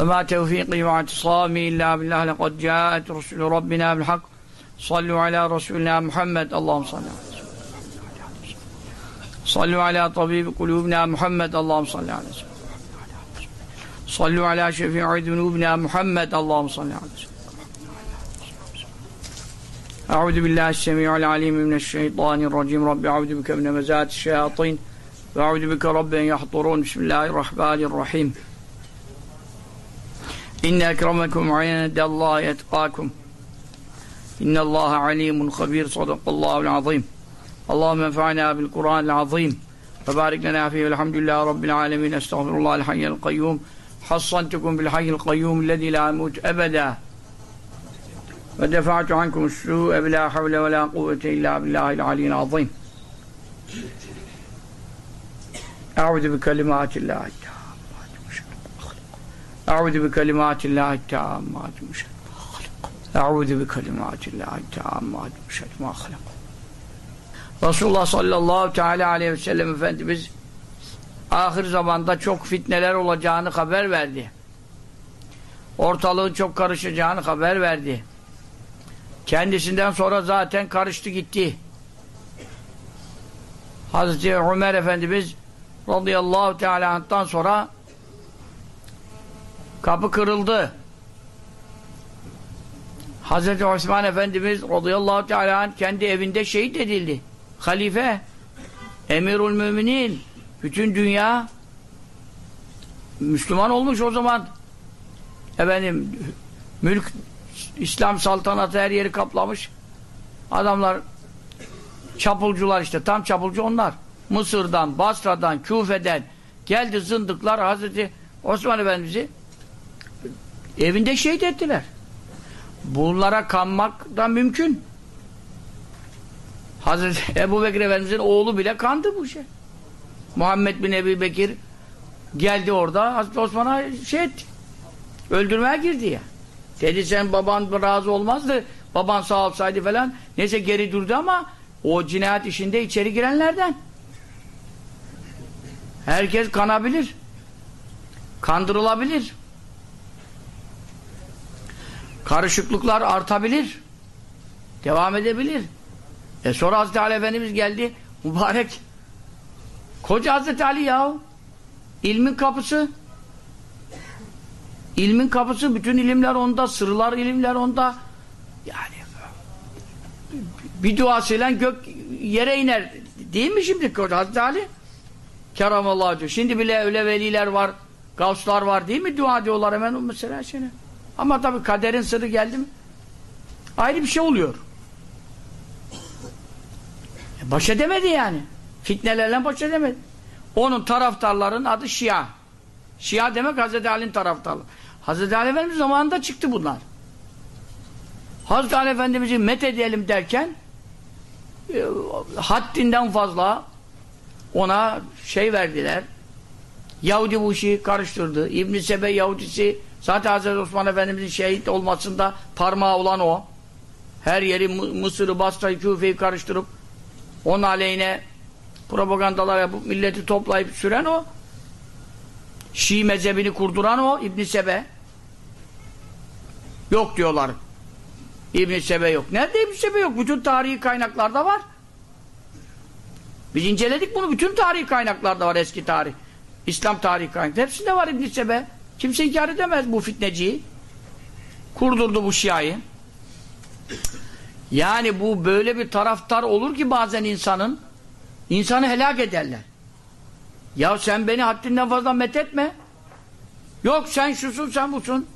وما توفيقي واعتصامي إلا بالله لقد جاءت رسل ربنا بالحق. صلوا على رسولنا محمد. اللهم صل على صلوا على طبيب قلوبنا محمد. اللهم صل على صلوا على شفيع ذنوبنا محمد. اللهم صل على أعوذ بالله السميع العليم من الشيطان الرجيم. رب أعوذ بك من مزات الشياطين. وأعوذ بك رب أن يحضرون. بسم الله الرحمن الرحيم. إن أكرمكم عند الله يتقاكم إن الله عليم خبير صدق الله العظيم. اللهم انفعنا بالقرآن العظيم. وبارك لنا فيه الحمد لله رب العالمين. أستغفر الله الحي القيوم. حصنتكم بالحي القيوم الذي لا يموت أبدا. ودفعت عنكم السوء بلا حول ولا قوة إلا بالله العلي العظيم. أعوذ بكلمات الله. Euzu bi kalimatillahi taammat Euzu bi kalimatillahi taammat ma halak. Resulullah sallallahu teala aleyhi ve sellem Efendimiz ahir zamanda çok fitneler olacağını haber verdi. Ortalığın çok karışacağını haber verdi. Kendisinden sonra zaten karıştı gitti. Hazreti Ömer Efendimiz radıyallahu teala'dan sonra kapı kırıldı. Hazreti Osman Efendimiz radıyallahu teala anh kendi evinde şehit edildi. Halife, emirul müminin, bütün dünya Müslüman olmuş o zaman. Efendim, mülk, İslam saltanatı her yeri kaplamış. Adamlar çapulcular işte, tam çapulcu onlar. Mısır'dan, Basra'dan, Küfe'den geldi zındıklar Hazreti Osman Efendimiz'i evinde şehit ettiler. Bunlara kanmak da mümkün. Hazreti Ebu Bekir Efendimiz'in oğlu bile kandı bu şey. Muhammed bin Ebu Bekir geldi orada Hazreti Osman'a şey etti. Öldürmeye girdi ya. Dedi sen baban razı olmazdı. Baban sağ olsaydı falan. Neyse geri durdu ama o cinayet işinde içeri girenlerden. Herkes kanabilir. Kandırılabilir. Karışıklıklar artabilir. Devam edebilir. E sonra Hazreti Ali Efendimiz geldi. Mübarek. Koca Hazreti Ali yahu. İlmin kapısı. İlmin kapısı. Bütün ilimler onda. Sırlar ilimler onda. Yani bir duasıyla gök yere iner. Değil mi şimdi Koca Hazreti Ali? Keramallahu diyor. Şimdi bile öyle veliler var. Gavslar var değil mi? Dua diyorlar hemen mesela seni. Ama tabii kaderin sırrı geldi mi? Ayrı bir şey oluyor. Baş edemedi yani. Fitnelerle baş edemedi. Onun taraftarların adı Şia. Şia demek Hazreti Ali'nin taraftarları. Hazreti Ali Efendimiz zamanında çıktı bunlar. Hazreti Ali Efendimiz'i met edelim derken e, haddinden fazla ona şey verdiler. Yahudi bu işi karıştırdı. İbn-i Sebe Yahudisi zaten Hazreti Osman Efendimiz'in şehit olmasında parmağı olan o. Her yeri Mısır'ı, Basra'yı, Küfe'yi karıştırıp onun aleyhine propagandalar yapıp milleti toplayıp süren o. Şii mezhebini kurduran o İbn Sebe. Yok diyorlar. İbn Sebe yok. Nerede İbn Sebe yok? Bütün tarihi kaynaklarda var. Biz inceledik bunu. Bütün tarihi kaynaklarda var eski tarih. İslam tarihi kaynakları. Hepsinde var İbn Sebe. Kimse inkar edemez bu fitneciyi. Kurdurdu bu Şia'yı. Yani bu böyle bir taraftar olur ki bazen insanın insanı helak ederler. Ya sen beni haddinden fazla methetme. Yok sen şusun sen busun.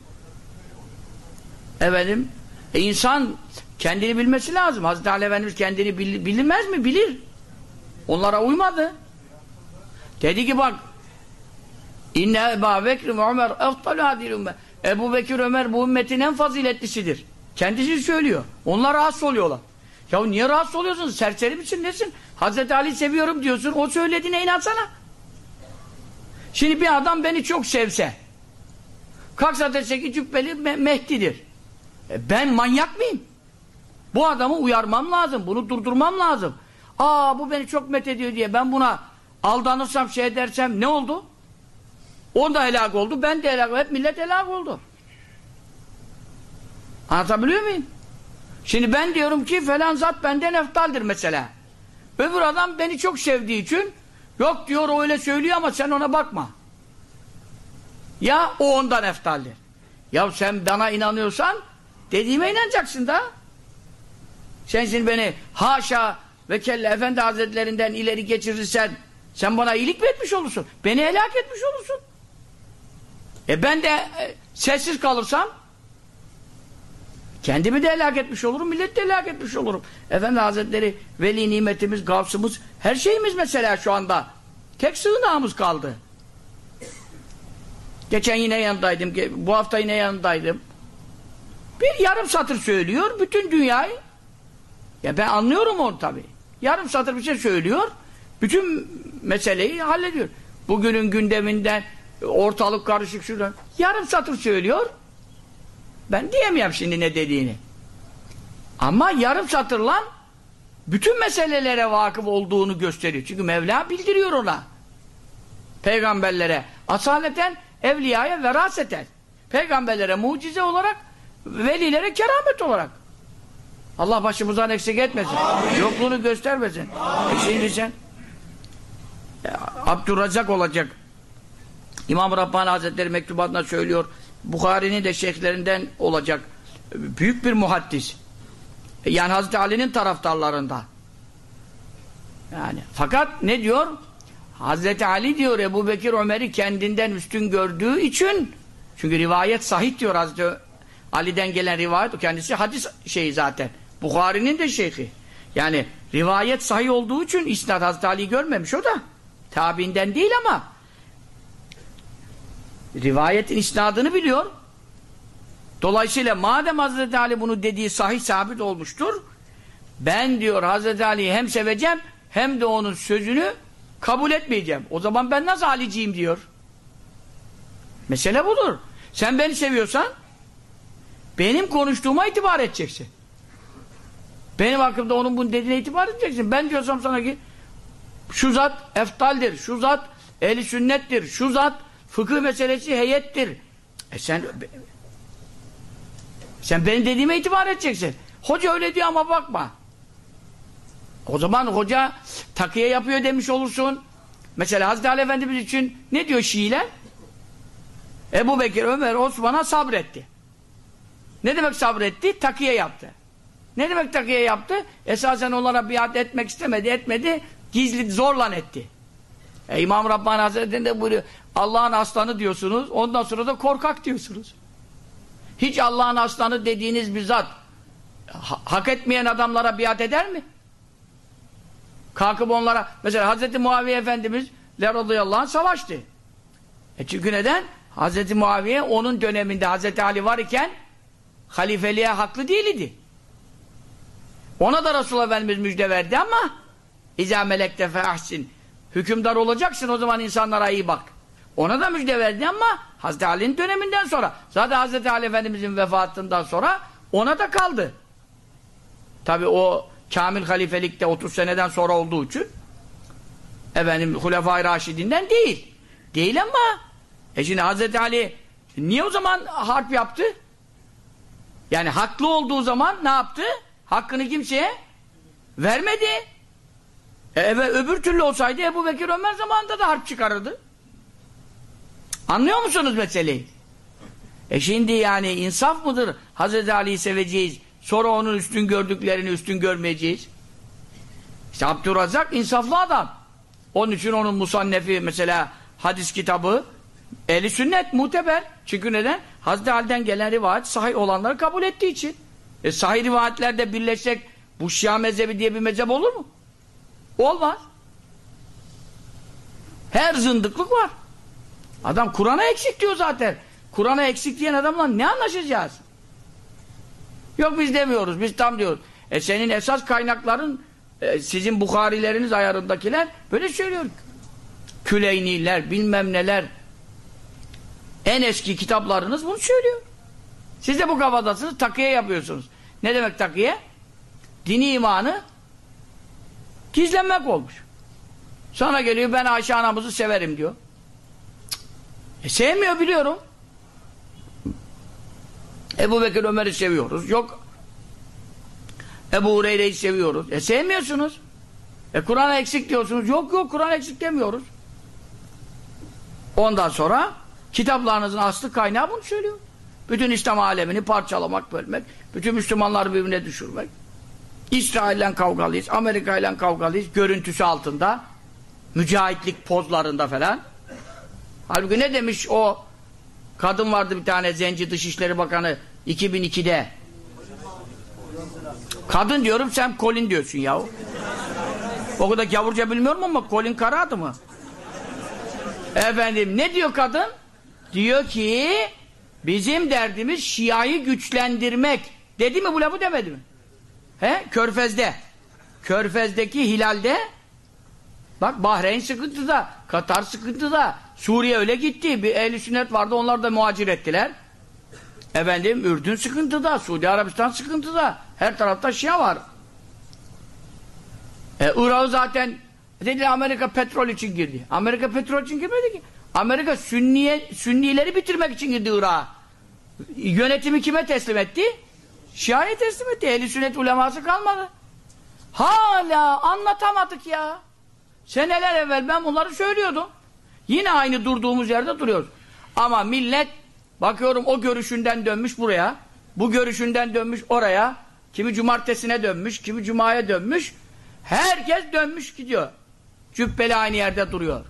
Efendim e insan kendini bilmesi lazım. Hazreti Ali Efendimiz kendini bil, bilinmez mi? Bilir. Onlara uymadı. Dedi ki bak İnne Ebu Bekir Ömer eftalu hadil. Ebu Bekir Ömer bu ümmetin en faziletlisidir. Kendisi söylüyor. Onlar rahatsız oluyorlar. Ya niye rahatsız oluyorsun? Serseri misin nesin? Hazreti Ali seviyorum diyorsun. O söylediğine inansana. Şimdi bir adam beni çok sevse kalksa dese ki cübbeli me Mehdi'dir. E ben manyak mıyım? Bu adamı uyarmam lazım. Bunu durdurmam lazım. Aa bu beni çok met ediyor diye ben buna aldanırsam şey edersem ne oldu? O da helak oldu, ben de helak oldum. Hep millet helak oldu. Anlatabiliyor muyum? Şimdi ben diyorum ki falan zat benden eftaldir mesela. Öbür adam beni çok sevdiği için yok diyor o öyle söylüyor ama sen ona bakma. Ya o ondan eftaldir. Ya sen bana inanıyorsan dediğime inanacaksın da. Sen şimdi beni haşa ve kelle efendi hazretlerinden ileri geçirirsen sen bana iyilik mi etmiş olursun? Beni helak etmiş olursun. E ben de e, sessiz kalırsam kendimi de helak etmiş olurum, millet de helak etmiş olurum. Efendi Hazretleri veli nimetimiz, gavsımız, her şeyimiz mesela şu anda. Tek sığınağımız kaldı. Geçen yine yanındaydım, bu hafta yine yanındaydım. Bir yarım satır söylüyor, bütün dünyayı ya ben anlıyorum onu tabi. Yarım satır bir şey söylüyor, bütün meseleyi hallediyor. Bugünün gündeminden ortalık karışık şuradan. Yarım satır söylüyor, ben diyemeyem şimdi ne dediğini. Ama yarım satırla bütün meselelere vakıf olduğunu gösteriyor. Çünkü Mevla bildiriyor ona. Peygamberlere asaleten evliyaya veraseten. Peygamberlere mucize olarak velilere keramet olarak. Allah başımızdan eksik etmesin. Amin. Yokluğunu göstermesin. E şimdi sen e, Abdurrazak olacak. İmam Rabbani Hazretleri mektubatına söylüyor. Bukhari'nin de şeyhlerinden olacak. Büyük bir muhaddis. Yani Hazreti Ali'nin taraftarlarında. Yani fakat ne diyor? Hazreti Ali diyor Ebu Bekir Ömer'i kendinden üstün gördüğü için çünkü rivayet sahih diyor Hazreti Ali'den gelen rivayet o kendisi hadis şeyi zaten. Bukhari'nin de şeyhi. Yani rivayet sahih olduğu için isnat Hazreti Ali'yi görmemiş o da. Tabiinden değil ama rivayetin isnadını biliyor. Dolayısıyla madem Hazreti Ali bunu dediği sahih sabit olmuştur ben diyor Hazreti Ali'yi hem seveceğim hem de onun sözünü kabul etmeyeceğim. O zaman ben nasıl Aliciyim diyor. Mesele budur. Sen beni seviyorsan benim konuştuğuma itibar edeceksin. Benim hakkımda onun bunu dediğine itibar edeceksin. Ben diyorsam sana ki şu zat eftaldir, şu zat ehli sünnettir, şu zat fıkıh meselesi heyettir. E sen sen benim dediğime itibar edeceksin. Hoca öyle diyor ama bakma. O zaman hoca takiye yapıyor demiş olursun. Mesela Hazreti Ali Efendimiz için ne diyor Şiiler? Ebu Bekir, Ömer, Osman'a sabretti. Ne demek sabretti? Takiye yaptı. Ne demek takiye yaptı? Esasen onlara biat etmek istemedi, etmedi. Gizli, zorla etti. E, İmam Rabbani Hazretleri de buyuruyor. Allah'ın aslanı diyorsunuz, ondan sonra da korkak diyorsunuz. Hiç Allah'ın aslanı dediğiniz bir zat ha hak etmeyen adamlara biat eder mi? Kalkıp onlara, mesela Hazreti Muaviye Efendimiz radıyallahu anh savaştı. E çünkü neden? Hazreti Muaviye onun döneminde Hazreti Ali var iken halifeliğe haklı değildi. Ona da Resulullah Efendimiz müjde verdi ama İzâ melekte fe ahsin hükümdar olacaksın o zaman insanlara iyi bak. Ona da müjde verdi ama Hazreti Ali'nin döneminden sonra zaten Hazreti Ali Efendimizin vefatından sonra ona da kaldı. Tabi o kamil halifelikte 30 seneden sonra olduğu için efendim Hulefai Raşidinden değil. Değil ama e şimdi Hazreti Ali niye o zaman harp yaptı? Yani haklı olduğu zaman ne yaptı? Hakkını kimseye vermedi. E, öbür türlü olsaydı Ebu Bekir Ömer zamanında da harp çıkarırdı. Anlıyor musunuz meseleyi? E şimdi yani insaf mıdır? Hazreti Ali'yi seveceğiz. Sonra onun üstün gördüklerini üstün görmeyeceğiz. İşte Abdurrazak insaflı adam. Onun için onun musannefi mesela hadis kitabı eli sünnet muteber. Çünkü neden? Hazreti Ali'den gelen rivayet sahih olanları kabul ettiği için. E sahih rivayetlerde birleşecek bu Şia mezhebi diye bir mezhep olur mu? Olmaz. Her zındıklık var. Adam Kur'an'a eksik diyor zaten. Kur'an'a eksik diyen adamla ne anlaşacağız? Yok biz demiyoruz, biz tam diyoruz. E senin esas kaynakların e, sizin Bukharileriniz ayarındakiler böyle söylüyor. Küleyniler, bilmem neler. En eski kitaplarınız bunu söylüyor. Siz de bu kafadasınız, takiye yapıyorsunuz. Ne demek takiye? Dini imanı gizlenmek olmuş. Sonra geliyor ben Ayşe anamızı severim diyor. E, sevmiyor biliyorum. Ebu Bekir Ömer'i seviyoruz. Yok Ebu Hureyre'yi seviyoruz. E sevmiyorsunuz. E Kur'an eksik diyorsunuz. Yok yok Kur'an eksik demiyoruz. Ondan sonra kitaplarınızın aslı kaynağı bunu söylüyor. Bütün İslam alemini parçalamak, bölmek, bütün Müslümanları birbirine düşürmek. İsrail'le kavgalıyız, Amerika ile kavgalıyız, görüntüsü altında, mücahitlik pozlarında falan. Halbuki ne demiş o kadın vardı bir tane zenci Dışişleri Bakanı 2002'de. Kadın diyorum sen Colin diyorsun yahu. O kadar gavurca bilmiyorum ama Colin Karadı mı? Efendim ne diyor kadın? Diyor ki bizim derdimiz Şia'yı güçlendirmek. Dedi mi bu lafı demedi mi? He? Körfez'de. Körfez'deki Hilal'de bak Bahreyn sıkıntıda, Katar sıkıntıda, Suriye öyle gitti. Bir ehl sünnet vardı onlar da muhacir ettiler. Efendim Ürdün sıkıntıda, Suudi Arabistan sıkıntıda. Her tarafta Şia var. E, Irak'ı zaten dedi Amerika petrol için girdi. Amerika petrol için girmedi ki. Amerika Sünniye, Sünnileri bitirmek için girdi Irak'a. Yönetimi kime teslim etti? Şia'ya teslim etti. Ehli sünnet uleması kalmadı. Hala anlatamadık ya. Seneler evvel ben bunları söylüyordum. Yine aynı durduğumuz yerde duruyoruz. Ama millet bakıyorum o görüşünden dönmüş buraya. Bu görüşünden dönmüş oraya. Kimi cumartesine dönmüş, kimi cumaya dönmüş. Herkes dönmüş gidiyor. Cübbeli aynı yerde duruyor.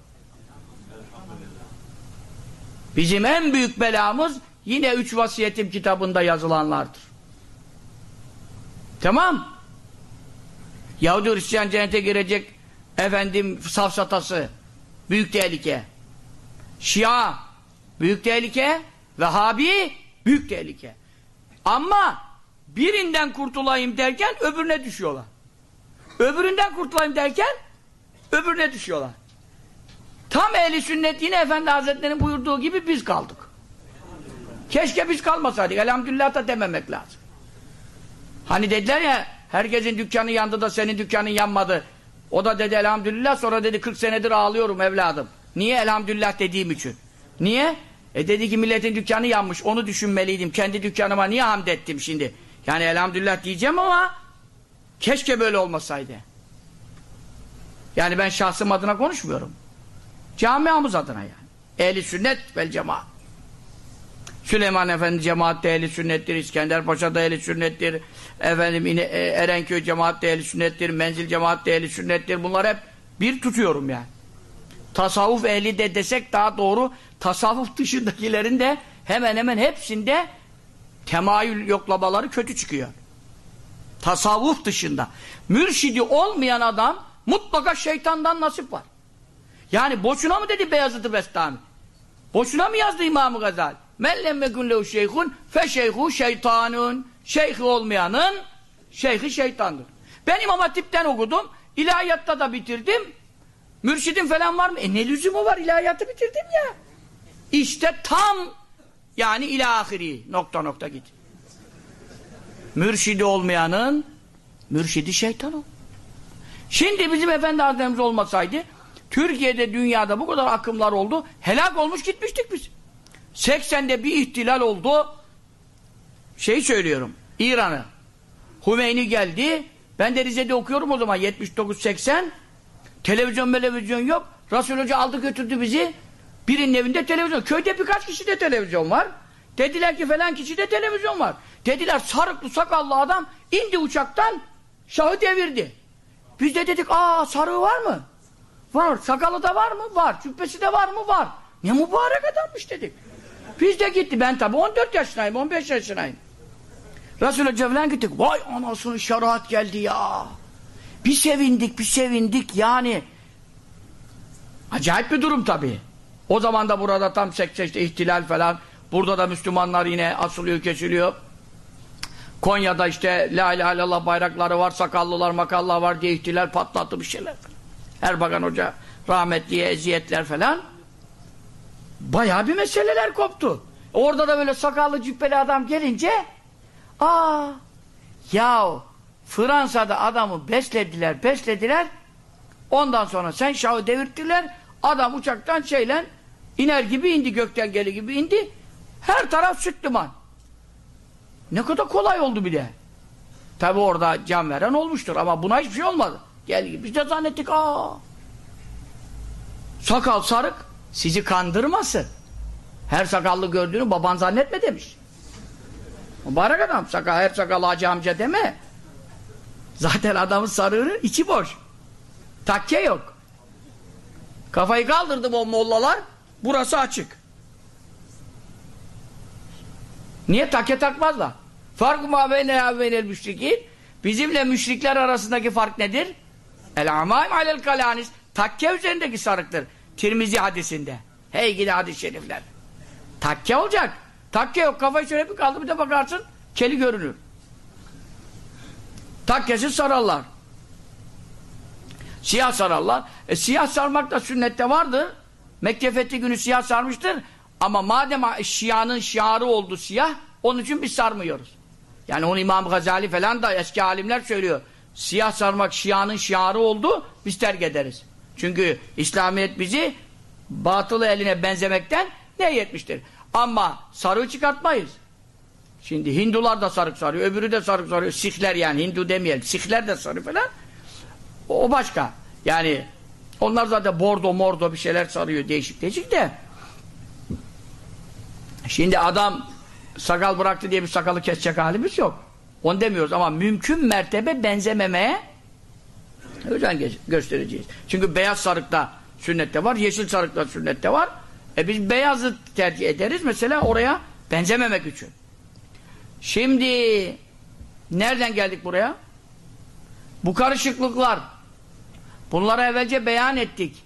Bizim en büyük belamız yine üç vasiyetim kitabında yazılanlardır. Tamam. Yahudi Hristiyan cennete girecek efendim safsatası büyük tehlike. Şia büyük tehlike. Vehhabi büyük tehlike. Ama birinden kurtulayım derken öbürüne düşüyorlar. Öbüründen kurtulayım derken öbürüne düşüyorlar. Tam ehli sünnet yine Efendi Hazretleri'nin buyurduğu gibi biz kaldık. Keşke biz kalmasaydık. Elhamdülillah da dememek lazım. Hani dediler ya herkesin dükkanı yandı da senin dükkanın yanmadı. O da dedi elhamdülillah sonra dedi 40 senedir ağlıyorum evladım. Niye elhamdülillah dediğim için? Niye? E dedi ki milletin dükkanı yanmış onu düşünmeliydim. Kendi dükkanıma niye hamd ettim şimdi? Yani elhamdülillah diyeceğim ama keşke böyle olmasaydı. Yani ben şahsım adına konuşmuyorum. Camiamız adına yani. Ehli sünnet vel cemaat. Süleyman Efendi cemaat ehli sünnettir, İskender Paşa da ehli sünnettir, efendim e, Erenköy cemaat ehli sünnettir, Menzil cemaat ehli sünnettir. Bunlar hep bir tutuyorum yani. Tasavvuf ehli de desek daha doğru, tasavvuf dışındakilerin de hemen hemen hepsinde temayül yoklamaları kötü çıkıyor. Tasavvuf dışında. Mürşidi olmayan adam mutlaka şeytandan nasip var. Yani boşuna mı dedi Beyazıt-ı Bestami? Boşuna mı yazdı İmam-ı Gazali? Men lem yekun lehu şeyhun fe şeyhu şeytanun. Şeyhi olmayanın şeyhi şeytandır. Ben İmam Hatip'ten okudum. İlahiyatta da bitirdim. Mürşidim falan var mı? E ne lüzumu var? İlahiyatı bitirdim ya. İşte tam yani ilahiri nokta nokta git. Mürşidi olmayanın mürşidi şeytan ol. Şimdi bizim Efendi Hazretlerimiz olmasaydı Türkiye'de dünyada bu kadar akımlar oldu. Helak olmuş gitmiştik biz. 80'de bir ihtilal oldu. Şey söylüyorum. İran'ı. Hümeyni geldi. Ben de Rize'de okuyorum o zaman 79-80. Televizyon televizyon yok. Resul Hoca aldı götürdü bizi. Birinin evinde televizyon. Köyde birkaç kişi de televizyon var. Dediler ki falan kişi de televizyon var. Dediler sarıklı sakallı adam indi uçaktan şahı devirdi. Biz de dedik aa sarığı var mı? Var. Sakalı da var mı? Var. Cübbesi de var mı? Var. Ne mübarek adammış dedik. Biz de gitti. Ben tabii 14 yaşındayım, 15 yaşındayım. Resulü Cevlen gittik. Vay anasının şeriat geldi ya. Bir sevindik, bir sevindik. Yani acayip bir durum tabii. O zaman da burada tam 80'te ihtilal falan. Burada da Müslümanlar yine asılıyor, kesiliyor. Konya'da işte La ilahe illallah bayrakları var, sakallılar, makallar var diye ihtilal patlattı bir şeyler. Erbakan Hoca rahmetliye eziyetler falan. Bayağı bir meseleler koptu. Orada da böyle sakallı cübbeli adam gelince aa yahu Fransa'da adamı beslediler, beslediler. Ondan sonra sen şahı devirttiler. Adam uçaktan şeyle iner gibi indi gökten geli gibi indi. Her taraf süt liman. Ne kadar kolay oldu bir de. Tabi orada can veren olmuştur ama buna hiçbir şey olmadı. Gel gibi. Biz de zannettik aa. Sakal sarık sizi kandırmasın. Her sakallı gördüğünü baban zannetme demiş. Mübarek adam. Sakal, her sakal hacı amca deme. Zaten adamın sarığının içi boş. Takke yok. Kafayı kaldırdı o mollalar. Burası açık. Niye takke takmazlar? Fark mı beyne ya beynel müşrikin? Bizimle müşrikler arasındaki fark nedir? El amaim alel kalanis. Takke üzerindeki sarıktır. Tirmizi hadisinde. Hey gidi hadis-i şerifler. Takke olacak. Takke yok. Kafayı şöyle bir kaldı bir de bakarsın keli görünür. Takkesi sararlar. Siyah sararlar. E, siyah sarmak da sünnette vardır. Mekke fethi günü siyah sarmıştır. Ama madem şianın şiarı oldu siyah, onun için biz sarmıyoruz. Yani onu İmam Gazali falan da eski alimler söylüyor. Siyah sarmak şianın şiarı oldu, biz terk ederiz. Çünkü İslamiyet bizi batılı eline benzemekten ne yetmiştir? Ama sarığı çıkartmayız. Şimdi Hindular da sarık sarıyor, öbürü de sarık sarıyor. Sihler yani, Hindu demeyelim. Sihler de sarı falan. O başka. Yani onlar zaten bordo mordo bir şeyler sarıyor değişik değişik de. Şimdi adam sakal bıraktı diye bir sakalı kesecek halimiz yok. Onu demiyoruz ama mümkün mertebe benzememeye özen göstereceğiz. Çünkü beyaz sarıkta sünnette var, yeşil sarıkta sünnette var. E biz beyazı tercih ederiz mesela oraya benzememek için. Şimdi nereden geldik buraya? Bu karışıklıklar bunları evvelce beyan ettik.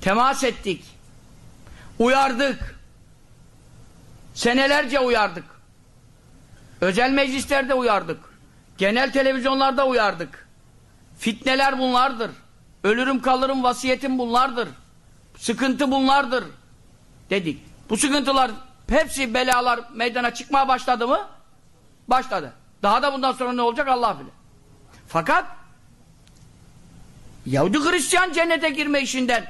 Temas ettik. Uyardık. Senelerce uyardık. Özel meclislerde uyardık. Genel televizyonlarda uyardık. Fitneler bunlardır. Ölürüm kalırım vasiyetim bunlardır. Sıkıntı bunlardır. Dedik. Bu sıkıntılar hepsi belalar meydana çıkmaya başladı mı? Başladı. Daha da bundan sonra ne olacak Allah bilir. Fakat Yahudi Hristiyan cennete girme işinden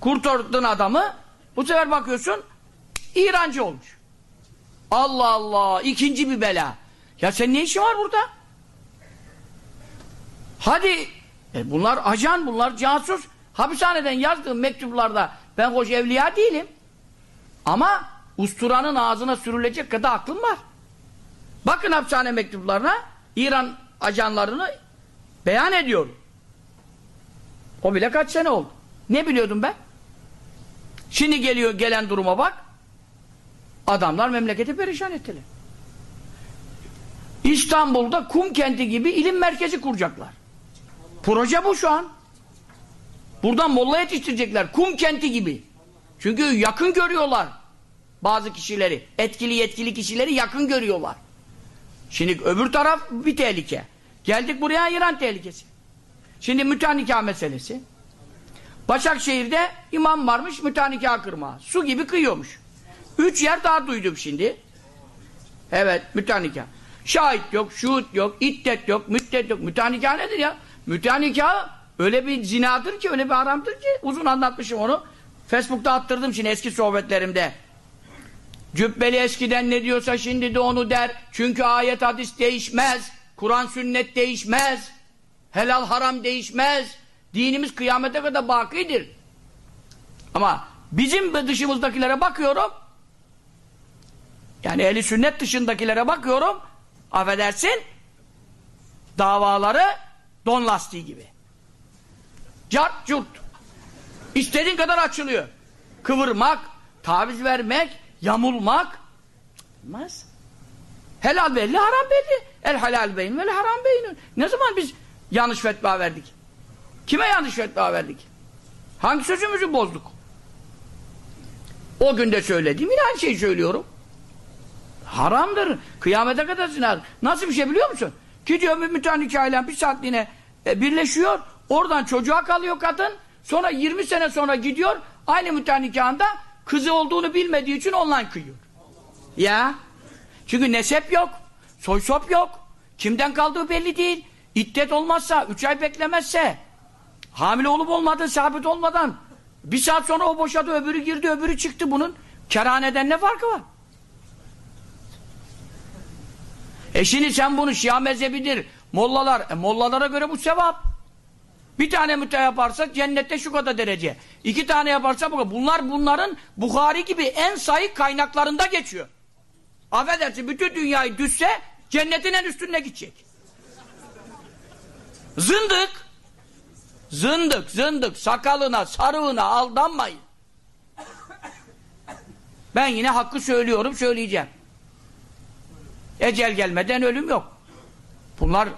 kurtardın adamı bu sefer bakıyorsun İrancı olmuş. Allah Allah ikinci bir bela. Ya sen ne işin var burada? Hadi e bunlar ajan bunlar casus. Hapishaneden yazdığım mektuplarda ben hoş evliya değilim. Ama usturanın ağzına sürülecek kadar aklım var. Bakın hapishane mektuplarına İran ajanlarını beyan ediyor. O bile kaç sene oldu. Ne biliyordum ben? Şimdi geliyor gelen duruma bak. Adamlar memleketi perişan ettiler. İstanbul'da kum kenti gibi ilim merkezi kuracaklar. Proje bu şu an. Buradan molla yetiştirecekler. Kum kenti gibi. Çünkü yakın görüyorlar bazı kişileri. Etkili yetkili kişileri yakın görüyorlar. Şimdi öbür taraf bir tehlike. Geldik buraya İran tehlikesi. Şimdi mütenikah meselesi. Başakşehir'de imam varmış mütenikah kırma. Su gibi kıyıyormuş. Üç yer daha duydum şimdi. Evet mütenikah. Şahit yok, şuhut yok, iddet yok, müddet yok. Mütenikah nedir ya? Mütenikah öyle bir zinadır ki, öyle bir haramdır ki uzun anlatmışım onu. Facebook'ta attırdım şimdi eski sohbetlerimde. Cübbeli eskiden ne diyorsa şimdi de onu der. Çünkü ayet hadis değişmez. Kur'an sünnet değişmez. Helal haram değişmez. Dinimiz kıyamete kadar bakidir. Ama bizim dışımızdakilere bakıyorum. Yani eli sünnet dışındakilere bakıyorum. Affedersin. Davaları don lastiği gibi. Cart curt. İstediğin kadar açılıyor. Kıvırmak, taviz vermek, yamulmak olmaz. Helal belli, haram belli. El helal beyin vel haram beyin. Ne zaman biz yanlış fetva verdik? Kime yanlış fetva verdik? Hangi sözümüzü bozduk? O günde söylediğim yine aynı şeyi söylüyorum. Haramdır. Kıyamete kadar zina. Nasıl bir şey biliyor musun? Gidiyor bir mütenikâhıyla bir saatliğine e, birleşiyor. Oradan çocuğa kalıyor kadın. Sonra 20 sene sonra gidiyor. Aynı mütenikâhında kızı olduğunu bilmediği için online kıyıyor. Ya. Çünkü nesep yok. Soy sop yok. Kimden kaldığı belli değil. İddet olmazsa, üç ay beklemezse, hamile olup olmadığı sabit olmadan Bir saat sonra o boşadı, öbürü girdi, öbürü çıktı bunun. Kerhaneden ne farkı var? E şimdi sen bunu Şia mezhebidir, mollalar, e mollalara göre bu sevap. Bir tane müte yaparsa cennette şu kadar derece. İki tane yaparsa bu kadar. Bunlar bunların Bukhari gibi en sayık kaynaklarında geçiyor. Affedersin bütün dünyayı düşse cennetin en üstüne gidecek. Zındık. Zındık, zındık. Sakalına, sarığına aldanmayın. Ben yine hakkı söylüyorum, söyleyeceğim. Ecel gelmeden ölüm yok. Bunlar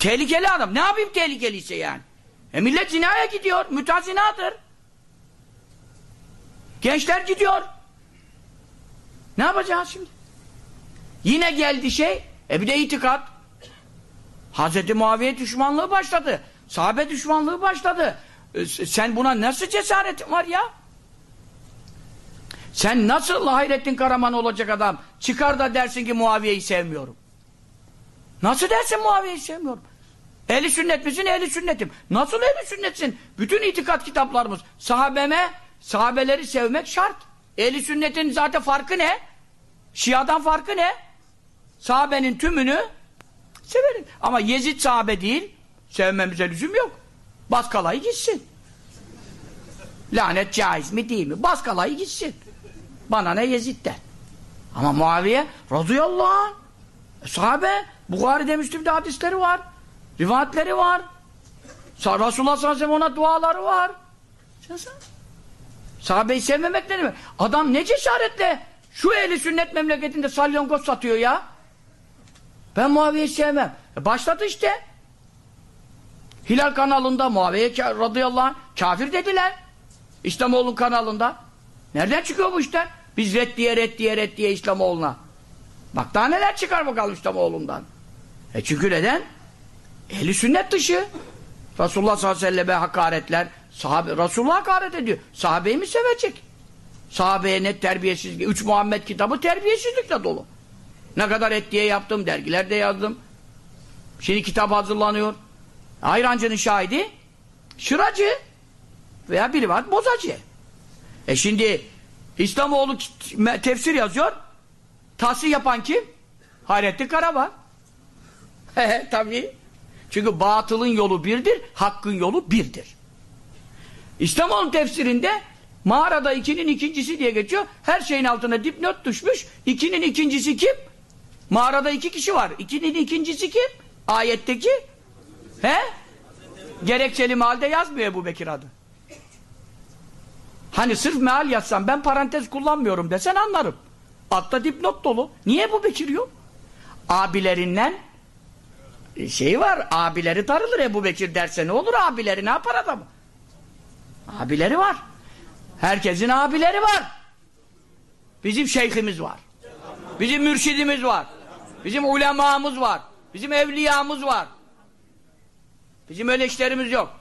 tehlikeli adam. Ne yapayım tehlikeliyse yani? E millet zinaya gidiyor. Mütazinadır. Gençler gidiyor. Ne yapacağız şimdi? Yine geldi şey. E bir de itikat. Hazreti Muaviye düşmanlığı başladı. Sahabe düşmanlığı başladı. E, sen buna nasıl cesaretin var ya? Sen nasıl Hayrettin Karaman olacak adam çıkar da dersin ki Muaviye'yi sevmiyorum. Nasıl dersin Muaviye'yi sevmiyorum? Ehli sünnet misin? Ehli sünnetim. Nasıl ehli sünnetsin? Bütün itikat kitaplarımız. Sahabeme, sahabeleri sevmek şart. Ehli sünnetin zaten farkı ne? Şiadan farkı ne? Sahabenin tümünü severim. Ama Yezid sahabe değil. Sevmemize lüzum yok. Baskalayı gitsin. Lanet caiz mi değil mi? Baskalayı gitsin. Bana ne Yezid'den. Ama Muaviye radıyallahu anh. Sahabe Bukhari'de Müslim'de hadisleri var. Rivayetleri var. Resulullah sallallahu aleyhi ve sellem ona duaları var. Sahabeyi sevmemek ne demek? Adam ne cesaretle şu ehli sünnet memleketinde salyongoz satıyor ya. Ben Muaviye'yi sevmem. E başladı işte. Hilal kanalında Muaviye radıyallahu anh kafir dediler. İslamoğlu'nun kanalında. Nereden çıkıyor bu işler? Biz reddiye reddiye reddiye İslamoğlu'na. Bak daha neler çıkar bakalım İslamoğlu'ndan. E çünkü neden? Ehli sünnet dışı. Resulullah sallallahu aleyhi ve selleme hakaretler. Sahabe, Resulullah hakaret ediyor. Sahabeyi mi sevecek? Sahabeye net terbiyesizlik. Üç Muhammed kitabı terbiyesizlikle dolu. Ne kadar et diye yaptım, dergilerde yazdım. Şimdi kitap hazırlanıyor. Ayrancı'nın şahidi şıracı veya biri var bozacı. E şimdi İslamoğlu tefsir yazıyor. Tahsil yapan kim? Hayrettin Karabağ. Tabii. Çünkü batılın yolu birdir, hakkın yolu birdir. İslamoğlu tefsirinde mağarada ikinin ikincisi diye geçiyor. Her şeyin altına dipnot düşmüş. İkinin ikincisi kim? Mağarada iki kişi var. İkinin ikincisi kim? Ayetteki. He? Gerekçeli mealde yazmıyor bu Bekir adı. Hani sırf meal yazsam ben parantez kullanmıyorum desen anlarım. Altta dipnot dolu. Niye bu Bekir yok? Abilerinden şey var, abileri darılır Ebu Bekir derse ne olur abileri ne yapar adamı? Abileri var. Herkesin abileri var. Bizim şeyhimiz var. Bizim mürşidimiz var. Bizim ulemamız var. Bizim evliyamız var. Bizim öyle yok.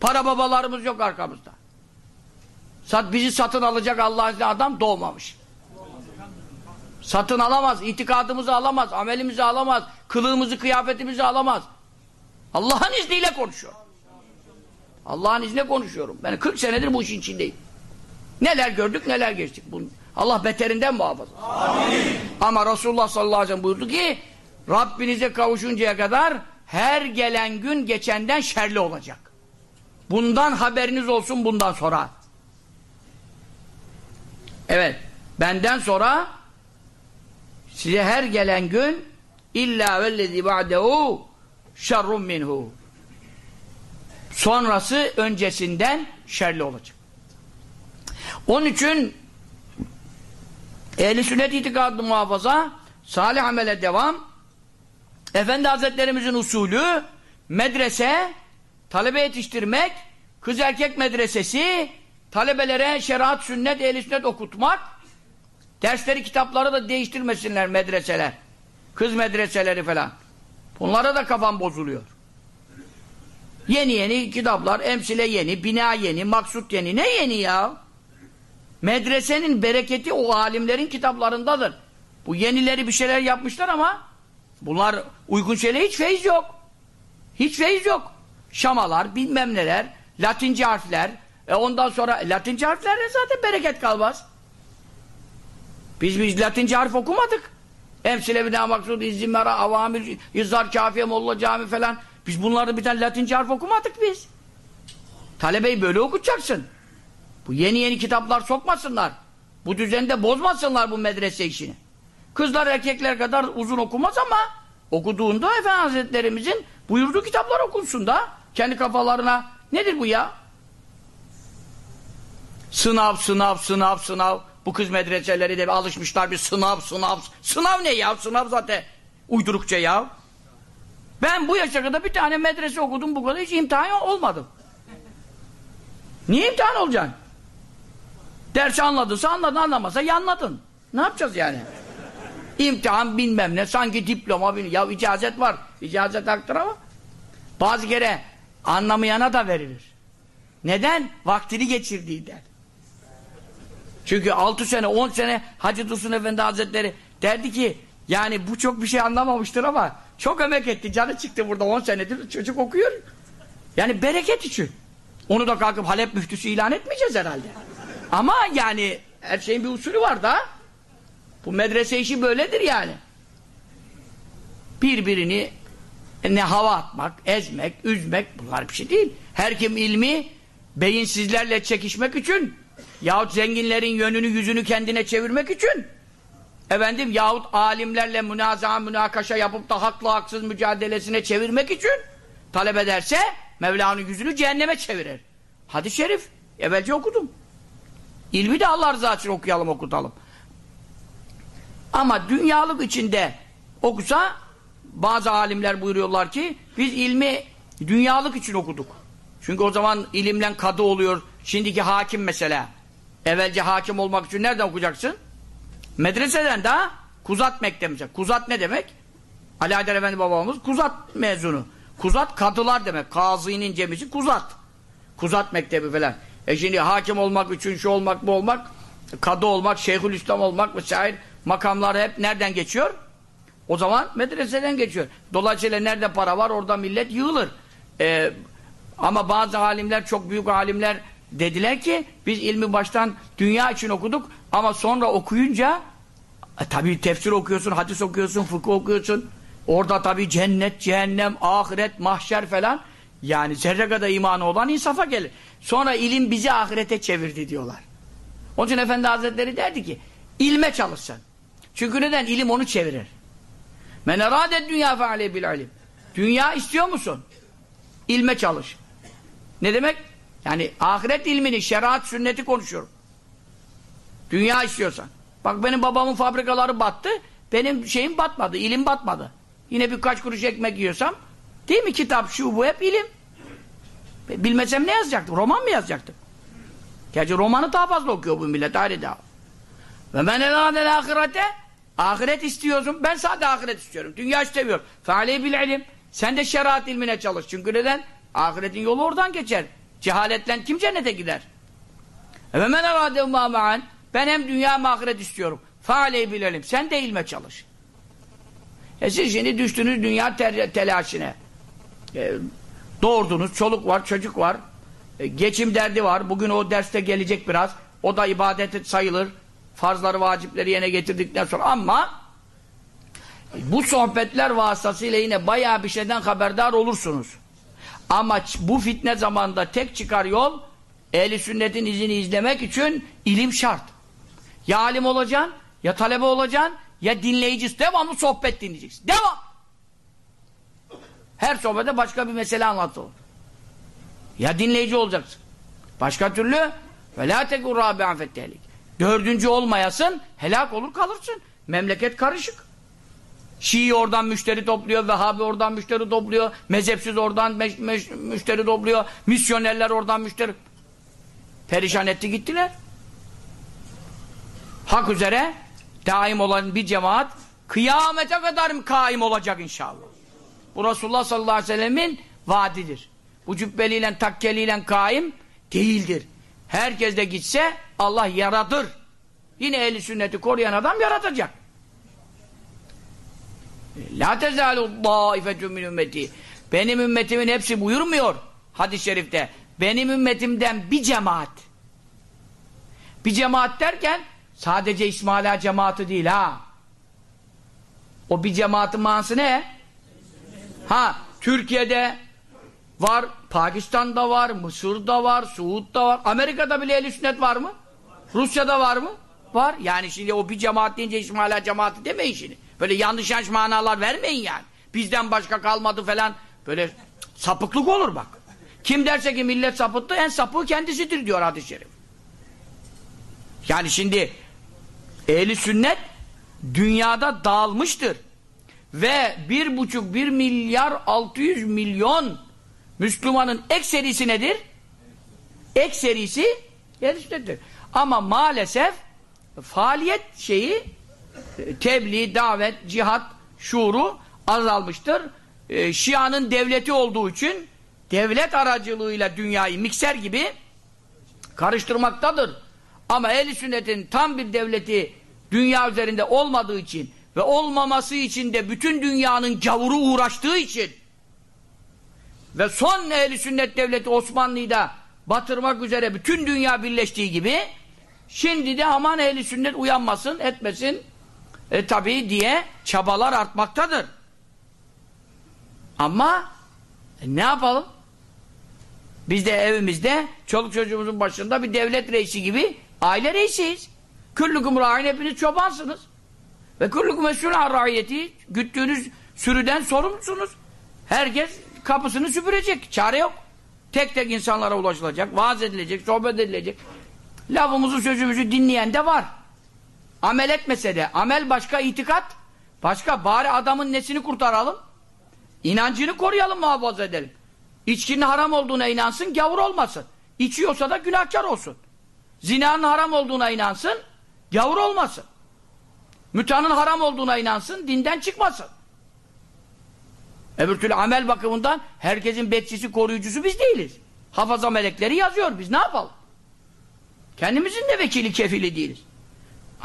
Para babalarımız yok arkamızda. Sat, bizi satın alacak Allah'ın adam doğmamış. Satın alamaz, itikadımızı alamaz, amelimizi alamaz, kılığımızı, kıyafetimizi alamaz. Allah'ın izniyle konuşuyor. Allah'ın izniyle konuşuyorum. Ben 40 senedir bu işin içindeyim. Neler gördük, neler geçtik. Bunu. Allah beterinden muhafaza. Amin. Ama Resulullah sallallahu aleyhi ve sellem buyurdu ki Rabbinize kavuşuncaya kadar her gelen gün geçenden şerli olacak. Bundan haberiniz olsun bundan sonra. Evet. Benden sonra size her gelen gün illa vellezî ba'dehu şerrun minhu sonrası öncesinden şerli olacak. Onun için ehli sünnet itikadını muhafaza salih amele devam Efendi Hazretlerimizin usulü medrese talebe yetiştirmek kız erkek medresesi talebelere şeriat sünnet ehli sünnet okutmak Dersleri, kitapları da değiştirmesinler medreseler. Kız medreseleri falan. Bunlara da kafam bozuluyor. Yeni yeni kitaplar, emsile yeni, bina yeni, maksut yeni. Ne yeni ya? Medresenin bereketi o alimlerin kitaplarındadır. Bu yenileri bir şeyler yapmışlar ama bunlar uygun şeyler hiç feyiz yok. Hiç feyiz yok. Şamalar, bilmem neler, Latince harfler, e ondan sonra Latince harflerle zaten bereket kalmaz. Biz biz Latince harf okumadık. Emsile bina maksud, izzimara, avamil, yüzzar, kafiye, molla, cami falan. Biz bunları bir tane Latince harf okumadık biz. Talebeyi böyle okutacaksın. Bu yeni yeni kitaplar sokmasınlar. Bu düzende bozmasınlar bu medrese işini. Kızlar erkekler kadar uzun okumaz ama okuduğunda Efendi Hazretlerimizin buyurduğu kitaplar okunsun da kendi kafalarına nedir bu ya? Sınav, sınav, sınav, sınav. Bu kız medreseleri de alışmışlar bir sınav, sınav. Sınav ne ya? Sınav zaten uydurukça ya. Ben bu yaşa kadar bir tane medrese okudum bu kadar hiç imtihan olmadım. Niye imtihan olacaksın? Dersi anladınsa anladın, anlamasa yanladın. Ne yapacağız yani? İmtihan bilmem ne, sanki diploma bilmem. Ya icazet var, icazet haktır ama bazı kere anlamayana da verilir. Neden? Vaktini geçirdiğinden. Çünkü 6 sene, 10 sene Hacı Dursun Efendi Hazretleri derdi ki yani bu çok bir şey anlamamıştır ama çok emek etti, canı çıktı burada 10 senedir çocuk okuyor. Yani bereket için. Onu da kalkıp Halep müftüsü ilan etmeyeceğiz herhalde. Ama yani her şeyin bir usulü var da bu medrese işi böyledir yani. Birbirini ne hava atmak, ezmek, üzmek bunlar bir şey değil. Her kim ilmi beyinsizlerle çekişmek için yahut zenginlerin yönünü yüzünü kendine çevirmek için efendim yahut alimlerle münazaa münakaşa yapıp da haklı haksız mücadelesine çevirmek için talep ederse Mevla'nın yüzünü cehenneme çevirir. Hadis-i şerif. Evvelce okudum. İlmi de Allah rızası için okuyalım, okutalım. Ama dünyalık içinde okusa bazı alimler buyuruyorlar ki biz ilmi dünyalık için okuduk. Çünkü o zaman ilimlen kadı oluyor. Şimdiki hakim mesela. Evvelce hakim olmak için nereden okuyacaksın? Medreseden daha Kuzat Mektebi. Kuzat ne demek? Ali Haydar Efendi babamız Kuzat mezunu. Kuzat kadılar demek. Kazinin cemisi Kuzat. Kuzat Mektebi falan. E şimdi hakim olmak şu olmak bu olmak kadı olmak, şeyhülislam olmak vesaire makamlar hep nereden geçiyor? O zaman medreseden geçiyor. Dolayısıyla nerede para var orada millet yığılır. Ee, ama bazı alimler çok büyük alimler dediler ki biz ilmi baştan dünya için okuduk ama sonra okuyunca e, tabi tefsir okuyorsun, hadis okuyorsun, fıkıh okuyorsun. Orada tabi cennet, cehennem, ahiret, mahşer falan yani zerre kadar imanı olan insafa gelir. Sonra ilim bizi ahirete çevirdi diyorlar. Onun için Efendi Hazretleri derdi ki ilme çalışsın. Çünkü neden? İlim onu çevirir. Men eradet dünya feale bil ilim. Dünya istiyor musun? İlme çalış. Ne demek? Yani ahiret ilmini, şeriat, sünneti konuşuyorum. Dünya istiyorsan. Bak benim babamın fabrikaları battı. Benim şeyim batmadı, ilim batmadı. Yine birkaç kuruş ekmek yiyorsam değil mi kitap şu bu hep ilim. Bilmesem ne yazacaktım? Roman mı yazacaktım? Gerçi romanı daha fazla okuyor bu millet ayrı daha. Ve men eladel ahirete ahiret istiyorsun. Ben sadece ahiret istiyorum. Dünya istemiyorum. Fealeyi bil ilim. Sen de şeriat ilmine çalış. Çünkü neden? Ahiretin yolu oradan geçer. Cehaletle kim cennete gider? Ve men eladel ma'an ben hem dünya hem ahiret istiyorum. Fealeyi bil ilim. Sen de ilme çalış. E siz şimdi düştünüz dünya telaşine. E, doğurdunuz, çoluk var, çocuk var. E, geçim derdi var. Bugün o derste gelecek biraz. O da ibadet sayılır. Farzları, vacipleri yerine getirdikten sonra. Ama e, bu sohbetler vasıtasıyla yine bayağı bir şeyden haberdar olursunuz. Ama bu fitne zamanında tek çıkar yol ehli sünnetin izini izlemek için ilim şart. Ya alim olacaksın, ya talebe olacaksın, ya dinleyici, devamlı sohbet dinleyeceksin. Devam! Her sohbete başka bir mesele anlatılır. Ya dinleyici olacaksın. Başka türlü وَلَا تَكُنْ رَابِعًا فَتَّهْلِكِ Dördüncü olmayasın, helak olur kalırsın. Memleket karışık. Şii oradan müşteri topluyor, Vehhabi oradan müşteri topluyor, mezhepsiz oradan müşteri topluyor, misyonerler oradan müşteri. Perişan etti gittiler. Hak üzere daim olan bir cemaat kıyamete kadar kaim olacak inşallah. Bu Resulullah sallallahu aleyhi ve sellemin vaadidir. Bu cübbeliyle, takkeliyle kaim değildir. Herkes de gitse Allah yaratır. Yine ehli sünneti koruyan adam yaratacak. La tezalu dâifetun min ümmeti. Benim ümmetimin hepsi buyurmuyor hadis-i şerifte. benim ümmetimden bir cemaat. Bir cemaat derken sadece İsmaila cemaati değil ha. O bir cemaatin manası ne? Ha, Türkiye'de var, Pakistan'da var, Mısır'da var, Suud'da var. Amerika'da bile ehl sünnet var mı? Rusya'da var mı? Var. Yani şimdi o bir cemaat deyince İsmaila cemaati demeyin şimdi. Böyle yanlış yanlış manalar vermeyin yani. Bizden başka kalmadı falan. Böyle sapıklık olur bak. Kim derse ki millet sapıttı en sapığı kendisidir diyor hadis-i şerif. Yani şimdi ehli sünnet dünyada dağılmıştır. Ve bir buçuk bir milyar altı yüz milyon Müslümanın ekserisi nedir? Ekserisi ehli sünnettir. Ama maalesef faaliyet şeyi tebliğ, davet, cihat, şuuru azalmıştır. E, Şia'nın devleti olduğu için devlet aracılığıyla dünyayı mikser gibi karıştırmaktadır. Ama ehl sünnetin tam bir devleti dünya üzerinde olmadığı için ve olmaması için de bütün dünyanın gavuru uğraştığı için ve son ehl sünnet devleti Osmanlı'yı da batırmak üzere bütün dünya birleştiği gibi şimdi de aman ehl sünnet uyanmasın, etmesin e, tabii diye çabalar artmaktadır. Ama e, ne yapalım? Biz de evimizde çoluk çocuğumuzun başında bir devlet reisi gibi aile reisiyiz. Küllüküm râin hepiniz çobansınız. Ve küllüküm mesulâ râiyeti güttüğünüz sürüden sorumlusunuz. Herkes kapısını süpürecek. Çare yok. Tek tek insanlara ulaşılacak, vaaz edilecek, sohbet edilecek. Lafımızı sözümüzü dinleyen de var. Amel etmese de. Amel başka, itikat başka. Bari adamın nesini kurtaralım? İnancını koruyalım, muhafaza edelim. İçkinin haram olduğuna inansın, gavur olmasın. İçiyorsa da günahkar olsun. Zinanın haram olduğuna inansın, gavur olmasın. Mütanın haram olduğuna inansın, dinden çıkmasın. Öbür türlü amel bakımından herkesin bekçisi, koruyucusu biz değiliz. Hafaza melekleri yazıyor, biz ne yapalım? Kendimizin de vekili, kefili değiliz.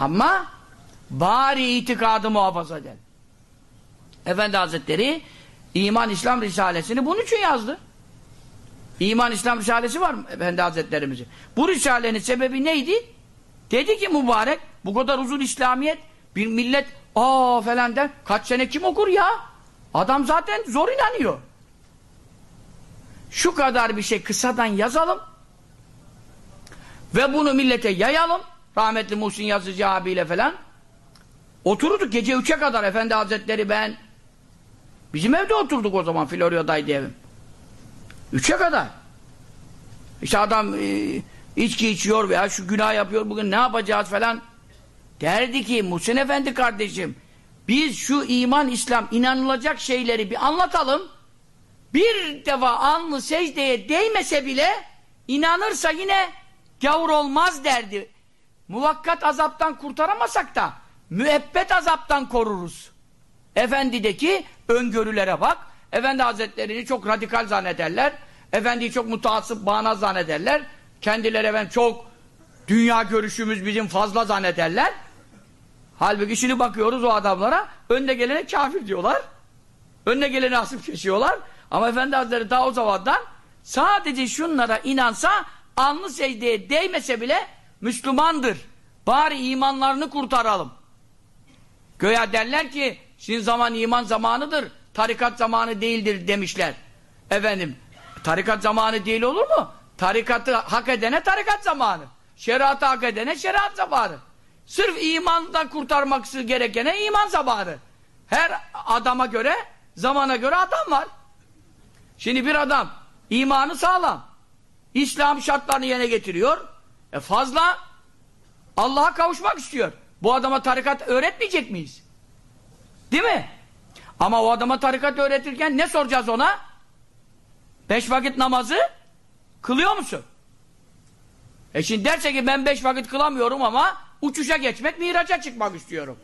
Ama bari itikadı muhafaza edelim. Efendi Hazretleri İman İslam Risalesini bunun için yazdı. İman İslam Risalesi var mı Efendi Hazretlerimizin? Bu Risalenin sebebi neydi? Dedi ki mübarek bu kadar uzun İslamiyet bir millet aa falan der. Kaç sene kim okur ya? Adam zaten zor inanıyor. Şu kadar bir şey kısadan yazalım ve bunu millete yayalım. Rahmetli Muhsin Yazıcı abiyle falan. Otururduk gece üçe kadar Efendi Hazretleri ben. Bizim evde oturduk o zaman Florya'daydı evim. Üçe kadar. İşte adam e, içki içiyor veya şu günah yapıyor bugün ne yapacağız falan. Derdi ki Muhsin Efendi kardeşim biz şu iman, İslam inanılacak şeyleri bir anlatalım. Bir defa alnı secdeye değmese bile inanırsa yine gavur olmaz derdi. Muvakkat azaptan kurtaramasak da müebbet azaptan koruruz. Efendideki öngörülere bak. Efendi Hazretlerini çok radikal zannederler. Efendiyi çok mutaassıp bağnaz zannederler. Kendileri ben çok dünya görüşümüz bizim fazla zannederler. Halbuki şimdi bakıyoruz o adamlara önüne gelene kafir diyorlar. Önüne gelene asıp kesiyorlar. Ama Efendi Hazretleri daha o zamandan sadece şunlara inansa alnı secdeye değmese bile Müslümandır. Bari imanlarını kurtaralım. Göya derler ki şimdi zaman iman zamanıdır. Tarikat zamanı değildir demişler. Efendim tarikat zamanı değil olur mu? Tarikatı hak edene tarikat zamanı. Şeriatı hak edene şeriat zamanı. Sırf imandan kurtarması gerekene iman zamanı. Her adama göre, zamana göre adam var. Şimdi bir adam imanı sağlam. İslam şartlarını yerine getiriyor. E fazla Allah'a kavuşmak istiyor. Bu adama tarikat öğretmeyecek miyiz? Değil mi? Ama o adama tarikat öğretirken ne soracağız ona? Beş vakit namazı kılıyor musun? E şimdi derse ki ben beş vakit kılamıyorum ama uçuşa geçmek, miraca çıkmak istiyorum.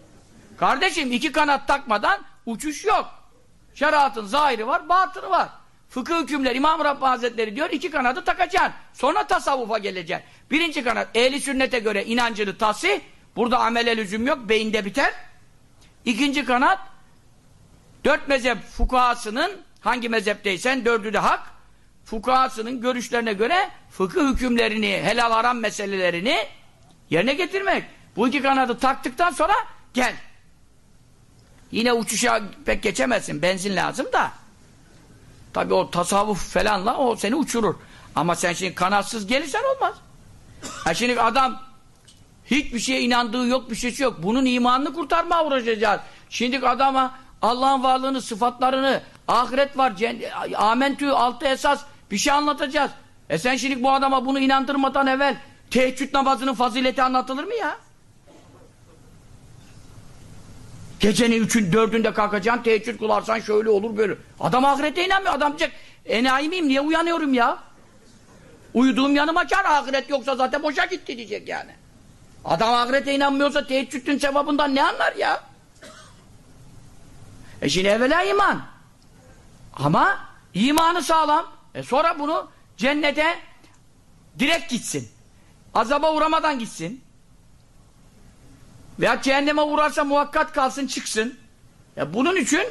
Kardeşim iki kanat takmadan uçuş yok. Şeriatın zahiri var, batını var. Fıkıh hükümler İmam Rabbani Hazretleri diyor iki kanadı takacaksın. Sonra tasavvufa geleceksin. Birinci kanat ehli sünnete göre inancını tahsih. Burada amele lüzum yok. Beyinde biter. İkinci kanat dört mezhep fukahasının hangi mezhepteysen dördü de hak. fukahasının görüşlerine göre fıkıh hükümlerini, helal haram meselelerini yerine getirmek. Bu iki kanadı taktıktan sonra gel. Yine uçuşa pek geçemezsin. Benzin lazım da. Tabi o tasavvuf falanla o seni uçurur. Ama sen şimdi kanatsız gelirsen olmaz. Ha şimdi adam hiçbir şeye inandığı yok, bir şeysi yok. Bunun imanını kurtarmaya uğraşacağız. Şimdi adama Allah'ın varlığını, sıfatlarını, ahiret var, amentü, altı esas bir şey anlatacağız. E sen şimdi bu adama bunu inandırmadan evvel teheccüd namazının fazileti anlatılır mı ya? Gecenin üçün, dördünde kalkacaksın, teheccüd kılarsan şöyle olur böyle. Adam ahirete inanmıyor. Adam diyecek, enayi miyim, niye uyanıyorum ya? Uyuduğum yanıma kar, ahiret yoksa zaten boşa gitti diyecek yani. Adam ahirete inanmıyorsa teheccüdün sevabından ne anlar ya? E şimdi evvela iman. Ama imanı sağlam. E sonra bunu cennete direkt gitsin. Azaba uğramadan gitsin. Veya cehenneme uğrarsa muhakkat kalsın çıksın. Ya bunun için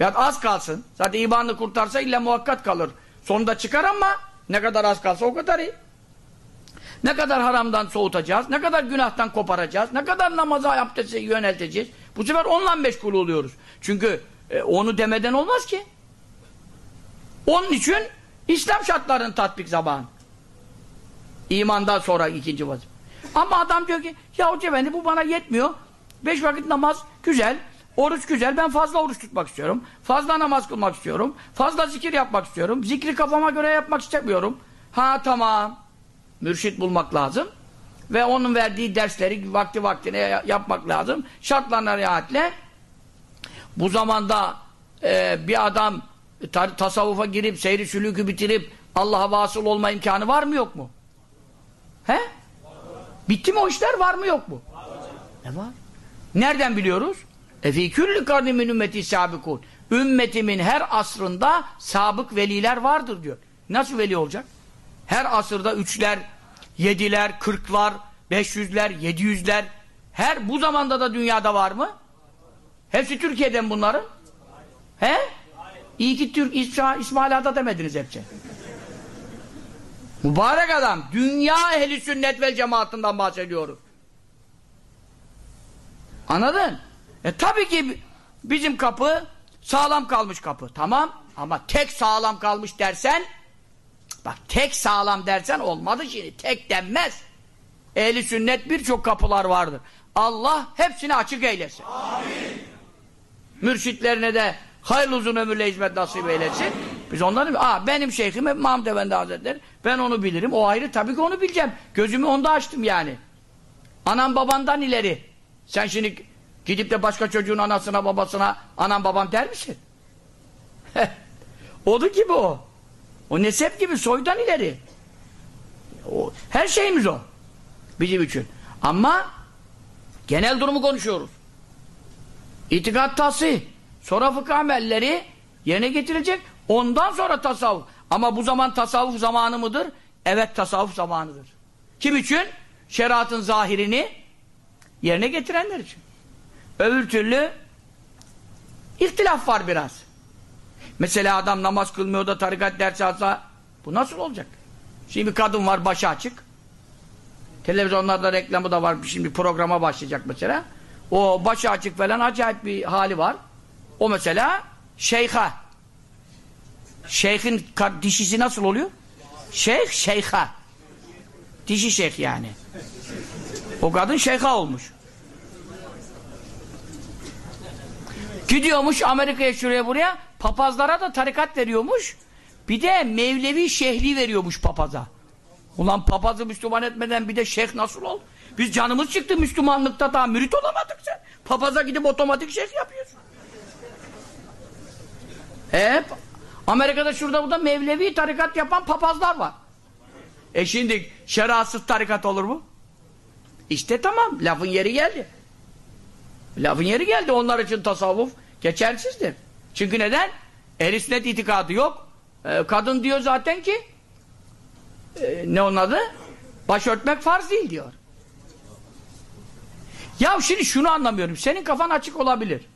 veya az kalsın. Zaten imanını kurtarsa illa muhakkat kalır. Sonunda çıkar ama ne kadar az kalsa o kadar iyi. Ne kadar haramdan soğutacağız, ne kadar günahtan koparacağız, ne kadar namaza abdeste yönelteceğiz. Bu sefer onunla meşgul oluyoruz. Çünkü e, onu demeden olmaz ki. Onun için İslam şartlarının tatbik zamanı. İmandan sonra ikinci vazife. Ama adam diyor ki ya hoca efendi bu bana yetmiyor. Beş vakit namaz güzel. Oruç güzel. Ben fazla oruç tutmak istiyorum. Fazla namaz kılmak istiyorum. Fazla zikir yapmak istiyorum. Zikri kafama göre yapmak istemiyorum. Ha tamam. Mürşit bulmak lazım. Ve onun verdiği dersleri vakti vaktine yapmak lazım. Şartlarına riayetle bu zamanda e, bir adam tasavvufa girip seyri sülükü bitirip Allah'a vasıl olma imkanı var mı yok mu? He? Bitti mi o işler var mı yok mu? Ne var? Nereden biliyoruz? E fî küllü karnimin ümmeti sabikun. Ümmetimin her asrında sabık veliler vardır diyor. Nasıl veli olacak? Her asırda üçler, yediler, kırklar, beş yüzler, yedi yüzler. Her bu zamanda da dünyada var mı? Hepsi Türkiye'den bunların. He? İyi ki Türk İsra, İsmail Ada demediniz hepsi. Mübarek adam. Dünya ehli sünnet ve cemaatinden bahsediyoruz. Anladın? E tabii ki bizim kapı sağlam kalmış kapı. Tamam ama tek sağlam kalmış dersen bak tek sağlam dersen olmadı şimdi. Tek denmez. Ehli sünnet birçok kapılar vardır. Allah hepsini açık eylesin. Amin. Mürşitlerine de hayırlı uzun ömürle hizmet nasip eylesin. Biz onları, aa benim şeyhim hep Mahmud Efendi Hazretleri. Ben onu bilirim. O ayrı tabii ki onu bileceğim. Gözümü onda açtım yani. Anam babandan ileri. Sen şimdi gidip de başka çocuğun anasına babasına anam babam der misin? Odu gibi o. O nesep gibi soydan ileri. O, her şeyimiz o. Bizim için. Ama genel durumu konuşuyoruz. İtikat tası. Sonra fıkıh amelleri yerine getirecek. Ondan sonra tasavvuf. Ama bu zaman tasavvuf zamanı mıdır? Evet tasavvuf zamanıdır. Kim için? Şeriatın zahirini yerine getirenler için. Öbür türlü ihtilaf var biraz. Mesela adam namaz kılmıyor da tarikat dersi alsa bu nasıl olacak? Şimdi bir kadın var başı açık. Televizyonlarda reklamı da var. Şimdi programa başlayacak mesela. O başı açık falan acayip bir hali var. O mesela şeyha. Şeyhin dişisi nasıl oluyor? Şeyh, şeyha. Dişi şeyh yani. O kadın şeyha olmuş. Gidiyormuş Amerika'ya şuraya buraya papazlara da tarikat veriyormuş. Bir de Mevlevi şehri veriyormuş papaza. Ulan papazı Müslüman etmeden bir de şeyh nasıl ol? Biz canımız çıktı Müslümanlıkta daha mürit olamadık sen. Papaza gidip otomatik şeyh yapıyorsun. Hep Amerika'da şurada burada Mevlevi tarikat yapan papazlar var. E şimdi şeriatsız tarikat olur mu? İşte tamam lafın yeri geldi. Lafın yeri geldi onlar için tasavvuf geçersizdir. Çünkü neden? Ehl-i sünnet itikadı yok. E, kadın diyor zaten ki e, ne onun adı? Başörtmek farz değil diyor. Ya şimdi şunu anlamıyorum. Senin kafan açık olabilir.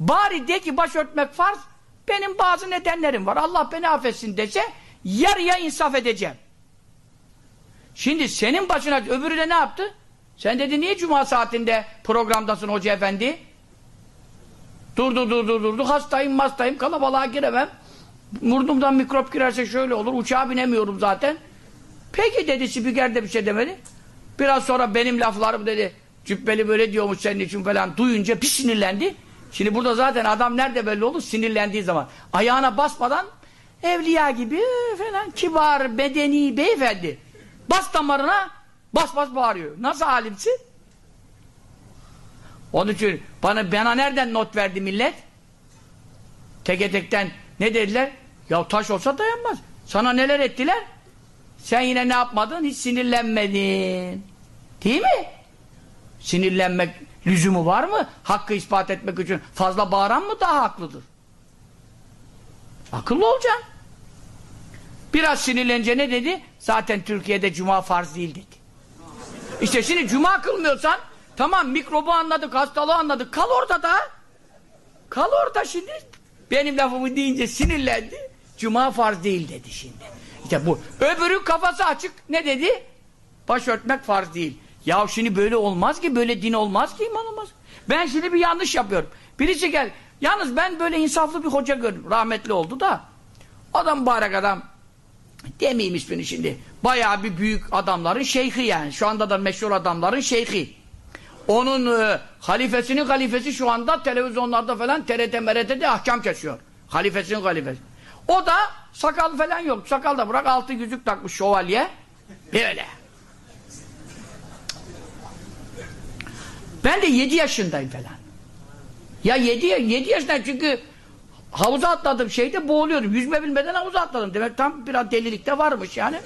Bari de ki başörtmek farz benim bazı nedenlerim var. Allah beni affetsin dese yarıya insaf edeceğim. Şimdi senin başına öbürü de ne yaptı? Sen dedi niye cuma saatinde programdasın hoca efendi? Durdu durdu durdu hastayım hastayım kalabalığa giremem. Burnumdan mikrop girerse şöyle olur uçağa binemiyorum zaten. Peki dedi spiker de bir şey demedi. Biraz sonra benim laflarım dedi cübbeli böyle diyormuş senin için falan duyunca bir sinirlendi. Şimdi burada zaten adam nerede belli olur? Sinirlendiği zaman. Ayağına basmadan evliya gibi falan kibar, medeni beyefendi. Bas damarına bas bas bağırıyor. Nasıl alimsin? Onun için bana, bana nereden not verdi millet? Teke tekten ne dediler? Ya taş olsa dayanmaz. Sana neler ettiler? Sen yine ne yapmadın? Hiç sinirlenmedin. Değil mi? Sinirlenmek lüzumu var mı? Hakkı ispat etmek için fazla bağıran mı daha haklıdır? Akıllı olacaksın. Biraz sinirlenince ne dedi? Zaten Türkiye'de cuma farz değil dedi. İşte şimdi cuma kılmıyorsan tamam mikrobu anladık, hastalığı anladık. Kal orada da. Kal orada şimdi. Benim lafımı deyince sinirlendi. Cuma farz değil dedi şimdi. İşte bu. Öbürü kafası açık. Ne dedi? Başörtmek farz değil. Ya şimdi böyle olmaz ki, böyle din olmaz ki, iman olmaz. Ben şimdi bir yanlış yapıyorum. Birisi gel. Yalnız ben böyle insaflı bir hoca gördüm. Rahmetli oldu da. Adam mübarek adam. Demeyeyim ismini şimdi. Bayağı bir büyük adamların şeyhi yani. Şu anda da meşhur adamların şeyhi. Onun e, halifesinin halifesi şu anda televizyonlarda falan TRT MRT'de ahkam kesiyor. Halifesinin halifesi. O da sakal falan yok. Sakal da bırak altı yüzük takmış şövalye. Böyle. Ben de yedi yaşındayım falan. Ya yedi, yedi yaşındayım çünkü havuza atladım şeyde boğuluyordum. Yüzme bilmeden havuza atladım. Demek tam biraz delilik de varmış yani.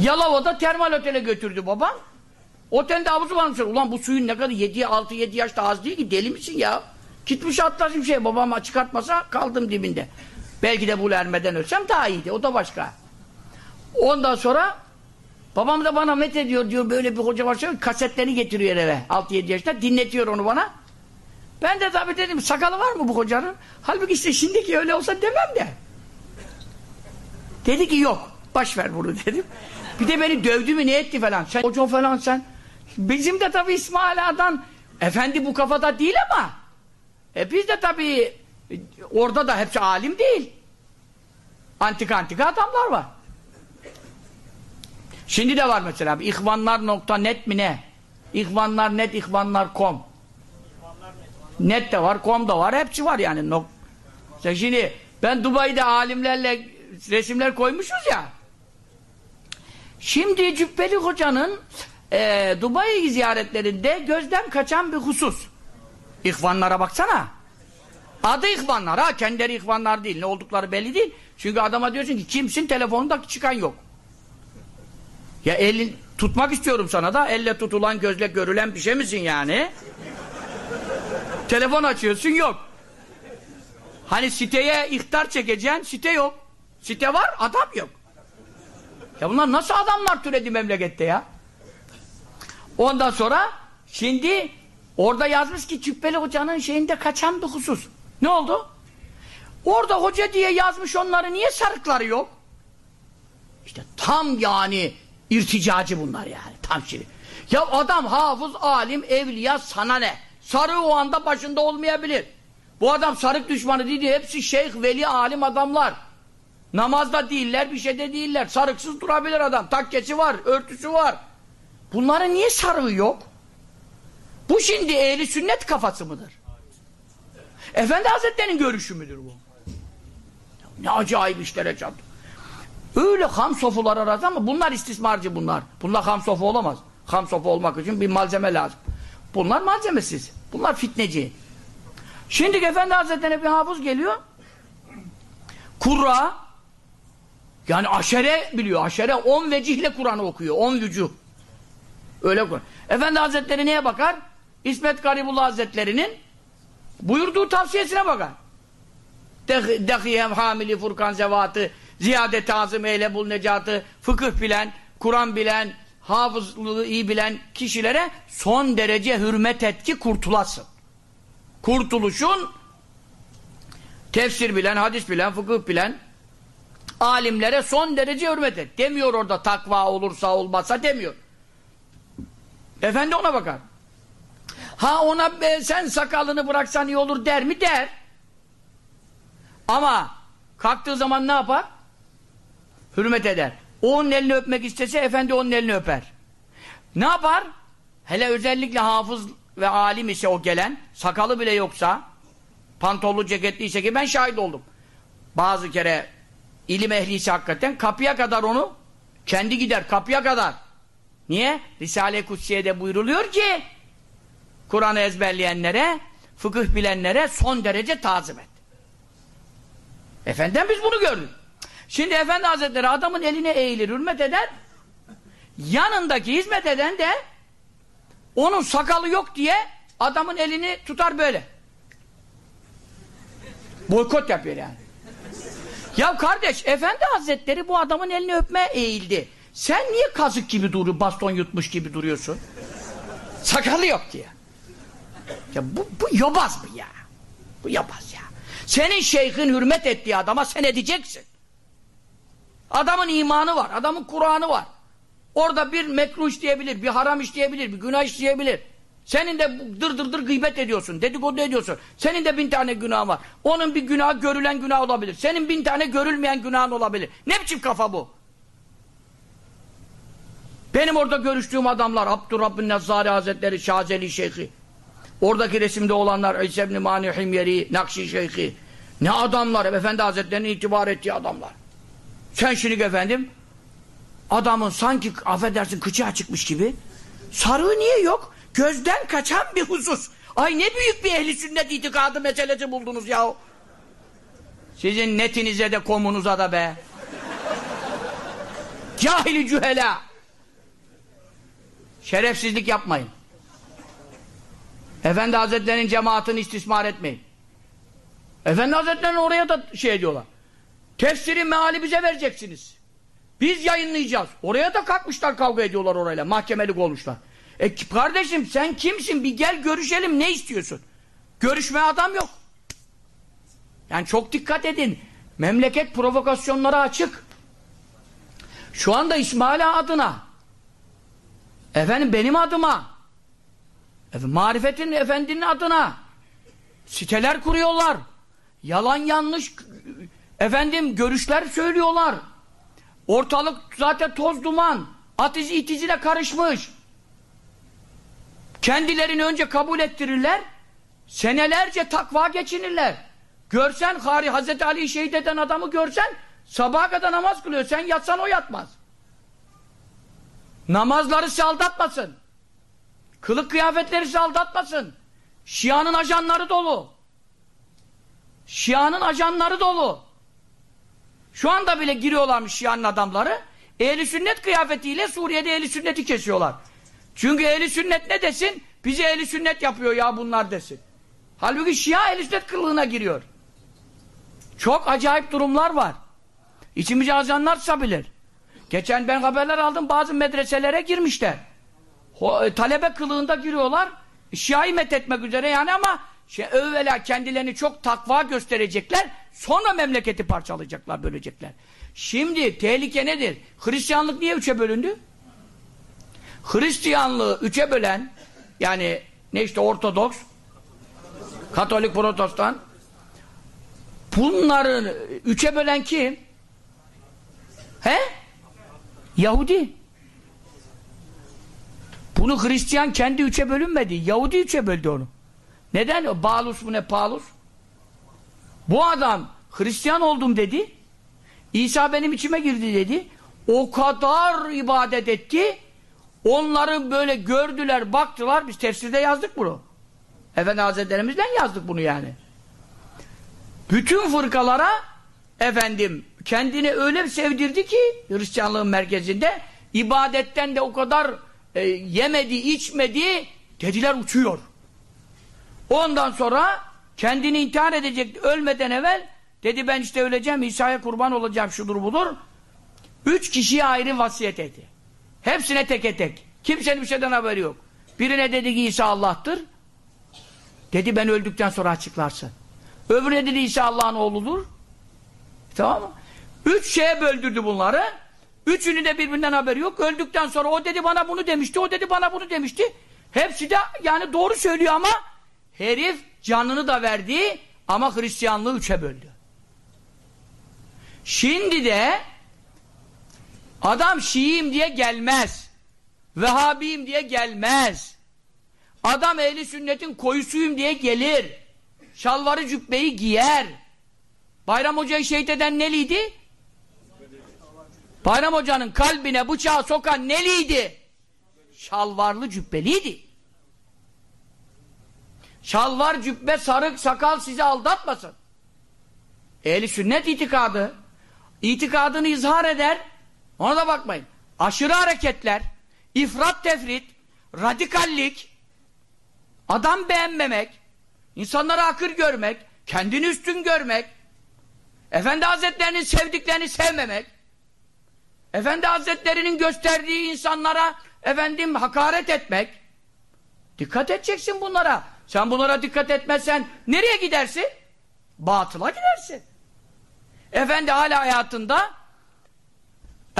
Yalova'da termal otele götürdü babam. Otelde havuzu varmış. Ulan bu suyun ne kadar 7 6 7 yaşta az değil ki deli misin ya? Gitmiş atlasın şey babam çıkartmasa kaldım dibinde. Belki de bu ermeden ölsem daha iyiydi. O da başka. Ondan sonra babam da bana met ediyor diyor böyle bir hoca var. Kasetlerini getiriyor eve 6-7 yaşında. Dinletiyor onu bana. Ben de tabii dedim sakalı var mı bu hocanın? Halbuki işte şimdiki öyle olsa demem de. Dedi ki yok. Baş ver bunu dedim. Bir de beni dövdü mü ne etti falan. Sen hoca falan sen. Bizim de tabii İsmail Ağa'dan efendi bu kafada değil ama e biz de tabii orada da hepsi alim değil. Antika antika adamlar var. Şimdi de var mesela ihvanlar.net mi ne? İhvanlar net, ihvanlar.com Net de var, com da var, hepsi var yani. Şimdi ben Dubai'de alimlerle resimler koymuşuz ya. Şimdi Cübbeli Hoca'nın e, Dubai ziyaretlerinde gözden kaçan bir husus. İhvanlara baksana. Adı ihvanlar ha, kendileri ihvanlar değil. Ne oldukları belli değil. Çünkü adama diyorsun ki kimsin telefonunda çıkan yok. Ya elin tutmak istiyorum sana da elle tutulan gözle görülen bir şey misin yani? Telefon açıyorsun yok. Hani siteye ihtar çekeceksin site yok. Site var adam yok. Ya bunlar nasıl adamlar türedi memlekette ya? Ondan sonra şimdi orada yazmış ki Cübbeli Hoca'nın şeyinde kaçan bir husus. Ne oldu? Orada hoca diye yazmış onları niye sarıkları yok? İşte tam yani irticacı bunlar yani. Tam şimdi. Ya adam hafız, alim, evliya sana ne? Sarığı o anda başında olmayabilir. Bu adam sarık düşmanı değil, hepsi şeyh, veli, alim adamlar. Namazda değiller, bir şeyde değiller. Sarıksız durabilir adam. Takkesi var, örtüsü var. Bunların niye sarığı yok? Bu şimdi ehli sünnet kafası mıdır? Efendi Hazretleri'nin görüşü müdür bu? Ne acayip işlere çarptı. Öyle ham sofular arası ama bunlar istismarcı bunlar. Bunlar ham sofu olamaz. Ham sofu olmak için bir malzeme lazım. Bunlar malzemesiz. Bunlar fitneci. Şimdi Efendi Hazretleri'ne bir hafız geliyor. Kurra yani aşere biliyor. Aşere on vecihle Kur'an okuyor. On vücuh. Öyle Kur'an. Efendi Hazretleri neye bakar? İsmet Garibullah Hazretleri'nin buyurduğu tavsiyesine bakar. Dehiyem hamili furkan zevatı ziyade azım eyle bul necatı fıkıh bilen, Kur'an bilen, hafızlığı iyi bilen kişilere son derece hürmet et ki kurtulasın. Kurtuluşun tefsir bilen, hadis bilen, fıkıh bilen Alimlere son derece hürmet et. Demiyor orada takva olursa olmazsa demiyor. Efendi ona bakar. Ha ona e, sen sakalını bıraksan iyi olur der mi? Der. Ama kalktığı zaman ne yapar? Hürmet eder. O onun elini öpmek istese efendi onun elini öper. Ne yapar? Hele özellikle hafız ve alim ise o gelen, sakalı bile yoksa, pantollu ceketliyse ki ben şahit oldum. Bazı kere ilim ehliyse hakikaten kapıya kadar onu kendi gider kapıya kadar. Niye? Risale-i Kutsiye'de buyruluyor ki Kur'an'ı ezberleyenlere, fıkıh bilenlere son derece tazim et. Efendim biz bunu gördük. Şimdi Efendi Hazretleri adamın eline eğilir, hürmet eder. Yanındaki hizmet eden de onun sakalı yok diye adamın elini tutar böyle. Boykot yapıyor yani. Ya kardeş, Efendi Hazretleri bu adamın elini öpmeye eğildi. Sen niye kazık gibi duruyor, baston yutmuş gibi duruyorsun? Sakalı yok diye. Ya bu, bu yobaz mı ya? Bu yobaz ya. Senin şeyhin hürmet ettiği adama sen edeceksin. Adamın imanı var, adamın Kur'an'ı var. Orada bir mekruh işleyebilir, bir haram işleyebilir, bir günah işleyebilir. Senin de dır dır dır gıybet ediyorsun, dedikodu ediyorsun. Senin de bin tane günah var. Onun bir günah görülen günah olabilir. Senin bin tane görülmeyen günahın olabilir. Ne biçim kafa bu? Benim orada görüştüğüm adamlar Abdurrabbin Nezzari Hazretleri Şazeli Şeyhi. Oradaki resimde olanlar İsa ibn Mani Himyeri, Nakşi Şeyhi. Ne adamlar? Efendi Hazretleri'nin itibar ettiği adamlar. Sen şimdi efendim adamın sanki affedersin kıçı çıkmış gibi sarığı niye yok? Gözden kaçan bir husus. Ay ne büyük bir ehli sünnet itikadı meselesi buldunuz ya. Sizin netinize de komunuza da be. Cahili cühela. Şerefsizlik yapmayın. Efendi Hazretleri'nin cemaatini istismar etmeyin. Efendi Hazretleri'nin oraya da şey ediyorlar. Tefsiri meali bize vereceksiniz. Biz yayınlayacağız. Oraya da kalkmışlar kavga ediyorlar orayla. Mahkemelik olmuşlar. E kardeşim sen kimsin? Bir gel görüşelim. Ne istiyorsun? Görüşmeye adam yok. Yani çok dikkat edin. Memleket provokasyonlara açık. Şu anda İsmail adına efendim benim adıma efendim, marifetin efendinin adına siteler kuruyorlar. Yalan yanlış efendim görüşler söylüyorlar. Ortalık zaten toz duman. Atizi itizine karışmış. Kendilerini önce kabul ettirirler. Senelerce takva geçinirler. Görsen Hari Hazreti Ali'yi şehit eden adamı görsen sabaha kadar namaz kılıyor. Sen yatsan o yatmaz. Namazları sizi aldatmasın. Kılık kıyafetleri sizi aldatmasın. Şia'nın ajanları dolu. Şia'nın ajanları dolu. Şu anda bile giriyorlarmış Şia'nın adamları. Ehli sünnet kıyafetiyle Suriye'de ehli sünneti kesiyorlar. Çünkü ehli sünnet ne desin? Bizi ehli sünnet yapıyor ya bunlar desin. Halbuki Şia ehli sünnet kılığına giriyor. Çok acayip durumlar var. İçimizi azanlar bilir. Geçen ben haberler aldım bazı medreselere girmişler. E, talebe kılığında giriyorlar. Şia'yı methetmek üzere yani ama şey, evvela kendilerini çok takva gösterecekler. Sonra memleketi parçalayacaklar, bölecekler. Şimdi tehlike nedir? Hristiyanlık niye üçe bölündü? Hristiyanlığı üçe bölen yani ne işte Ortodoks Katolik, Protestan bunları üçe bölen kim? He? Yahudi. Bunu Hristiyan kendi üçe bölünmedi. Yahudi üçe böldü onu. Neden? Bağlus mu ne Paulus? Bu adam Hristiyan oldum dedi. İsa benim içime girdi dedi. O kadar ibadet etti. Onları böyle gördüler, baktılar. Biz tefsirde yazdık bunu. Efendi Hazretlerimizden yazdık bunu yani. Bütün fırkalara efendim kendini öyle sevdirdi ki Hristiyanlığın merkezinde ibadetten de o kadar e, yemedi, içmedi dediler uçuyor. Ondan sonra kendini intihar edecek ölmeden evvel dedi ben işte öleceğim İsa'ya kurban olacağım şudur budur. Üç kişiye ayrı vasiyet etti. Hepsine teke tek. Kimsenin bir şeyden haberi yok. Birine dedi ki İsa Allah'tır. Dedi ben öldükten sonra açıklarsın. Öbürüne dedi İsa Allah'ın oğludur. Tamam mı? Üç şeye böldürdü bunları. Üçünün de birbirinden haberi yok. Öldükten sonra o dedi bana bunu demişti, o dedi bana bunu demişti. Hepsi de yani doğru söylüyor ama herif canını da verdi ama Hristiyanlığı üçe böldü. Şimdi de adam Şiiyim diye gelmez. Vehhabiyim diye gelmez. Adam ehli sünnetin koyusuyum diye gelir. Şalvarı cübbeyi giyer. Bayram Hoca'yı şehit eden neliydi? Bayram Hoca'nın kalbine bıçağı sokan neliydi? Şalvarlı cübbeliydi. Şalvar, cübbe, sarık, sakal sizi aldatmasın. Ehli sünnet itikadı. İtikadını izhar eder. Ona da bakmayın. Aşırı hareketler, ifrat tefrit, radikallik, adam beğenmemek, insanları akır görmek, kendini üstün görmek, Efendi Hazretlerinin sevdiklerini sevmemek, Efendi Hazretlerinin gösterdiği insanlara efendim hakaret etmek. Dikkat edeceksin bunlara. Sen bunlara dikkat etmezsen nereye gidersin? Batıla gidersin. Efendi hala hayatında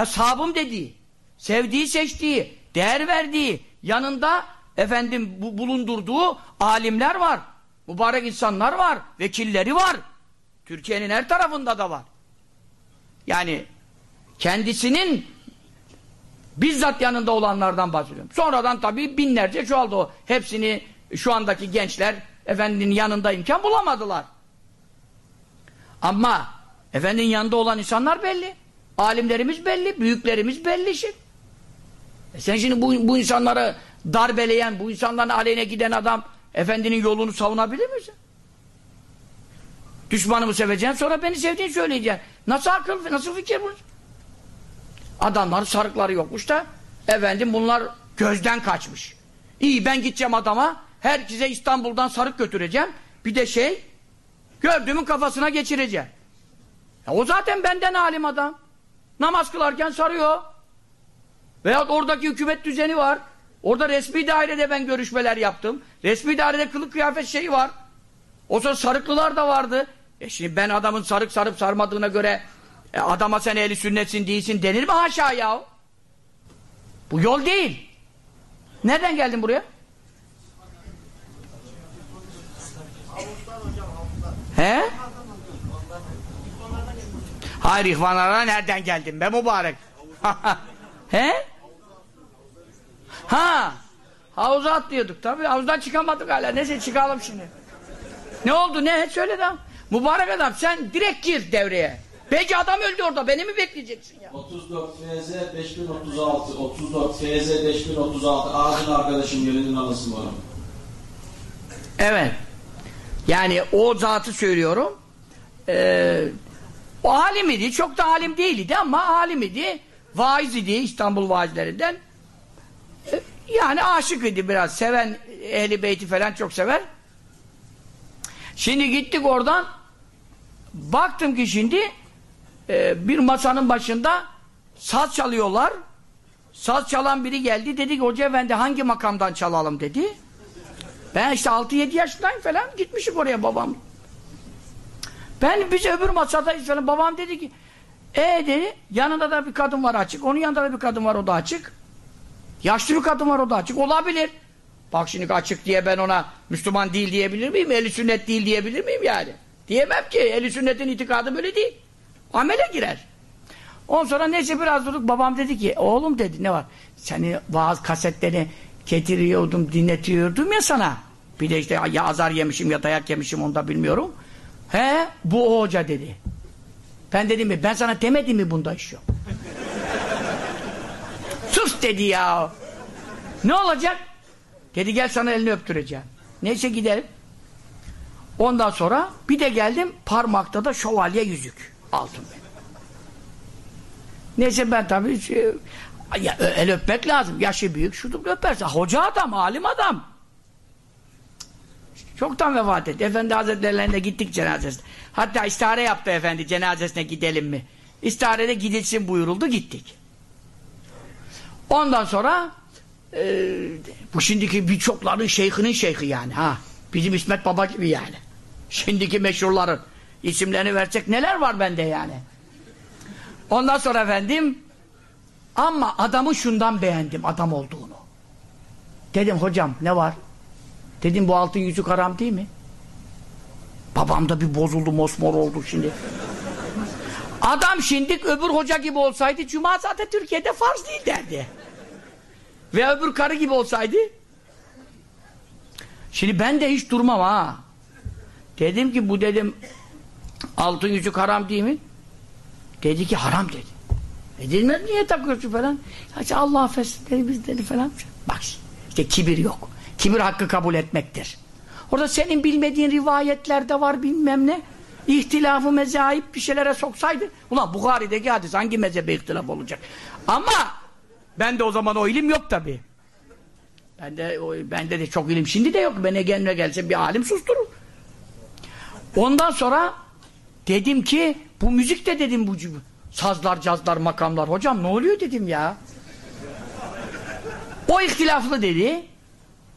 eshabım dediği, sevdiği, seçtiği, değer verdiği, yanında efendim bu, bulundurduğu alimler var. Mübarek insanlar var, vekilleri var. Türkiye'nin her tarafında da var. Yani kendisinin bizzat yanında olanlardan bahsediyorum. Sonradan tabii binlerce çoğaldı o. Hepsini şu andaki gençler efendinin yanında imkan bulamadılar. Ama efendinin yanında olan insanlar belli. Alimlerimiz belli, büyüklerimiz belli şimdi. E sen şimdi bu, bu insanları darbeleyen, bu insanların aleyhine giden adam efendinin yolunu savunabilir misin? Düşmanımı seveceksin sonra beni sevdiğini söyleyeceksin. Nasıl akıl, nasıl fikir bu? Adamlar sarıkları yokmuş da efendim bunlar gözden kaçmış. İyi ben gideceğim adama herkese İstanbul'dan sarık götüreceğim. Bir de şey gördüğümün kafasına geçireceğim. Ya o zaten benden alim adam. Namaz kılarken sarıyor. Veyahut oradaki hükümet düzeni var. Orada resmi dairede ben görüşmeler yaptım. Resmi dairede kılık kıyafet şeyi var. O sonra sarıklılar da vardı. E şimdi ben adamın sarık sarıp sarmadığına göre e adama sen ehli sünnetsin değilsin denir mi haşa ya? Bu yol değil. Nereden geldin buraya? He? Hayır ihvanlara nereden geldin be mübarek? He? Ha? Havuza atlıyorduk tabii. Havuzdan çıkamadık hala. Neyse çıkalım şimdi. Ne oldu ne? Söyle de. Mübarek adam sen direkt gir devreye. Belki adam öldü orada. Beni mi bekleyeceksin ya? 34 FZ 5036 34 FZ 5036 Ağzın arkadaşım yerinin anası var. Evet. Yani o zatı söylüyorum. Ee, o alim idi. Çok da alim değildi ama alim idi. Vaiz idi İstanbul vaizlerinden. Ee, yani aşık idi biraz. Seven ehli beyti falan çok sever. Şimdi gittik oradan baktım ki şimdi e, bir masanın başında saz çalıyorlar. Saz çalan biri geldi dedi ki hoca efendi hangi makamdan çalalım dedi. Ben işte 6-7 yaşındayım falan gitmişim oraya babam. Ben biz öbür masadayız falan babam dedi ki e dedi yanında da bir kadın var açık onun yanında da bir kadın var o da açık. Yaşlı bir kadın var o da açık olabilir. Bak şimdi açık diye ben ona Müslüman değil diyebilir miyim? Eli sünnet değil diyebilir miyim yani? Diyemem ki. Eli sünnetin itikadı böyle değil. Amele girer. Ondan sonra neyse biraz durduk. Babam dedi ki oğlum dedi ne var? Seni vaaz kasetlerini getiriyordum, dinletiyordum ya sana. Bir de işte ya azar yemişim ya dayak yemişim onu da bilmiyorum. He bu o hoca dedi. Ben dedim mi ben sana demedim mi bunda iş yok. Sus dedi ya. Ne olacak? Dedi gel sana elini öptüreceğim. Neyse gidelim. Ondan sonra bir de geldim parmakta da şövalye yüzük aldım ben. Neyse ben tabii şey, ya, el öpmek lazım. Yaşı büyük şudur öperse. Hoca adam, alim adam. Çoktan vefat etti. Efendi Hazretlerine gittik cenazesine. Hatta istihare yaptı efendi cenazesine gidelim mi? İstiharede gidilsin buyuruldu gittik. Ondan sonra e, bu şimdiki birçokların şeyhinin şeyhi yani ha. Bizim İsmet Baba gibi yani. Şimdiki meşhurların isimlerini versek neler var bende yani. Ondan sonra efendim ama adamı şundan beğendim adam olduğunu. Dedim hocam ne var? Dedim bu altın yüzük haram değil mi? Babam da bir bozuldu mosmor oldu şimdi. Adam şimdi öbür hoca gibi olsaydı cuma zaten Türkiye'de farz değil derdi. Ve öbür karı gibi olsaydı şimdi ben de hiç durmam ha. Dedim ki bu dedim altın yüzük haram değil mi? Dedi ki haram dedi. E dedim niye takıyorsun falan? Ya Allah affetsin dedi biz dedi falan. Bak işte kibir yok. Kibir hakkı kabul etmektir. Orada senin bilmediğin rivayetlerde var bilmem ne. İhtilafı mezahip bir şeylere soksaydı. Ulan Bukhari'deki hadis hangi mezhebe ihtilaf olacak? Ama ben de o zaman o ilim yok tabi. Ben de, o, bende de çok ilim şimdi de yok. Bana gelme gelse bir alim susturur. Ondan sonra dedim ki bu müzik de dedim bu. Sazlar, cazlar, makamlar. Hocam ne oluyor dedim ya. O ihtilaflı dedi.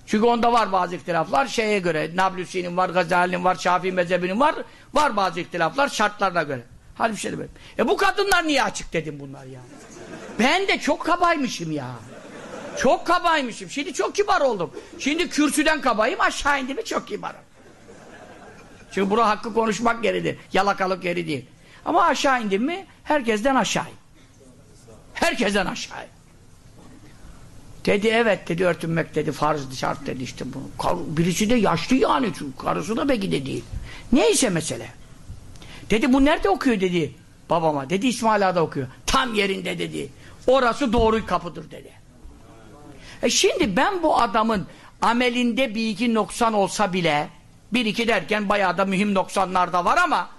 Çünkü onda var bazı ihtilaflar şeye göre. Nablusi'nin var, Gazali'nin var, Şafii mezhebinin var. Var bazı ihtilaflar şartlarına göre. Bir şey demedim. E bu kadınlar niye açık dedim bunlar ya. Ben de çok kabaymışım ya. Çok kabaymışım. Şimdi çok kibar oldum. Şimdi kürsüden kabayım aşağı indi mi çok kibarım. Çünkü bura hakkı konuşmak yeridir. Yalakalık değil. Ama aşağı indim mi herkesten aşağı. Herkesten aşağı. Dedi evet dedi örtünmek dedi farz şart dedi işte bu. Birisi de yaşlı yani çünkü karısı da belki de değil. Neyse mesele. Dedi bu nerede okuyor dedi babama. Dedi İsmail Ağa'da okuyor. Tam yerinde dedi. Orası doğru kapıdır dedi. E şimdi ben bu adamın amelinde bir iki noksan olsa bile bir iki derken bayağı da mühim noksanlar da var ama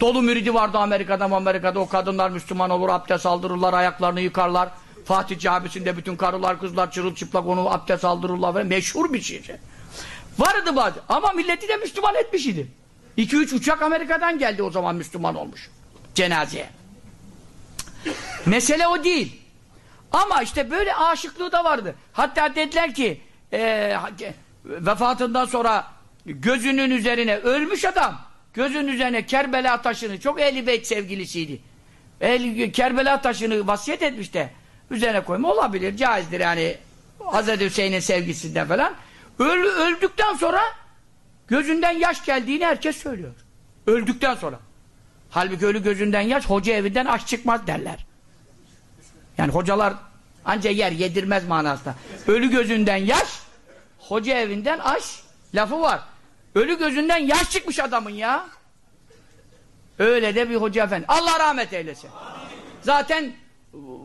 dolu müridi vardı Amerika'da Amerika'da o kadınlar Müslüman olur abdest aldırırlar ayaklarını yıkarlar Fatih Camisi'nde bütün karılar kızlar çırılçıplak onu abdest aldırırlar ve meşhur bir şey. Vardı bazı ama milleti de Müslüman etmiş idi. 2-3 uçak Amerika'dan geldi o zaman Müslüman olmuş. Cenazeye. Mesele o değil. Ama işte böyle aşıklığı da vardı. Hatta dediler ki e, vefatından sonra gözünün üzerine ölmüş adam gözünün üzerine Kerbela taşını çok ehli beyt sevgilisiydi. Ehli, Kerbela taşını vasiyet etmiş de üzerine koyma olabilir. Caizdir yani Hazreti Hüseyin'in sevgisinden falan. Öl, öldükten sonra gözünden yaş geldiğini herkes söylüyor. Öldükten sonra. Halbuki ölü gözünden yaş hoca evinden aş çıkmaz derler. Yani hocalar anca yer yedirmez manasında. Ölü gözünden yaş hoca evinden aş lafı var. Ölü gözünden yaş çıkmış adamın ya. Öyle de bir hoca efendi. Allah rahmet eylesin. Zaten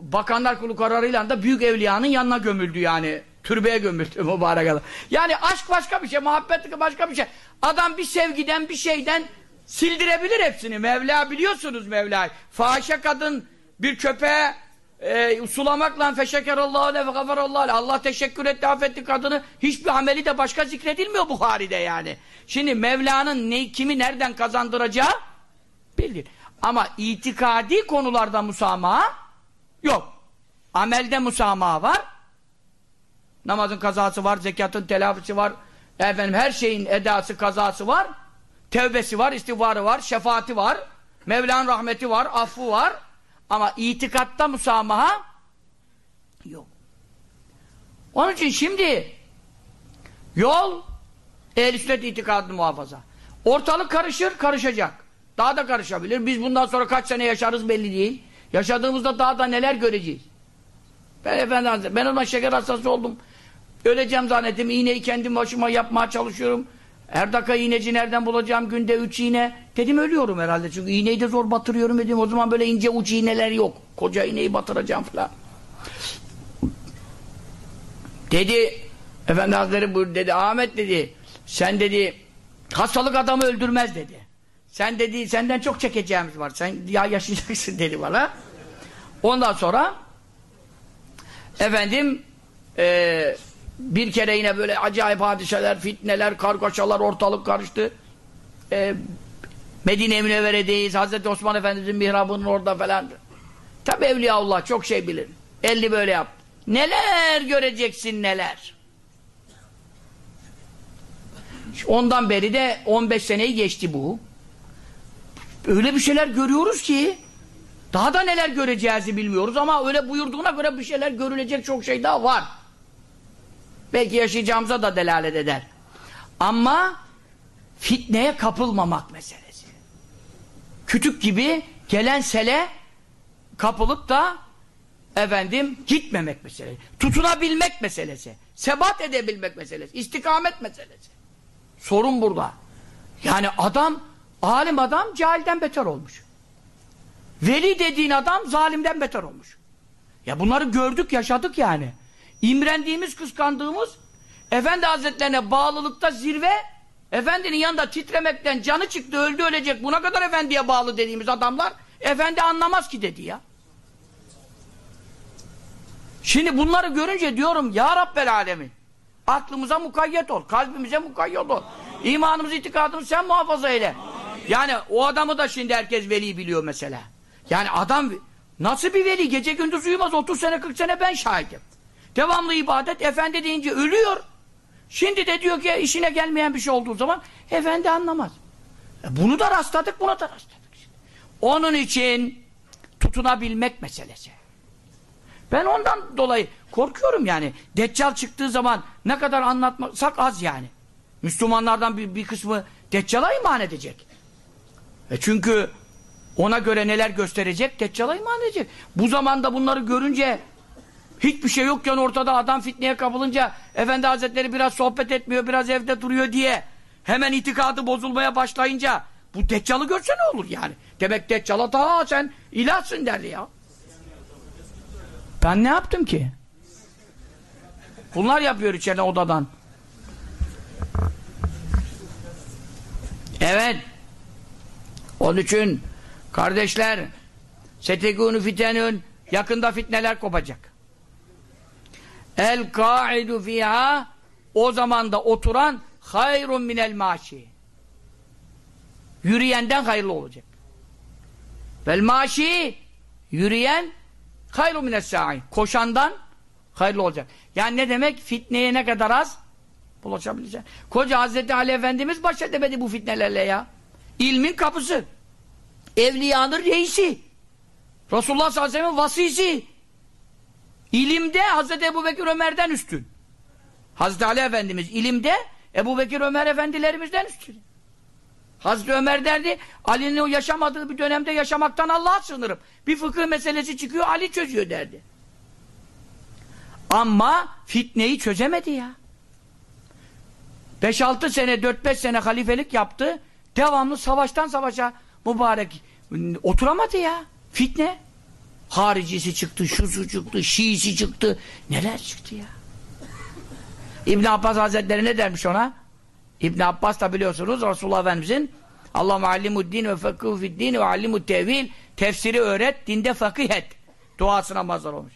bakanlar kulu kararıyla da büyük evliyanın yanına gömüldü yani. Türbeye gömüldü mübarek adam. Yani aşk başka bir şey, muhabbet başka bir şey. Adam bir sevgiden, bir şeyden sildirebilir hepsini. Mevla biliyorsunuz Mevla'yı. Fahişe kadın bir köpeğe e, sulamakla feşekerallahu le ve gafarallahu Allah teşekkür etti, affetti kadını. Hiçbir ameli de başka zikredilmiyor Buhari'de yani. Şimdi Mevla'nın ne, kimi nereden kazandıracağı bilir. Ama itikadi konularda musamaha yok. Amelde musamaha var. Namazın kazası var, zekatın telafisi var. Efendim her şeyin edası, kazası var. Tevbesi var, istiğfarı var, şefaati var. Mevla'nın rahmeti var, affı var. Ama itikatta musamaha yok. Onun için şimdi yol ehl-i sünnet itikadını muhafaza. Ortalık karışır, karışacak. Daha da karışabilir. Biz bundan sonra kaç sene yaşarız belli değil. Yaşadığımızda daha da neler göreceğiz. Ben efendim, ben ona şeker hastası oldum. Öleceğim zannettim. İğneyi kendim başıma yapmaya çalışıyorum. Her iğneci nereden bulacağım? Günde üç iğne. Dedim ölüyorum herhalde. Çünkü iğneyi de zor batırıyorum dedim. O zaman böyle ince uç iğneler yok. Koca iğneyi batıracağım falan. Dedi Efendi Hazretleri buyur dedi. Ahmet dedi. Sen dedi hastalık adamı öldürmez dedi. Sen dedi senden çok çekeceğimiz var. Sen ya yaşayacaksın dedi bana. Ondan sonra efendim eee bir kere yine böyle acayip hadiseler, fitneler, kargaşalar ortalık karıştı. Ee, Medine-i Münevvere'deyiz. Hazreti Osman Efendimiz'in mihrabının orada falan. Tabi Evliyaullah çok şey bilir. Elli böyle yap. Neler göreceksin neler. Ondan beri de 15 seneyi geçti bu. öyle bir şeyler görüyoruz ki daha da neler göreceğizi bilmiyoruz ama öyle buyurduğuna göre bir şeyler görülecek çok şey daha var. Belki yaşayacağımıza da delalet eder. Ama fitneye kapılmamak meselesi. Kütük gibi gelen sele kapılıp da efendim gitmemek meselesi. Tutunabilmek meselesi. Sebat edebilmek meselesi. istikamet meselesi. Sorun burada. Yani adam, alim adam cahilden beter olmuş. Veli dediğin adam zalimden beter olmuş. Ya bunları gördük, yaşadık yani. İmrendiğimiz, kıskandığımız Efendi Hazretlerine bağlılıkta zirve Efendinin yanında titremekten canı çıktı, öldü ölecek. Buna kadar efendiye bağlı dediğimiz adamlar efendi anlamaz ki dedi ya. Şimdi bunları görünce diyorum ya Rabbel Alemin aklımıza mukayyet ol, kalbimize mukayyet ol. İmanımız, itikadımız sen muhafaza eyle. Yani o adamı da şimdi herkes veli biliyor mesela. Yani adam nasıl bir veli? Gece gündüz uyumaz 30 sene 40 sene ben şahidim. Devamlı ibadet, efendi deyince ölüyor. Şimdi de diyor ki işine gelmeyen bir şey olduğu zaman efendi anlamaz. E bunu da rastladık, buna da rastladık. Onun için tutunabilmek meselesi. Ben ondan dolayı korkuyorum yani. Deccal çıktığı zaman ne kadar anlatmasak az yani. Müslümanlardan bir, bir kısmı Deccal'a iman edecek. E çünkü ona göre neler gösterecek, Deccal'a iman edecek. Bu zamanda bunları görünce hiçbir şey yokken ortada adam fitneye kapılınca Efendi Hazretleri biraz sohbet etmiyor, biraz evde duruyor diye hemen itikadı bozulmaya başlayınca bu Deccal'ı görse ne olur yani? Demek Deccal'a ta sen ilahsın derdi ya. Ben ne yaptım ki? Bunlar yapıyor içeride odadan. Evet. Onun için kardeşler setegûnü fitenün yakında fitneler kopacak. El kaidu fiha o zaman da oturan hayrun minel maşi. Yürüyenden hayırlı olacak. Vel maşi yürüyen hayru mines sa'i. Koşandan hayırlı olacak. Yani ne demek? Fitneye ne kadar az bulaşabilecek. Koca Hazreti Ali Efendimiz baş edemedi bu fitnelerle ya. İlmin kapısı. Evliyanın reisi. Resulullah sallallahu aleyhi ve sellem'in vasisi. İlimde Hazreti Ebu Bekir Ömer'den üstün. Hazreti Ali Efendimiz ilimde Ebu Bekir Ömer Efendilerimizden üstün. Hazreti Ömer derdi, Ali'nin o yaşamadığı bir dönemde yaşamaktan Allah'a sığınırım. Bir fıkıh meselesi çıkıyor, Ali çözüyor derdi. Ama fitneyi çözemedi ya. 5-6 sene, 4-5 sene halifelik yaptı. Devamlı savaştan savaşa mübarek oturamadı ya. Fitne. Haricisi çıktı, şusu çıktı, Şiisi çıktı. Neler çıktı ya. İbn Abbas Hazretleri ne dermiş ona? İbn Abbas da biliyorsunuz Resulullah Efendimizin Allah muallimuddin ve fakıhu fiddin ve allimut tevil tefsiri öğret, dinde fakih et. Duasına mazhar olmuş.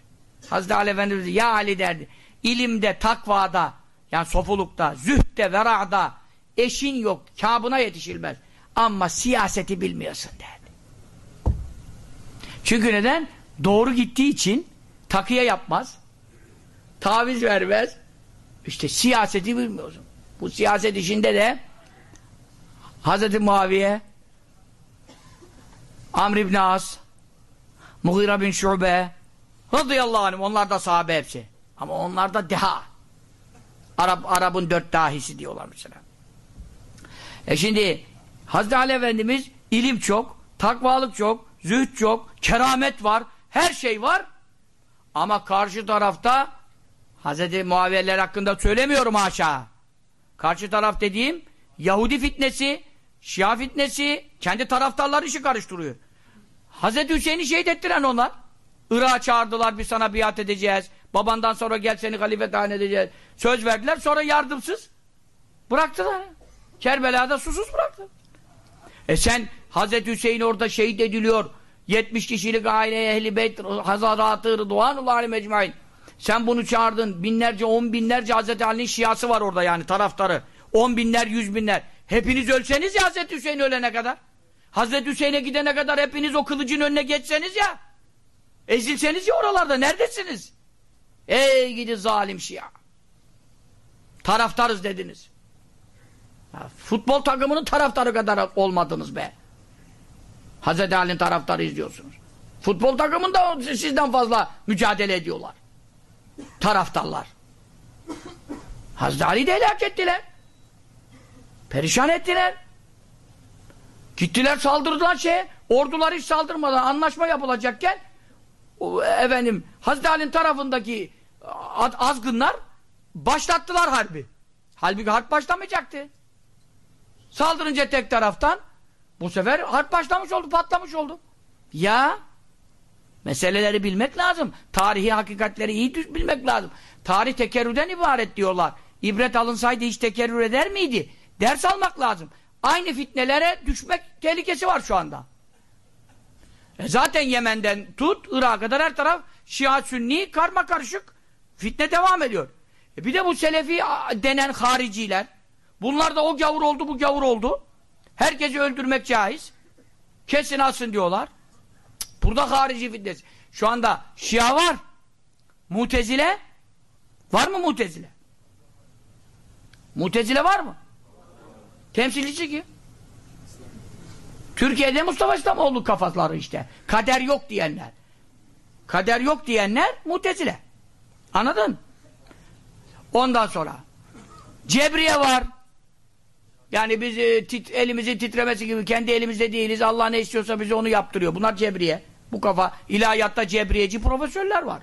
Hazreti Ali Efendimiz ya Ali derdi. İlimde, takvada, yani sofulukta, zühde, vera'da eşin yok, kabına yetişilmez. Ama siyaseti bilmiyorsun derdi. Çünkü neden? Doğru gittiği için takıya yapmaz. Taviz vermez. İşte siyaseti bilmiyorsun. Bu siyaset işinde de Hz. Muaviye Amr ibn As Mughira bin Şube radıyallahu anh onlar da sahabe hepsi. Ama onlar da deha. Arap, Arap'ın dört dahisi diyorlar mesela. E şimdi Hazreti Ali Efendimiz ilim çok, takvalık çok, zühd çok, keramet var, her şey var. Ama karşı tarafta Hazreti Muaviyeler hakkında söylemiyorum haşa. Karşı taraf dediğim Yahudi fitnesi, Şia fitnesi, kendi taraftarları işi karıştırıyor. Hazreti Hüseyin'i şehit ettiren onlar. Irak'a çağırdılar, biz sana biat edeceğiz. Babandan sonra gel seni halife tayin edeceğiz. Söz verdiler, sonra yardımsız. Bıraktılar. Kerbela'da susuz bıraktı. E sen Hazreti Hüseyin orada şehit ediliyor. 70 kişilik aile ehli beyt hazaratı rıdvanullah aleyhi mecmain. Sen bunu çağırdın. Binlerce, on binlerce Hazreti Ali'nin şiası var orada yani taraftarı. On binler, yüz binler. Hepiniz ölseniz ya Hazreti Hüseyin ölene kadar. Hazreti Hüseyin'e gidene kadar hepiniz o kılıcın önüne geçseniz ya. Ezilseniz ya oralarda. Neredesiniz? Ey gidi zalim şia. Taraftarız dediniz. Ya, futbol takımının taraftarı kadar olmadınız be. Hazreti Ali'nin taraftarı izliyorsunuz. Futbol takımında sizden fazla mücadele ediyorlar. Taraftarlar. Hazreti Ali'yi de helak ettiler. Perişan ettiler. Gittiler saldırdılar şeye. Ordular hiç saldırmadan anlaşma yapılacakken efendim Hazreti Ali'nin tarafındaki azgınlar başlattılar harbi. Halbuki harp başlamayacaktı. Saldırınca tek taraftan bu sefer harp başlamış oldu, patlamış oldu. Ya meseleleri bilmek lazım. Tarihi hakikatleri iyi bilmek lazım. Tarih tekerrürden ibaret diyorlar. İbret alınsaydı hiç tekerrür eder miydi? Ders almak lazım. Aynı fitnelere düşmek tehlikesi var şu anda. E zaten Yemen'den tut, Irak'a kadar her taraf Şia Sünni karma karışık fitne devam ediyor. E bir de bu Selefi denen hariciler bunlar da o gavur oldu bu gavur oldu. Herkesi öldürmek caiz. Kesin alsın diyorlar. Burada harici fitnesi. Şu anda Şia var. Mutezile var mı Mutezile? Mutezile var mı? Temsilcisi kim? Türkiye'de Mustafa İslamoğlu kafaları işte. Kader yok diyenler. Kader yok diyenler mutezile. Anladın? Ondan sonra Cebriye var. Yani biz e, tit, elimizin titremesi gibi kendi elimizde değiliz. Allah ne istiyorsa bize onu yaptırıyor. Bunlar Cebriye. Bu kafa ilahiyatta Cebriyeci profesörler var.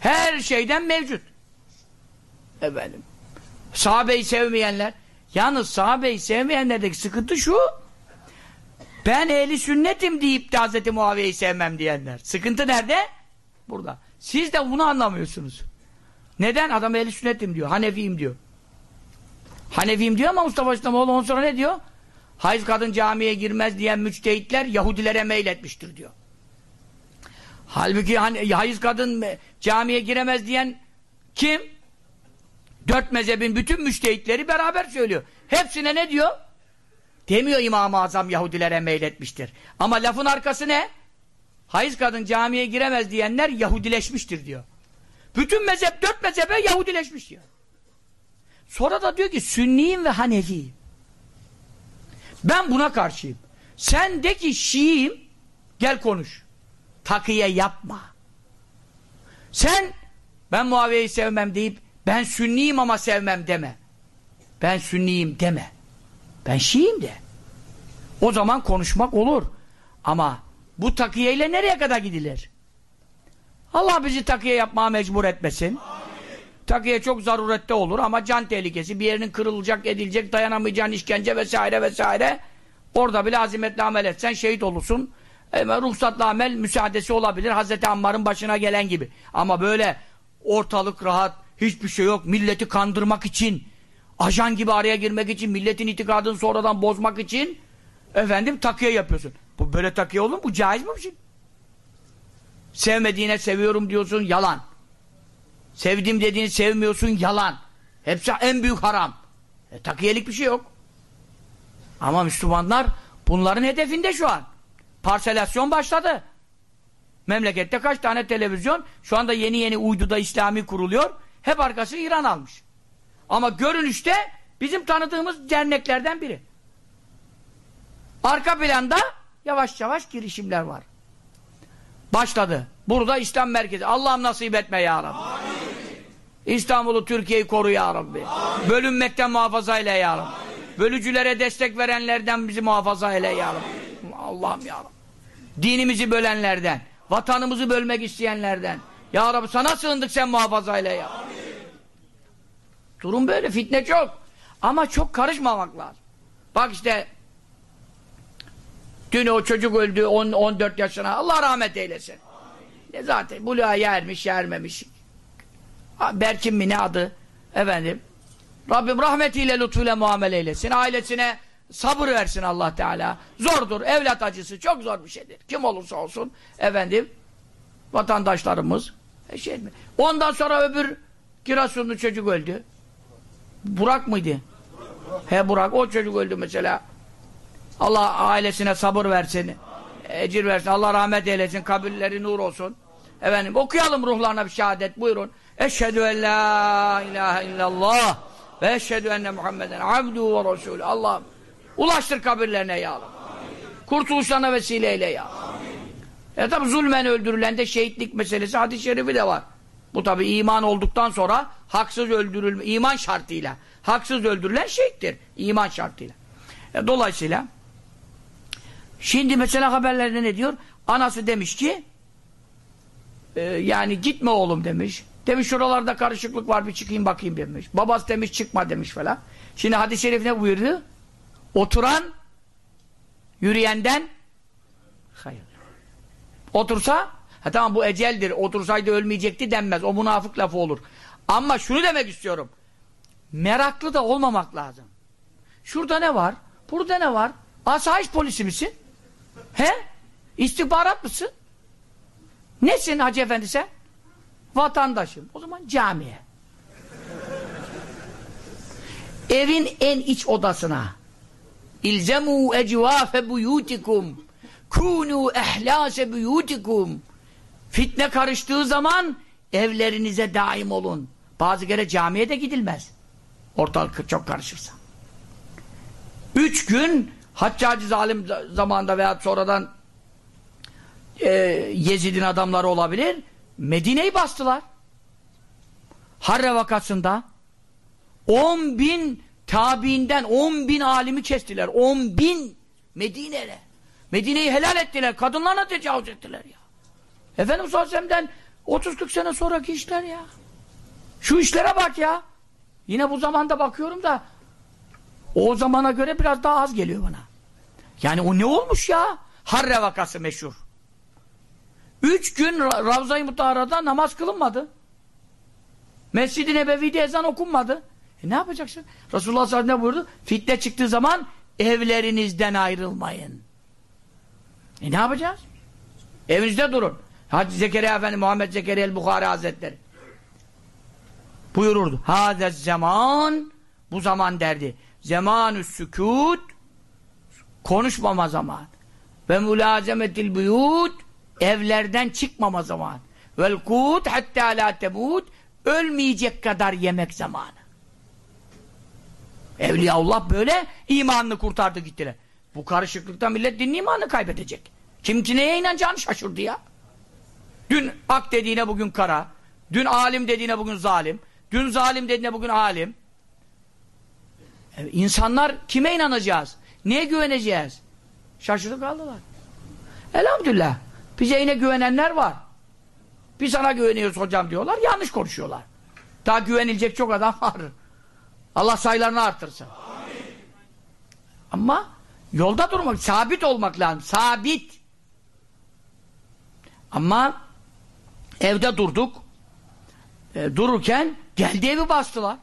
Her şeyden mevcut. Efendim. Sahabeyi sevmeyenler. Yalnız sahabeyi sevmeyenlerdeki sıkıntı şu. Ben ehli sünnetim deyip de Hz. Muaviye'yi sevmem diyenler. Sıkıntı nerede? Burada. Siz de bunu anlamıyorsunuz. Neden? Adam ehli sünnetim diyor. Hanefiyim diyor. Hanefiyim diyor ama Mustafa İslamoğlu ondan sonra ne diyor? Hayız kadın camiye girmez diyen müçtehitler Yahudilere meyletmiştir diyor. Halbuki hani, hayız kadın camiye giremez diyen kim? Dört mezhebin bütün müçtehitleri beraber söylüyor. Hepsine ne diyor? Demiyor İmam-ı Azam Yahudilere meyletmiştir. Ama lafın arkası ne? Hayız kadın camiye giremez diyenler Yahudileşmiştir diyor. Bütün mezhep, dört mezhebe Yahudileşmiş diyor. Sonra da diyor ki Sünniyim ve Hanefiyim. Ben buna karşıyım. Sen de ki Şiiyim, gel konuş. Takiye yapma. Sen, ben Muaviye'yi sevmem deyip, ben Sünniyim ama sevmem deme. Ben Sünniyim deme. Ben Şiiyim de. O zaman konuşmak olur. Ama bu takiyeyle nereye kadar gidilir? Allah bizi takiye yapmaya mecbur etmesin. Amin. Takiye çok zarurette olur ama can tehlikesi, bir yerinin kırılacak, edilecek, dayanamayacağın işkence vesaire vesaire. Orada bile azimetle amel etsen şehit olursun. E, ruhsatla amel müsaadesi olabilir. Hazreti Ammar'ın başına gelen gibi. Ama böyle ortalık rahat, hiçbir şey yok. Milleti kandırmak için, ajan gibi araya girmek için, milletin itikadını sonradan bozmak için efendim takiye yapıyorsun. Bu böyle takiye olur mu? Bu caiz mi bir şey? Sevmediğine seviyorum diyorsun, yalan. Sevdim dediğini sevmiyorsun, yalan. Hepsi en büyük haram. E, takiyelik bir şey yok. Ama Müslümanlar bunların hedefinde şu an. Parselasyon başladı. Memlekette kaç tane televizyon şu anda yeni yeni uyduda İslami kuruluyor. Hep arkası İran almış. Ama görünüşte bizim tanıdığımız derneklerden biri. Arka planda yavaş yavaş girişimler var. Başladı. Burada İslam merkezi. Allah'ım nasip etme ya Rabbi. Amin. İstanbul'u, Türkiye'yi koru ya Rabbi. Amin. Bölünmekten muhafaza eyle ya Rabbi. Amin. Bölücülere destek verenlerden bizi muhafaza eyle ya Rabbi. Allah'ım ya Rabbi. Dinimizi bölenlerden, vatanımızı bölmek isteyenlerden. Ya Rabbi sana sığındık sen muhafaza eyle ya. Amin. Durum böyle, fitne çok. Ama çok karışmamak lazım. Bak işte dün o çocuk öldü 10, 14 yaşına. Allah rahmet eylesin. Ne zaten buluğa yermiş yermemiş. Berkin mi ne adı? Efendim. Rabbim rahmetiyle lütfuyla muamele eylesin. Ailesine sabır versin Allah Teala. Zordur. Evlat acısı çok zor bir şeydir. Kim olursa olsun. Efendim. Vatandaşlarımız. E şey mi? Ondan sonra öbür Giresunlu çocuk öldü. Burak mıydı? Burak. He Burak. O çocuk öldü mesela. Allah ailesine sabır versin. Ecir versin. Allah rahmet eylesin. Kabirleri nur olsun. Efendim okuyalım ruhlarına bir şehadet. Buyurun. Eşhedü en la ilahe illallah ve eşhedü enne Muhammeden abdu ve resulü. Allah ulaştır kabirlerine ya Allah. Kurtuluşlarına vesile eyle ya. E tabi zulmen öldürülen de şehitlik meselesi hadis-i şerifi de var. Bu tabi iman olduktan sonra haksız öldürülme, iman şartıyla. Haksız öldürülen şehittir. iman şartıyla. E, dolayısıyla şimdi mesela haberlerde ne diyor? Anası demiş ki e, yani gitme oğlum demiş. Demiş şuralarda karışıklık var bir çıkayım bakayım demiş. Babası demiş çıkma demiş falan. Şimdi hadis-i şerif ne buyurdu? Oturan yürüyenden hayır. Otursa ha tamam bu eceldir. Otursaydı ölmeyecekti denmez. O münafık lafı olur. Ama şunu demek istiyorum. Meraklı da olmamak lazım. Şurada ne var? Burada ne var? Asayiş polisi misin? He? İstihbarat mısın? Nesin Hacı Efendi sen? Vatandaşım. O zaman camiye. Evin en iç odasına İlzemû ecvâfe buyûtikum kûnû ehlâse buyûtikum Fitne karıştığı zaman evlerinize daim olun. Bazı kere camiye de gidilmez. Ortalık çok karışırsa. Üç gün Haccacı zalim zamanında veya sonradan e, Yezid'in adamları olabilir. Medine'yi bastılar. Harre vakasında 10 bin tabiinden 10 bin alimi kestiler. 10 bin Medine'de. Medine'yi helal ettiler. Kadınlarına tecavüz ettiler ya. Efendim Aleyhisselam'dan 30-40 sene sonraki işler ya. Şu işlere bak ya. Yine bu zamanda bakıyorum da o zamana göre biraz daha az geliyor bana. Yani o ne olmuş ya? Harre vakası meşhur. Üç gün Ravza-i Mutahara'da namaz kılınmadı. Mescid-i Nebevi'de ezan okunmadı. E ne yapacaksın? Resulullah sallallahu aleyhi ve sellem buyurdu? Fitne çıktığı zaman evlerinizden ayrılmayın. E ne yapacağız? Evinizde durun. Hacı Zekeriya Efendi Muhammed Zekeriya el-Bukhari Hazretleri buyururdu. Hâzez zaman bu zaman derdi. Zemanü sükût konuşmama zaman. Ve mülazemetil buyut evlerden çıkmama zaman. Vel kut hatta la temut ölmeyecek kadar yemek zamanı. Evliyaullah böyle imanını kurtardı gittiler. Bu karışıklıkta millet din imanını kaybedecek. Kim ki neye inanacağını şaşırdı ya. Dün ak dediğine bugün kara. Dün alim dediğine bugün zalim. Dün zalim dediğine bugün alim. Yani insanlar kime inanacağız? Neye güveneceğiz? Şaşırıp kaldılar. Elhamdülillah. Bize yine güvenenler var. Biz sana güveniyoruz hocam diyorlar. Yanlış konuşuyorlar. Daha güvenilecek çok adam var. Allah sayılarını artırsın. Amin. Ama yolda durmak, sabit olmak lazım. Sabit. Ama evde durduk. E, dururken geldi evi bastılar.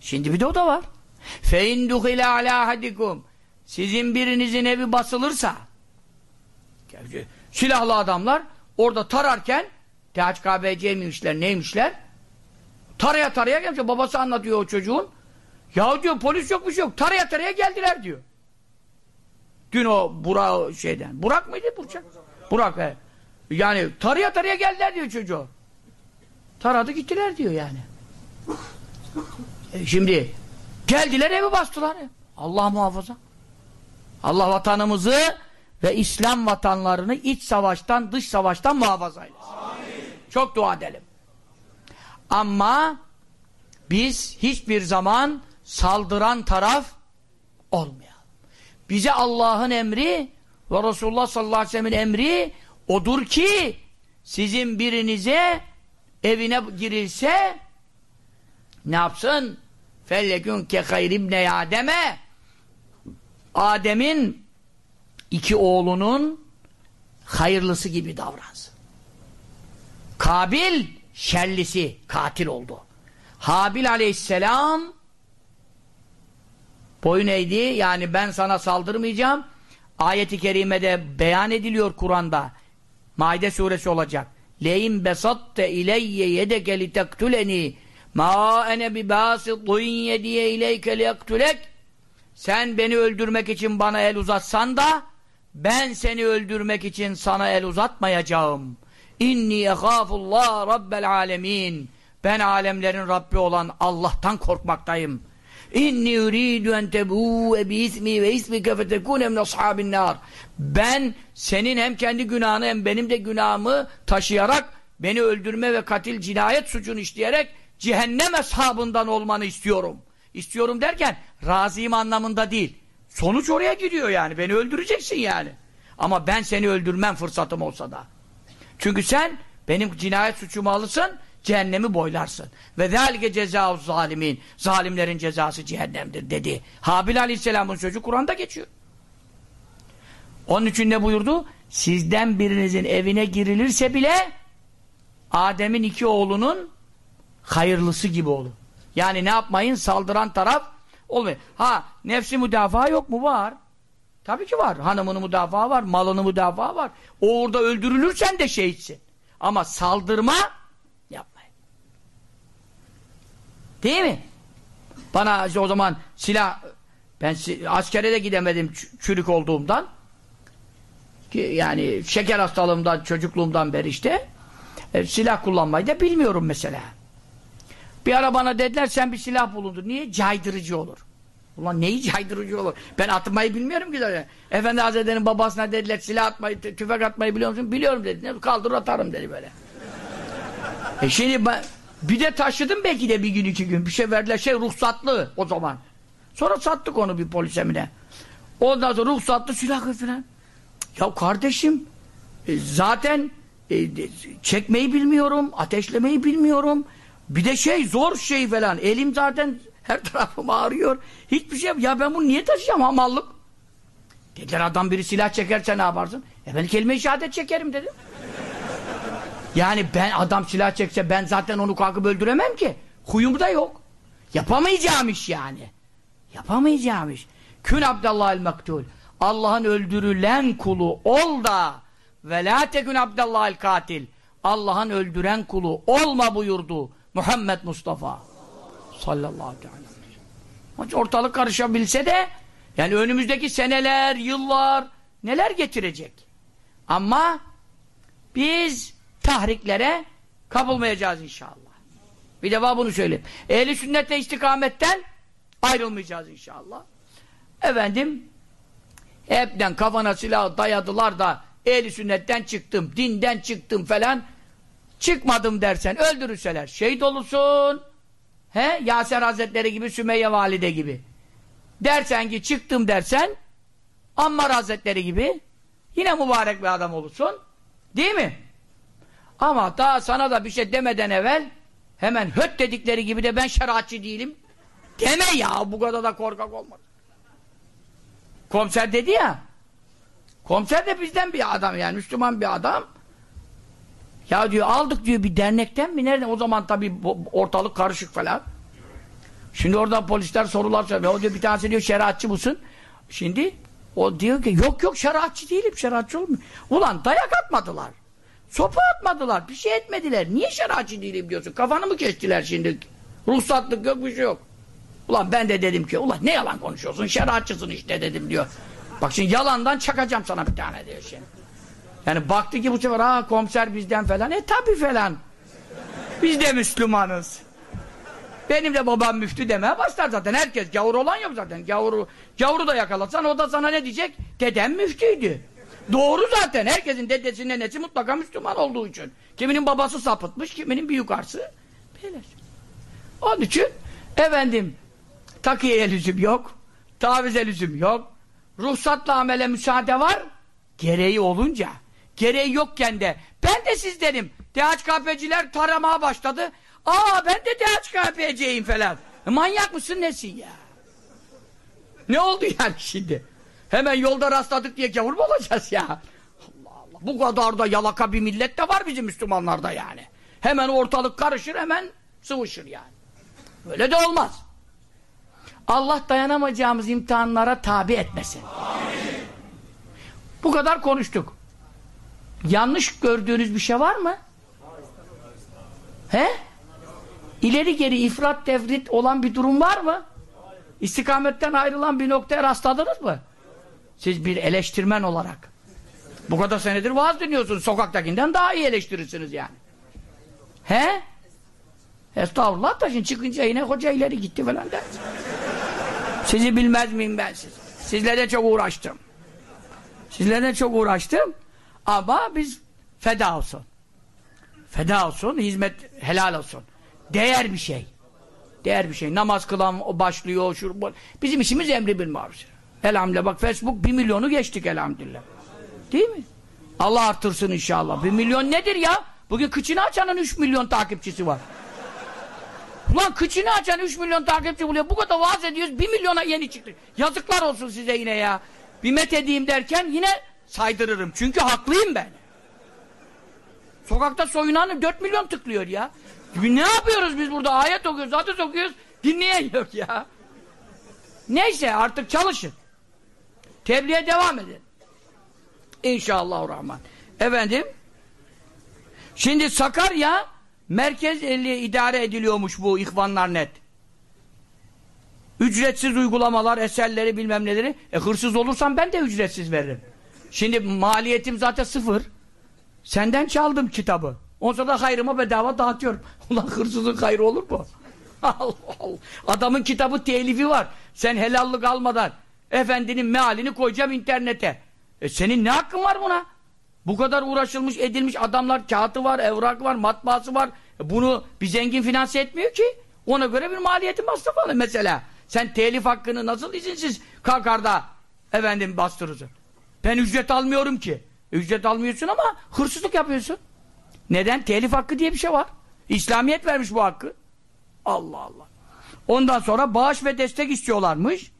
Şimdi bir de o da var. فَاِنْ دُخِلَ عَلَى هَدِكُمْ Sizin birinizin evi basılırsa silahlı adamlar orada tararken THKBC miymişler neymişler taraya taraya gelmiş. Babası anlatıyor o çocuğun. Ya diyor polis yok bir şey yok. Taraya taraya geldiler diyor. Dün o Burak şeyden. Burak mıydı Burçak? Burak he. Yani taraya taraya geldiler diyor çocuğu. Taradı gittiler diyor yani. E şimdi geldiler evi bastılar. Allah muhafaza. Allah vatanımızı ve İslam vatanlarını iç savaştan, dış savaştan muhafaza eylesin. Amin. Çok dua edelim. Ama biz hiçbir zaman saldıran taraf olmayalım. Bize Allah'ın emri ve Resulullah sallallahu aleyhi ve sellem'in emri odur ki sizin birinize evine girilse ne yapsın? Fellekün ke hayribne Adem'e Adem'in iki oğlunun hayırlısı gibi davransın. Kabil şerlisi, katil oldu. Habil aleyhisselam boyun eğdi. Yani ben sana saldırmayacağım. Ayeti kerimede beyan ediliyor Kur'an'da. Maide suresi olacak. Leyin besatte ileyye yedeke li tektuleni ma ene bi basitun yediye ileyke li yaktulek sen beni öldürmek için bana el uzatsan da ben seni öldürmek için sana el uzatmayacağım. İnni ehafullah rabbel alemin. Ben alemlerin Rabbi olan Allah'tan korkmaktayım. İnni uridu en tebu'e bi ismi ve ismike fetekune min ashabin nar. Ben senin hem kendi günahını hem benim de günahımı taşıyarak beni öldürme ve katil cinayet suçunu işleyerek cehennem ashabından olmanı istiyorum. İstiyorum derken razıyım anlamında değil. Sonuç oraya gidiyor yani. Beni öldüreceksin yani. Ama ben seni öldürmem fırsatım olsa da. Çünkü sen benim cinayet suçumu alırsın, cehennemi boylarsın. Ve zâlike cezâuz zalimin. Zalimlerin cezası cehennemdir dedi. Habil Aleyhisselam'ın sözü Kur'an'da geçiyor. Onun için ne buyurdu? Sizden birinizin evine girilirse bile Adem'in iki oğlunun hayırlısı gibi olur. Yani ne yapmayın? Saldıran taraf olmuyor. Ha nefsi müdafaa yok mu? Var. Tabii ki var. Hanımını müdafaa var, malını müdafaa var. O orada öldürülürsen de şehitsin. Ama saldırma yapmayın. Değil mi? Bana işte o zaman silah ben askere de gidemedim çürük olduğumdan. Ki yani şeker hastalığımdan, çocukluğumdan beri işte e, silah kullanmayı da bilmiyorum mesela. Bir ara bana dediler sen bir silah bulundur. Niye? Caydırıcı olur. Ulan neyi caydırıcı olur? Ben atmayı bilmiyorum ki. Öyle. Efendi Hazretleri'nin babasına dediler silah atmayı, tüfek atmayı biliyor musun? Biliyorum dedi. Kaldır atarım dedi böyle. e şimdi ben, bir de taşıdım belki de bir gün iki gün. Bir şey verdiler şey ruhsatlı o zaman. Sonra sattık onu bir polis emine. Ondan sonra ruhsatlı silah falan. Ya kardeşim e, zaten e, çekmeyi bilmiyorum, ateşlemeyi bilmiyorum. Bir de şey zor şey falan. Elim zaten her tarafım ağrıyor. Hiçbir şey Ya ben bunu niye taşıyacağım hamallık? Dediler adam biri silah çekerse ne yaparsın? E ben kelime-i şehadet çekerim dedim. Yani ben adam silah çekse ben zaten onu kalkıp öldüremem ki. Huyum da yok. Yapamayacağım iş yani. Yapamayacağım iş. Kün Abdallah el Mektul. Allah'ın öldürülen kulu ol da ve la tekün Abdallah el katil. Allah'ın öldüren kulu olma buyurdu Muhammed Mustafa sallallahu aleyhi ve sellem. Ortalık karışabilse de yani önümüzdeki seneler, yıllar neler getirecek? Ama biz tahriklere kapılmayacağız inşallah. Bir defa bunu söyleyeyim. Ehli sünnetle istikametten ayrılmayacağız inşallah. Efendim hepten kafana silah dayadılar da ehli sünnetten çıktım, dinden çıktım falan çıkmadım dersen öldürürseler şehit olursun. He? Yaser Hazretleri gibi, Sümeyye Valide gibi. Dersen ki çıktım dersen Ammar Hazretleri gibi yine mübarek bir adam olursun. Değil mi? Ama daha sana da bir şey demeden evvel hemen höt dedikleri gibi de ben şeriatçı değilim. Deme ya bu kadar da korkak olmaz. Komiser dedi ya komiser de bizden bir adam yani Müslüman bir adam. Ya diyor aldık diyor bir dernekten mi nereden? O zaman tabii ortalık karışık falan. Şimdi oradan polisler sorular soruyor. O diyor bir tanesi diyor şeriatçı mısın? Şimdi o diyor ki yok yok şeriatçı değilim şeriatçı olmuyor. Ulan dayak atmadılar. Sopa atmadılar. Bir şey etmediler. Niye şeriatçı değilim diyorsun? Kafanı mı kestiler şimdi? Ruhsatlık yok bir şey yok. Ulan ben de dedim ki ulan ne yalan konuşuyorsun şeriatçısın işte dedim diyor. Bak şimdi yalandan çakacağım sana bir tane diyor şimdi. Yani baktı ki bu sefer ha komiser bizden falan. E tabi falan. Biz de Müslümanız. Benim de babam müftü demeye başlar zaten. Herkes gavur olan yok zaten. Gavuru, gavuru da yakalasan o da sana ne diyecek? Dedem müftüydü. Doğru zaten. Herkesin dedesinin nenesi mutlaka Müslüman olduğu için. Kiminin babası sapıtmış, kiminin bir yukarısı. Böyle. Onun için efendim takiyeye lüzum yok. Tavize lüzum yok. Ruhsatla amele müsaade var. Gereği olunca Gereği yokken de ben de sizdenim. DHKP'ciler taramaya başladı. Aa ben de DHKP'ciyim falan. E, manyak mısın nesin ya? Ne oldu yani şimdi? Hemen yolda rastladık diye gavur mu olacağız ya? Allah Allah. Bu kadar da yalaka bir millet de var bizim Müslümanlarda yani. Hemen ortalık karışır hemen sıvışır yani. Öyle de olmaz. Allah dayanamayacağımız imtihanlara tabi etmesin. Amin. Bu kadar konuştuk. Yanlış gördüğünüz bir şey var mı? He? İleri geri ifrat tefrit olan bir durum var mı? İstikametten ayrılan bir noktaya rastladınız mı? Siz bir eleştirmen olarak. Bu kadar senedir vaaz dinliyorsunuz. Sokaktakinden daha iyi eleştirirsiniz yani. He? Estağfurullah da şimdi çıkınca yine hoca ileri gitti falan der. Sizi bilmez miyim ben siz? Sizlere çok uğraştım. Sizlere çok uğraştım. Ama biz feda olsun. Feda olsun, hizmet helal olsun. Değer bir şey. Değer bir şey. Namaz kılan o başlıyor, şu, bu. Bizim işimiz emri bil maruf. Elhamdülillah. Bak Facebook bir milyonu geçtik elhamdülillah. Değil mi? Allah artırsın inşallah. Bir milyon nedir ya? Bugün kıçını açanın 3 milyon takipçisi var. Ulan kıçını açan 3 milyon takipçi buluyor. Bu kadar vaaz ediyoruz. 1 milyona yeni çıktı. Yazıklar olsun size yine ya. Bir met edeyim derken yine saydırırım. Çünkü haklıyım ben. Sokakta soyunan 4 milyon tıklıyor ya. Ne yapıyoruz biz burada? Ayet okuyoruz, hadis okuyoruz. Dinleyen yok ya. Neyse artık çalışın. Tebliğe devam edin. İnşallahurrahman. Efendim şimdi Sakarya merkez eli idare ediliyormuş bu ihvanlar net. Ücretsiz uygulamalar, eserleri bilmem neleri. E hırsız olursam ben de ücretsiz veririm. Şimdi maliyetim zaten sıfır. Senden çaldım kitabı. Ondan sonra da hayrıma bedava dağıtıyorum. Ulan hırsızın hayrı olur mu? Allah Allah. Adamın kitabı telifi var. Sen helallik almadan efendinin mealini koyacağım internete. E senin ne hakkın var buna? Bu kadar uğraşılmış edilmiş adamlar kağıtı var, evrak var, matbaası var. E bunu bir zengin finanse etmiyor ki. Ona göre bir maliyeti masraf alın mesela. Sen telif hakkını nasıl izinsiz kalkarda efendim bastırırsın? Ben ücret almıyorum ki. Ücret almıyorsun ama hırsızlık yapıyorsun. Neden? Telif hakkı diye bir şey var. İslamiyet vermiş bu hakkı. Allah Allah. Ondan sonra bağış ve destek istiyorlarmış.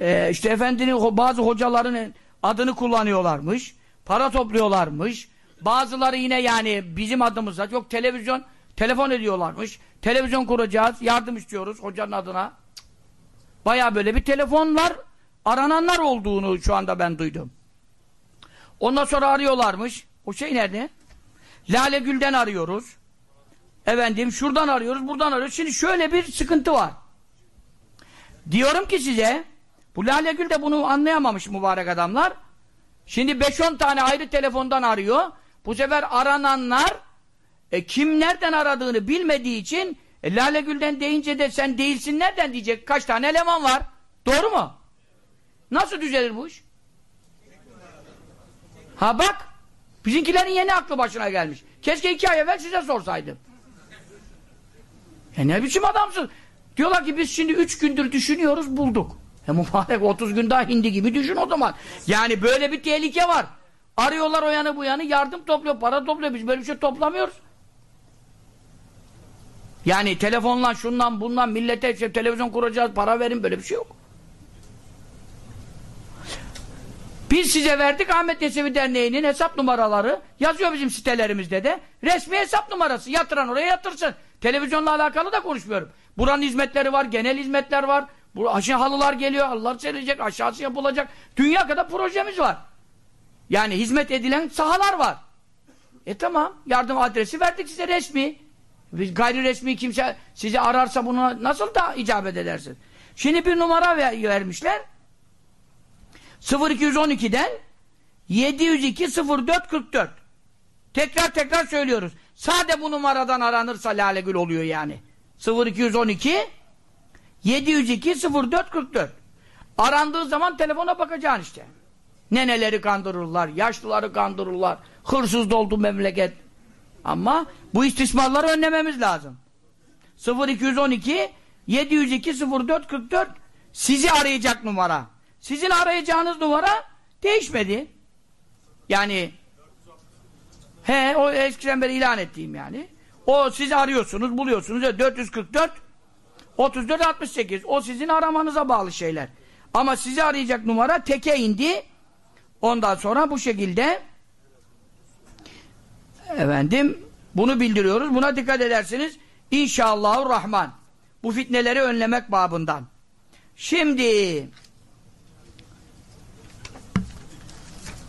Ee, işte efendinin bazı hocaların adını kullanıyorlarmış. Para topluyorlarmış. Bazıları yine yani bizim adımıza yok televizyon telefon ediyorlarmış. Televizyon kuracağız. Yardım istiyoruz hocanın adına. Baya böyle bir telefonlar arananlar olduğunu şu anda ben duydum. Ondan sonra arıyorlarmış. O şey nerede? Lale Gül'den arıyoruz. Efendim şuradan arıyoruz, buradan arıyoruz. Şimdi şöyle bir sıkıntı var. Diyorum ki size, bu Lale Gül de bunu anlayamamış mübarek adamlar. Şimdi 5-10 tane ayrı telefondan arıyor. Bu sefer arananlar e, kim nereden aradığını bilmediği için e, Lale Gül'den deyince de sen değilsin nereden diyecek. Kaç tane eleman var. Doğru mu? Nasıl düzelir bu iş? Ha bak bizimkilerin yeni aklı başına gelmiş. Keşke iki ay evvel size sorsaydım. E ne biçim adamsın? Diyorlar ki biz şimdi üç gündür düşünüyoruz bulduk. E mübarek 30 gün daha hindi gibi düşün o zaman. Yani böyle bir tehlike var. Arıyorlar o yanı bu yanı yardım topluyor, para topluyor. Biz böyle bir şey toplamıyoruz. Yani telefonla şundan bundan millete işte televizyon kuracağız, para verin böyle bir şey yok. Biz size verdik Ahmet Yesevi Derneği'nin hesap numaraları yazıyor bizim sitelerimizde de. Resmi hesap numarası. Yatıran oraya yatırsın. Televizyonla alakalı da konuşmuyorum. Buranın hizmetleri var, genel hizmetler var. Bu aşağı halılar geliyor, halılar serilecek, aşağısı yapılacak. Dünya kadar projemiz var. Yani hizmet edilen sahalar var. E tamam, yardım adresi verdik size resmi. Biz gayri resmi kimse sizi ararsa buna nasıl da icabet edersin? Şimdi bir numara ver, vermişler. 0212'den 702 04 44. Tekrar tekrar söylüyoruz. Sade bu numaradan aranırsa Lale Gül oluyor yani. 0212 702 04 44. Arandığı zaman telefona bakacaksın işte. Neneleri kandırırlar, yaşlıları kandırırlar. Hırsız doldu memleket. Ama bu istismarları önlememiz lazım. 0212 702 04 44 sizi arayacak numara. Sizin arayacağınız numara değişmedi. Yani he o eskiden beri ilan ettiğim yani. O siz arıyorsunuz, buluyorsunuz. 444 34 68. O sizin aramanıza bağlı şeyler. Ama sizi arayacak numara teke indi. Ondan sonra bu şekilde efendim bunu bildiriyoruz. Buna dikkat edersiniz. İnşallahurrahman. Bu fitneleri önlemek babından. Şimdi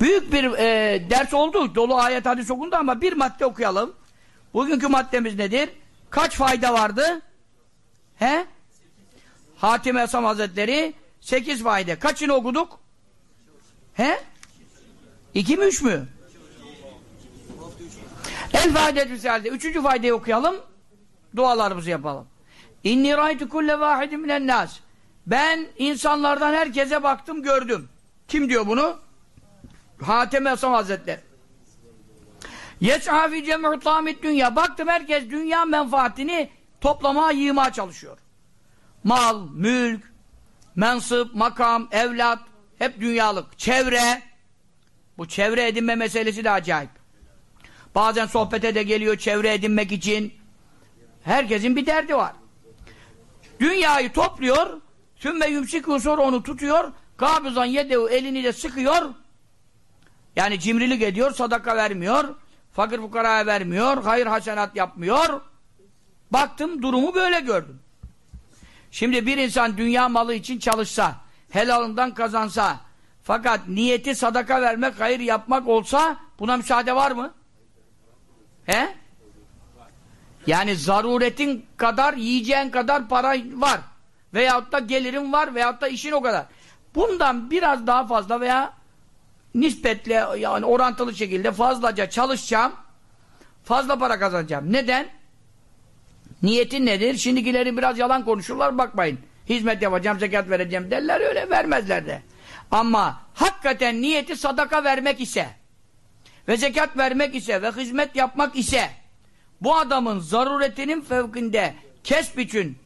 büyük bir e, ders oldu. Dolu ayet hadis okundu ama bir madde okuyalım. Bugünkü maddemiz nedir? Kaç fayda vardı? He? Hatim Esam Hazretleri 8 fayda. Kaçını okuduk? He? İki mi üç mü? El faydet misalde. Üçüncü faydayı okuyalım. Dualarımızı yapalım. İnni raytu kulle vahidin minen nas. Ben insanlardan herkese baktım gördüm. Kim diyor bunu? Hatem Esam Hazretleri. Yes'a fi cem'u tamid dünya. Baktım herkes dünya menfaatini toplamaya, yığmaya çalışıyor. Mal, mülk, mensıp, makam, evlat, hep dünyalık. Çevre, bu çevre edinme meselesi de acayip. Bazen sohbete de geliyor çevre edinmek için. Herkesin bir derdi var. Dünyayı topluyor, sümme yümsik sonra onu tutuyor, kabızan yedevu elini de sıkıyor, yani cimrilik ediyor, sadaka vermiyor, fakir fukaraya vermiyor, hayır hasenat yapmıyor. Baktım durumu böyle gördüm. Şimdi bir insan dünya malı için çalışsa, helalından kazansa, fakat niyeti sadaka vermek, hayır yapmak olsa buna müsaade var mı? He? Yani zaruretin kadar, yiyeceğin kadar para var. Veyahut da gelirin var veyahut da işin o kadar. Bundan biraz daha fazla veya nispetle yani orantılı şekilde fazlaca çalışacağım. Fazla para kazanacağım. Neden? Niyetin nedir? Şimdikileri biraz yalan konuşurlar bakmayın. Hizmet yapacağım, zekat vereceğim derler öyle vermezler de. Ama hakikaten niyeti sadaka vermek ise ve zekat vermek ise ve hizmet yapmak ise bu adamın zaruretinin fevkinde kesb için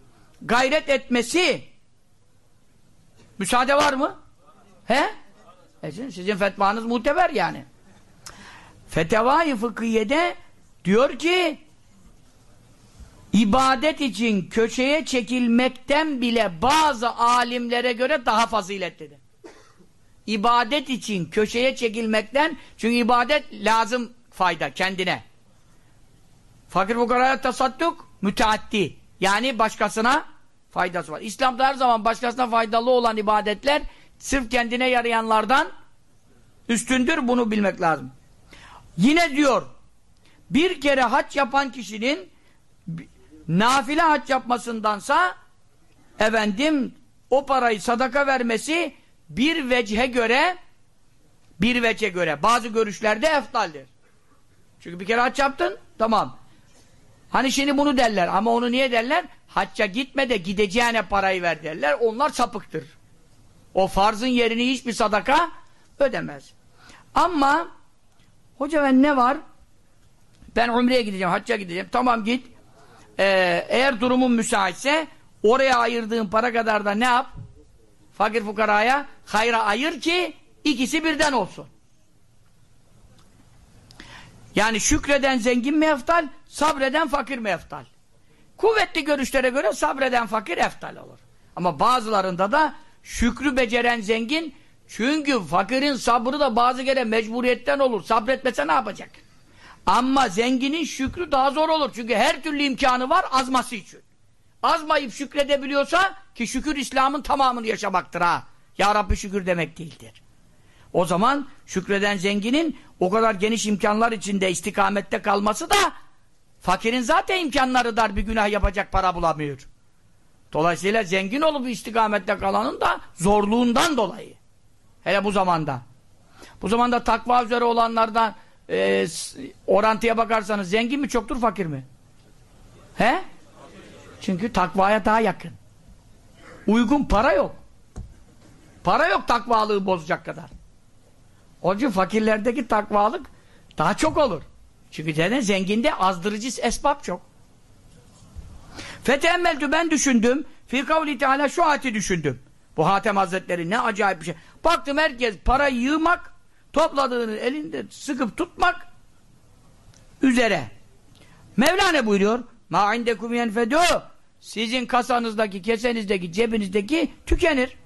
gayret etmesi müsaade var mı? He? E sizin fetvanız muteber yani. Fetevai fıkhiyede diyor ki ibadet için köşeye çekilmekten bile bazı alimlere göre daha faziletlidir. İbadet için köşeye çekilmekten çünkü ibadet lazım fayda kendine. Fakir fukaraya tasadduk müteaddi. Yani başkasına faydası var. İslam'da her zaman başkasına faydalı olan ibadetler sırf kendine yarayanlardan üstündür. Bunu bilmek lazım. Yine diyor bir kere hac yapan kişinin nafile hac yapmasındansa efendim o parayı sadaka vermesi bir vecihe göre bir vece göre bazı görüşlerde eftaldir. Çünkü bir kere hac yaptın tamam. Hani şimdi bunu derler ama onu niye derler? Hacca gitme de gideceğine parayı ver derler. Onlar sapıktır. O farzın yerini hiçbir sadaka ödemez. Ama hoca ben ne var? Ben umreye gideceğim, hacca gideceğim. Tamam git. Ee, eğer durumun müsaitse oraya ayırdığın para kadar da ne yap? Fakir fukaraya hayra ayır ki ikisi birden olsun. Yani şükreden zengin mi eftal, sabreden fakir mi eftal? Kuvvetli görüşlere göre sabreden fakir eftal olur. Ama bazılarında da şükrü beceren zengin, çünkü fakirin sabrı da bazı kere mecburiyetten olur. Sabretmese ne yapacak? Ama zenginin şükrü daha zor olur. Çünkü her türlü imkanı var azması için. Azmayıp şükredebiliyorsa ki şükür İslam'ın tamamını yaşamaktır ha. Ya Rabbi şükür demek değildir. O zaman şükreden zenginin o kadar geniş imkanlar içinde istikamette kalması da fakirin zaten imkanları dar bir günah yapacak para bulamıyor. Dolayısıyla zengin olup istikamette kalanın da zorluğundan dolayı. Hele bu zamanda. Bu zamanda takva üzere olanlardan e, orantıya bakarsanız zengin mi çoktur fakir mi? He? Çünkü takvaya daha yakın. Uygun para yok. Para yok takvalığı bozacak kadar. Onun için fakirlerdeki takvalık daha çok olur. Çünkü zaten zenginde azdırıcı esbab çok. Feteemmeltü ben düşündüm. Fi kavli teala şu ayeti düşündüm. Bu Hatem Hazretleri ne acayip bir şey. Baktım herkes para yığmak, topladığını elinde sıkıp tutmak üzere. Mevla ne buyuruyor? Ma indekum yenfedû sizin kasanızdaki, kesenizdeki, cebinizdeki tükenir.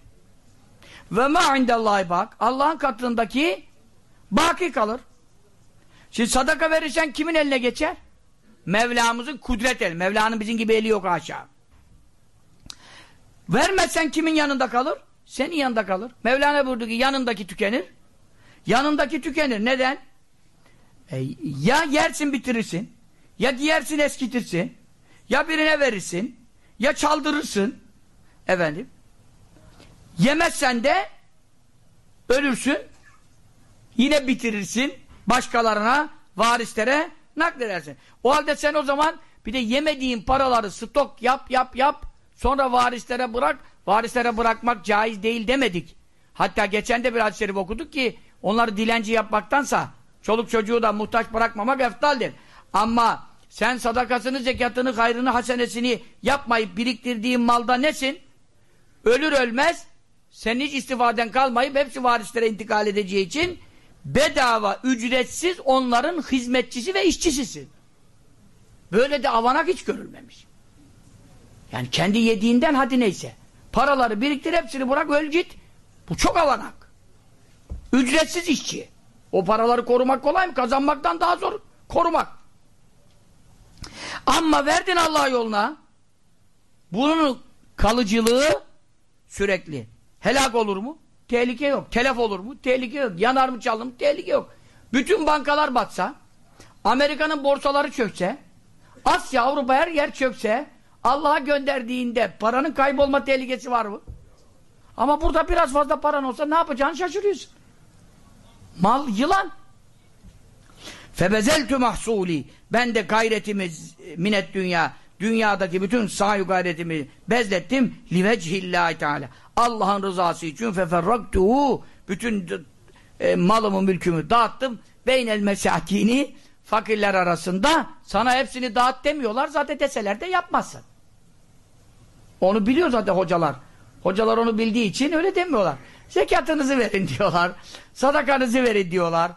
Ve ma indallahi bak. Allah'ın katındaki baki kalır. Şimdi sadaka verirsen kimin eline geçer? Mevlamızın kudret eli. Mevla'nın bizim gibi eli yok aşağı. Vermezsen kimin yanında kalır? Senin yanında kalır. Mevlana buyurdu ki yanındaki tükenir. Yanındaki tükenir. Neden? E, ya yersin bitirirsin. Ya giyersin eskitirsin. Ya birine verirsin. Ya çaldırırsın. Efendim. Yemezsen de ölürsün. Yine bitirirsin. Başkalarına, varislere nakledersin. O halde sen o zaman Bir de yemediğin paraları stok yap yap yap. Sonra varislere bırak. Varislere bırakmak caiz değil demedik. Hatta geçen de bir hadis-i şerif okuduk ki onları dilenci yapmaktansa çoluk çocuğu da muhtaç bırakmamak eftaldir. Ama sen sadakasını, zekatını, hayrını, hasenesini yapmayıp biriktirdiğin malda nesin? Ölür ölmez senin hiç istifaden kalmayıp hepsi varislere intikal edeceği için bedava, ücretsiz onların hizmetçisi ve işçisisin. Böyle de avanak hiç görülmemiş. Yani kendi yediğinden hadi neyse. Paraları biriktir hepsini bırak öl git. Bu çok avanak. Ücretsiz işçi. O paraları korumak kolay mı? Kazanmaktan daha zor korumak. Ama verdin Allah yoluna bunun kalıcılığı sürekli. Helak olur mu? Tehlike yok. Telef olur mu? Tehlike yok. Yanar mı çalır mı? Tehlike yok. Bütün bankalar batsa, Amerika'nın borsaları çökse, Asya, Avrupa her yer çökse, Allah'a gönderdiğinde paranın kaybolma tehlikesi var mı? Ama burada biraz fazla paran olsa ne yapacağını şaşırıyorsun. Mal yılan. Febezeltü mahsuli. Ben de gayretimi minet dünya, dünyadaki bütün sahi gayretimi bezlettim. Livecihillahi teala. Allah'ın rızası için feferraktuhu. Bütün e, malımı, mülkümü dağıttım. Beynel mesakini fakirler arasında sana hepsini dağıt demiyorlar. Zaten deseler de yapmazsın. Onu biliyor zaten hocalar. Hocalar onu bildiği için öyle demiyorlar. Zekatınızı verin diyorlar. Sadakanızı verin diyorlar.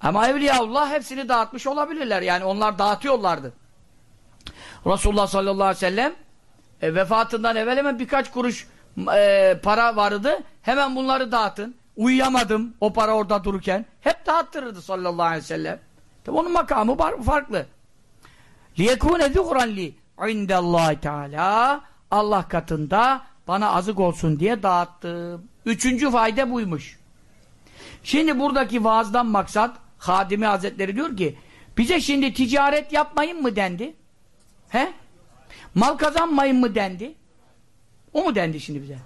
Ama Evliyaullah hepsini dağıtmış olabilirler. Yani onlar dağıtıyorlardı. Resulullah sallallahu aleyhi ve sellem e, vefatından evvel hemen birkaç kuruş e, para vardı. Hemen bunları dağıtın. Uyuyamadım o para orada dururken. Hep dağıttırırdı sallallahu aleyhi ve sellem. Tabi onun makamı farklı. لِيَكُونَ ذُخْرًا لِي عِنْدَ اللّٰهِ Teala Allah katında bana azık olsun diye dağıttım. Üçüncü fayda buymuş. Şimdi buradaki vaazdan maksat Hadimi Hazretleri diyor ki bize şimdi ticaret yapmayın mı dendi? He? Mal kazanmayın mı dendi? O mu dendi şimdi bize?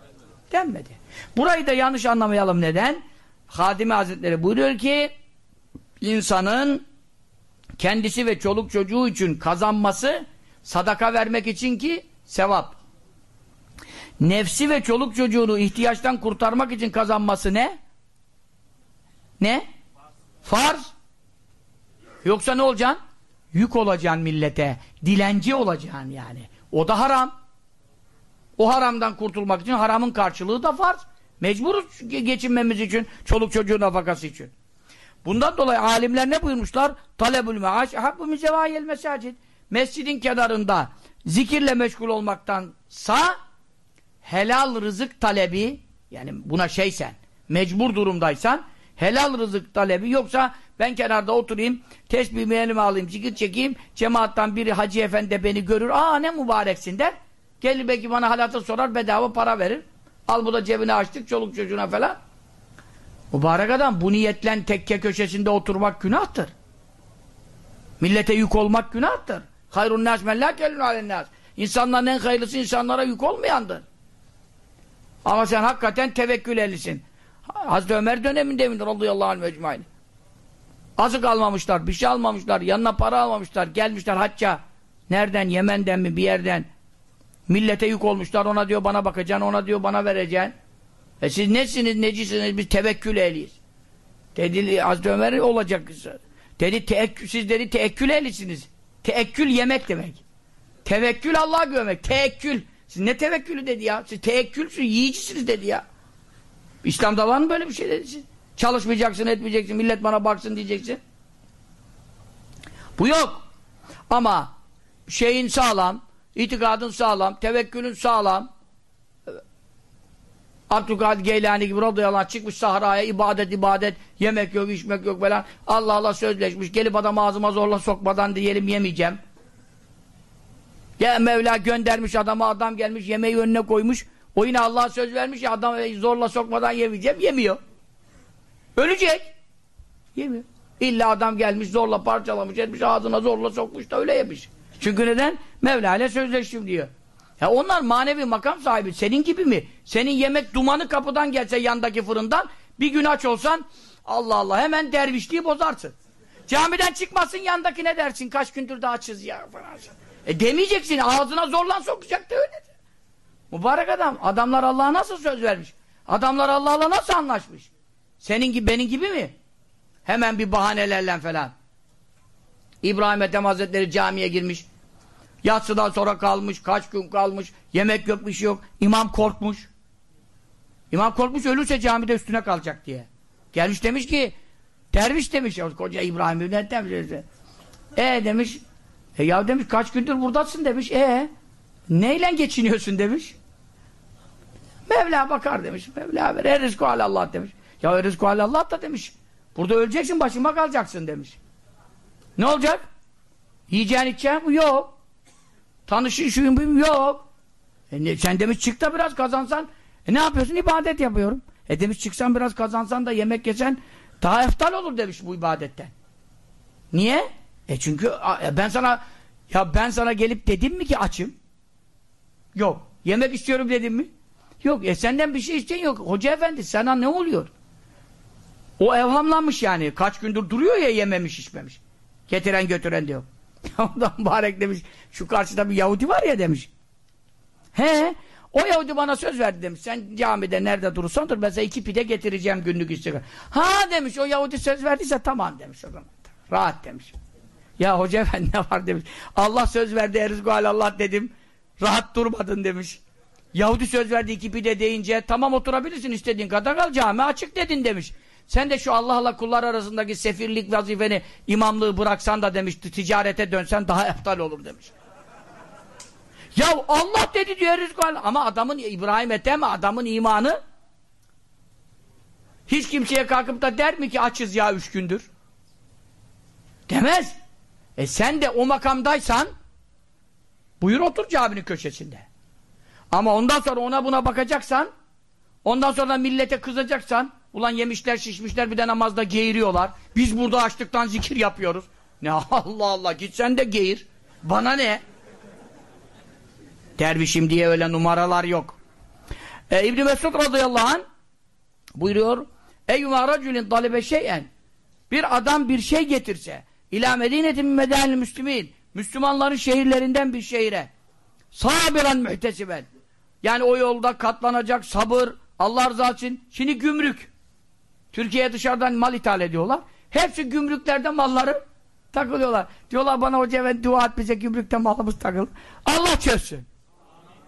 Denmedi. Burayı da yanlış anlamayalım neden? Hadimi Hazretleri buyuruyor ki insanın kendisi ve çoluk çocuğu için kazanması sadaka vermek için ki sevap. Nefsi ve çoluk çocuğunu ihtiyaçtan kurtarmak için kazanması ne? Ne? Farz. Yoksa ne olacaksın? Yük olacaksın millete. Dilenci olacaksın yani. O da haram. O haramdan kurtulmak için haramın karşılığı da farz. Mecburuz geçinmemiz için, çoluk çocuğun nafakası için. Bundan dolayı alimler ne buyurmuşlar? Talebül meaş habbu mizevâyel mesacid. Mescidin kenarında zikirle meşgul olmaktansa helal rızık talebi yani buna şeysen, mecbur durumdaysan helal rızık talebi yoksa ben kenarda oturayım, tesbihimi elime alayım, zikir çekeyim, cemaattan biri hacı efendi beni görür, aa ne mübareksin der. Gelir belki bana halatı sorar, bedava para verir. Al bu da cebine açtık, çoluk çocuğuna falan. Mübarek adam bu niyetlen tekke köşesinde oturmak günahtır. Millete yük olmak günahtır. Hayrun nas men la kelun alen İnsanların en hayırlısı insanlara yük olmayandır. Ama sen hakikaten tevekkül ehlisin. Hazreti Ömer döneminde midir radıyallahu anh mecmain. Azık almamışlar, bir şey almamışlar, yanına para almamışlar, gelmişler hacca. Nereden? Yemen'den mi? Bir yerden. Millete yük olmuşlar, ona diyor bana bakacaksın, ona diyor bana vereceksin. E siz nesiniz, necisiniz? Biz tevekkül ehliyiz. Dedi Hazreti Ömer olacak. Dedi siz dedi teekkül ehlisiniz. Teekkül yemek demek. Tevekkül Allah'a güvenmek. Teekkül. Siz ne tevekkülü dedi ya? Siz teekkülsünüz, yiyicisiniz dedi ya. İslam'da var mı böyle bir şey dedi siz? Çalışmayacaksın, etmeyeceksin, millet bana baksın diyeceksin. Bu yok. Ama şeyin sağlam, itikadın sağlam, tevekkülün sağlam. Abdülkadir Geylani gibi radıyallahu anh çıkmış sahraya ibadet ibadet, yemek yok, içmek yok falan. Allah Allah sözleşmiş. Gelip adam ağzıma zorla sokmadan diyelim yemeyeceğim. Ya Mevla göndermiş adama adam gelmiş yemeği önüne koymuş. O yine Allah'a söz vermiş ya adam zorla sokmadan yemeyeceğim. Yemiyor. Ölecek. Yemiyor. İlla adam gelmiş zorla parçalamış etmiş ağzına zorla sokmuş da öyle yemiş. Çünkü neden? Mevla ile sözleştim diyor. Ya onlar manevi makam sahibi. Senin gibi mi? Senin yemek dumanı kapıdan gelse yandaki fırından bir gün aç olsan Allah Allah hemen dervişliği bozarsın. Camiden çıkmasın yandaki ne dersin? Kaç gündür de açız ya falan. E demeyeceksin. Ağzına zorlan sokacak da öyle. Mübarek adam. Adamlar Allah'a nasıl söz vermiş? Adamlar Allah'la nasıl anlaşmış? Senin gibi benim gibi mi? Hemen bir bahanelerle falan. İbrahim Ethem Hazretleri camiye girmiş. Yatsıdan sonra kalmış, kaç gün kalmış, yemek yok bir şey yok. İmam korkmuş. İmam korkmuş ölürse camide üstüne kalacak diye. Gelmiş demiş ki, derviş demiş, koca İbrahim Ethem E demiş, e ya demiş kaç gündür buradasın demiş, e neyle geçiniyorsun demiş. Mevla bakar demiş, Mevla ver, her rızkı Allah demiş. Ya rızkı Allah da demiş, burada öleceksin başıma kalacaksın demiş. Ne olacak? Yiyeceğin içeceğin yok. Tanışın şuyum buyum yok. E ne, sen demiş çık da biraz kazansan. E ne yapıyorsun? İbadet yapıyorum. E demiş çıksan biraz kazansan da yemek yesen daha eftal olur demiş bu ibadetten. Niye? E çünkü e ben sana ya ben sana gelip dedim mi ki açım? Yok. Yemek istiyorum dedim mi? Yok. E senden bir şey isteyen yok. Hoca efendi sana ne oluyor? O evhamlanmış yani. Kaç gündür duruyor ya yememiş içmemiş. Getiren götüren diyor. Ondan mübarek demiş. Şu karşıda bir Yahudi var ya demiş. He. O Yahudi bana söz verdi demiş. Sen camide nerede durursan dur ben sana iki pide getireceğim günlük istiyor. Ha demiş o Yahudi söz verdiyse tamam demiş o zaman. Rahat demiş. Ya hoca efendi ne var demiş. Allah söz verdi erizgual Allah dedim. Rahat durmadın demiş. Yahudi söz verdi iki pide deyince tamam oturabilirsin istediğin kadar kal cami açık dedin demiş. Sen de şu Allah'la kullar arasındaki sefirlik vazifeni, imamlığı bıraksan da demişti, ticarete dönsen daha eftal olur demiş. Ya Allah dedi diyor ama adamın İbrahim Ethem adamın imanı hiç kimseye kalkıp da der mi ki açız ya üç gündür? Demez. E sen de o makamdaysan buyur otur caminin köşesinde. Ama ondan sonra ona buna bakacaksan ondan sonra millete kızacaksan Ulan yemişler şişmişler bir de namazda geğiriyorlar. Biz burada açlıktan zikir yapıyoruz. Ne Allah Allah git sen de geğir. Bana ne? Dervişim diye öyle numaralar yok. E, İbn-i Mesud radıyallahu anh buyuruyor Eyyuma racülin talibe şeyen bir adam bir şey getirse ila medinetin medenil müslümin Müslümanların şehirlerinden bir şehire sabiren mühtesiben yani o yolda katlanacak sabır Allah rızası için şimdi gümrük Türkiye'ye dışarıdan mal ithal ediyorlar. Hepsi gümrüklerde malları takılıyorlar. Diyorlar bana hoca evet dua et bize gümrükte malımız takılır. Allah çözsün.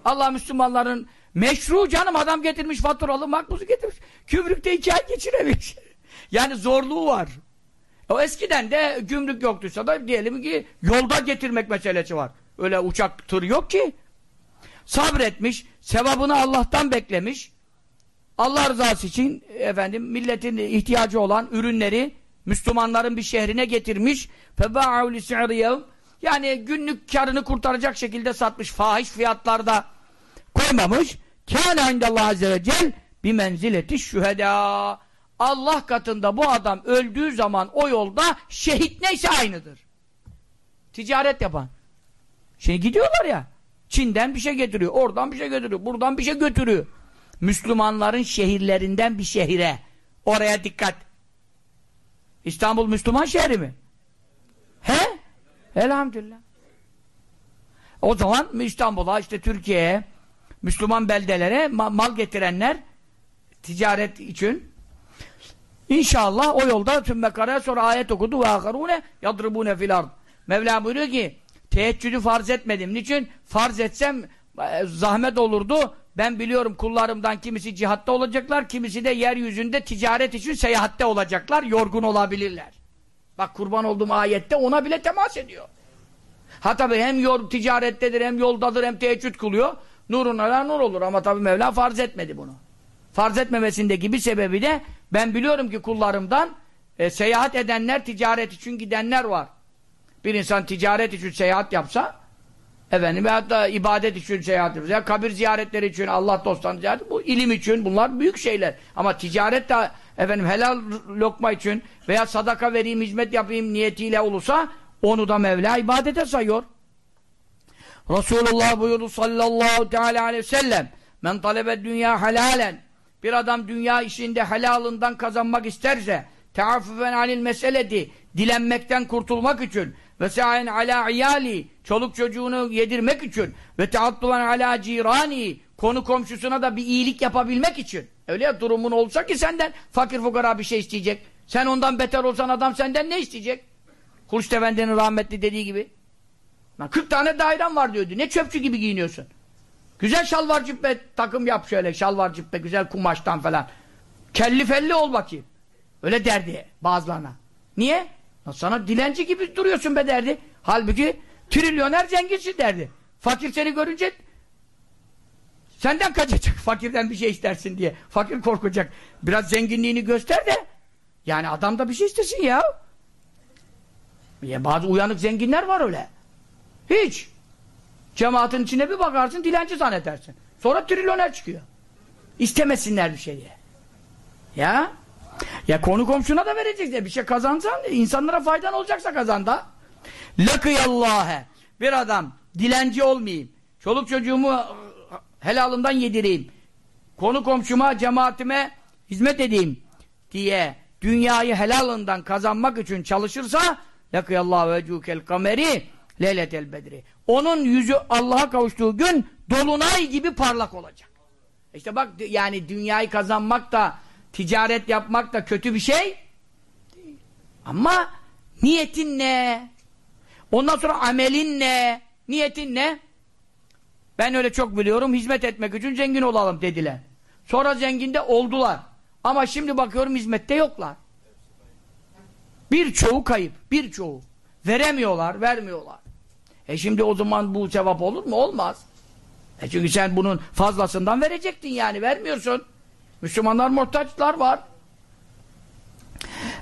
Allah Müslümanların meşru canım adam getirmiş faturalı makbuzu getirmiş. Gümrükte iki ay geçiremiş. yani zorluğu var. O eskiden de gümrük yoktuysa da diyelim ki yolda getirmek meselesi var. Öyle uçak tır yok ki. Sabretmiş, sevabını Allah'tan beklemiş. Allah rızası için efendim milletin ihtiyacı olan ürünleri Müslümanların bir şehrine getirmiş. Yani günlük karını kurtaracak şekilde satmış. Fahiş fiyatlarda koymamış. Kâne indallah azze ve cel bir menzileti şühedâ. Allah katında bu adam öldüğü zaman o yolda şehit neyse aynıdır. Ticaret yapan. Şimdi gidiyorlar ya. Çin'den bir şey getiriyor. Oradan bir şey getiriyor. Buradan bir şey götürüyor. Müslümanların şehirlerinden bir şehire. Oraya dikkat. İstanbul Müslüman şehri mi? He? Elhamdülillah. O zaman İstanbul'a işte Türkiye'ye Müslüman beldelere mal getirenler ticaret için İnşallah o yolda tüm mekaraya sonra ayet okudu ve akarune yadribune fil ard. Mevla buyuruyor ki teheccüdü farz etmedim. Niçin? Farz etsem e, zahmet olurdu. Ben biliyorum kullarımdan kimisi cihatta olacaklar, kimisi de yeryüzünde ticaret için seyahatte olacaklar, yorgun olabilirler. Bak kurban olduğum ayette ona bile temas ediyor. Ha tabi hem yol, ticarettedir, hem yoldadır, hem teheccüd kılıyor. Nurun ala nur olur ama tabi Mevla farz etmedi bunu. Farz etmemesindeki bir sebebi de ben biliyorum ki kullarımdan e, seyahat edenler, ticaret için gidenler var. Bir insan ticaret için seyahat yapsa Efendim veyahut da ibadet için seyahat ediyoruz. Ya kabir ziyaretleri için, Allah dostlarını ziyaret bu ilim için bunlar büyük şeyler. Ama ticaret de efendim helal lokma için veya sadaka vereyim, hizmet yapayım niyetiyle olursa onu da Mevla ibadete sayıyor. Resulullah buyurdu sallallahu teala aleyhi ve sellem men talebe dünya helalen bir adam dünya işinde helalından kazanmak isterse teaffüfen anil meseleti dilenmekten kurtulmak için ve sa'in ala iyali çoluk çocuğunu yedirmek için ve teattuvan ala cirani konu komşusuna da bir iyilik yapabilmek için. Öyle ya durumun olsa ki senden fakir fukara bir şey isteyecek. Sen ondan beter olsan adam senden ne isteyecek? Kuluç Efendi'nin rahmetli dediği gibi. Lan 40 tane dairen var diyordu. Ne çöpçü gibi giyiniyorsun. Güzel şalvar cübbe takım yap şöyle. Şalvar cübbe güzel kumaştan falan. Kelli felli ol bakayım. Öyle derdi bazılarına. Niye? Sana dilenci gibi duruyorsun be derdi. Halbuki trilyoner zenginsin derdi. Fakir seni görünce senden kaçacak fakirden bir şey istersin diye. Fakir korkacak. Biraz zenginliğini göster de yani adam da bir şey istesin ya. ya bazı uyanık zenginler var öyle. Hiç. Cemaatin içine bir bakarsın dilenci zannedersin. Sonra trilyoner çıkıyor. İstemesinler bir şey diye. Ya ya konu komşuna da vereceksin. Bir şey kazansan insanlara faydan olacaksa kazanda. Lakıyallâhe. Bir adam dilenci olmayayım. Çoluk çocuğumu helalından yedireyim. Konu komşuma, cemaatime hizmet edeyim diye dünyayı helalından kazanmak için çalışırsa lakıyallâhu vecûkel kameri leyletel bedri. Onun yüzü Allah'a kavuştuğu gün dolunay gibi parlak olacak. İşte bak yani dünyayı kazanmak da ticaret yapmak da kötü bir şey değil. Ama niyetin ne? Ondan sonra amelin ne? Niyetin ne? Ben öyle çok biliyorum. Hizmet etmek için zengin olalım dediler. Sonra zengin de oldular. Ama şimdi bakıyorum hizmette yoklar. Birçoğu kayıp. Birçoğu. Veremiyorlar, vermiyorlar. E şimdi o zaman bu cevap olur mu? Olmaz. E çünkü sen bunun fazlasından verecektin yani. Vermiyorsun. Müslümanlar muhtaçlar var.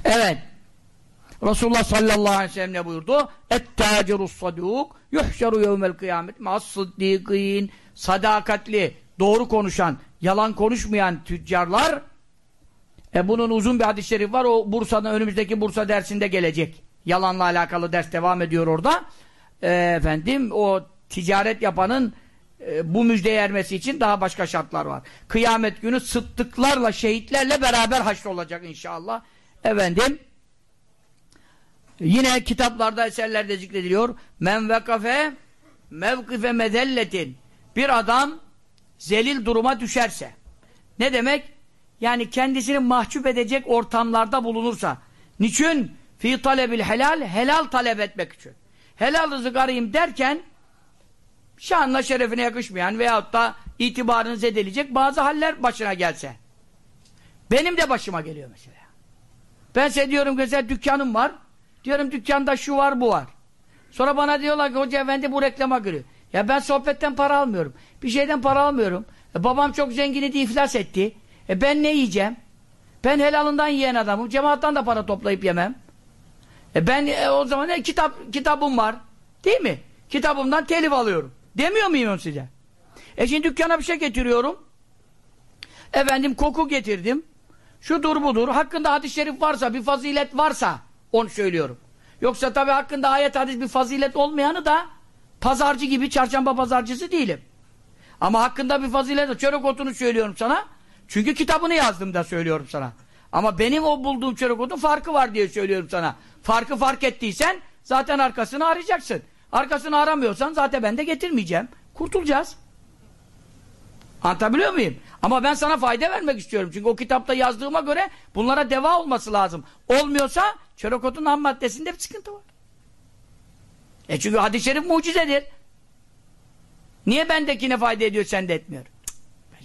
Evet. Resulullah sallallahu aleyhi ve sellem ne buyurdu? Et-tâcirus sadûk yuhşeru yevmel kıyamet ma'as-sıddîkîn sadakatli, doğru konuşan, yalan konuşmayan tüccarlar e bunun uzun bir hadis-i şerif var. O Bursa'da önümüzdeki Bursa dersinde gelecek. Yalanla alakalı ders devam ediyor orada. E, efendim o ticaret yapanın e, bu müjde ermesi için daha başka şartlar var. Kıyamet günü sıddıklarla, şehitlerle beraber haşrolacak inşallah. Efendim yine kitaplarda, eserlerde zikrediliyor. Men vekafe mevkife mezelletin bir adam zelil duruma düşerse ne demek? Yani kendisini mahcup edecek ortamlarda bulunursa niçin? Fi talebil helal helal talep etmek için. Helal rızık arayayım derken şanla şerefine yakışmayan veyahut da itibarını zedeleyecek bazı haller başına gelse. Benim de başıma geliyor mesela. Ben size diyorum mesela dükkanım var. Diyorum dükkanda şu var bu var. Sonra bana diyorlar ki hoca efendi bu reklama giriyor. Ya ben sohbetten para almıyorum. Bir şeyden para almıyorum. E, babam çok zengin idi iflas etti. E ben ne yiyeceğim? Ben helalından yiyen adamım. Cemaattan da para toplayıp yemem. E ben e, o zaman ne kitap kitabım var. Değil mi? Kitabımdan telif alıyorum. Demiyor muyum size? E şimdi dükkana bir şey getiriyorum. Efendim koku getirdim. Şudur budur. Hakkında hadis-i şerif varsa, bir fazilet varsa onu söylüyorum. Yoksa tabii hakkında ayet hadis bir fazilet olmayanı da pazarcı gibi çarşamba pazarcısı değilim. Ama hakkında bir fazilet çörek otunu söylüyorum sana. Çünkü kitabını yazdım da söylüyorum sana. Ama benim o bulduğum çörek otun farkı var diye söylüyorum sana. Farkı fark ettiysen zaten arkasını arayacaksın. Arkasını aramıyorsan zaten ben de getirmeyeceğim. Kurtulacağız. Anlatabiliyor muyum? Ama ben sana fayda vermek istiyorum. Çünkü o kitapta yazdığıma göre bunlara deva olması lazım. Olmuyorsa çörek otun ham maddesinde bir sıkıntı var. E çünkü hadis-i şerif mucizedir. Niye bendekine fayda ediyor sen de etmiyor?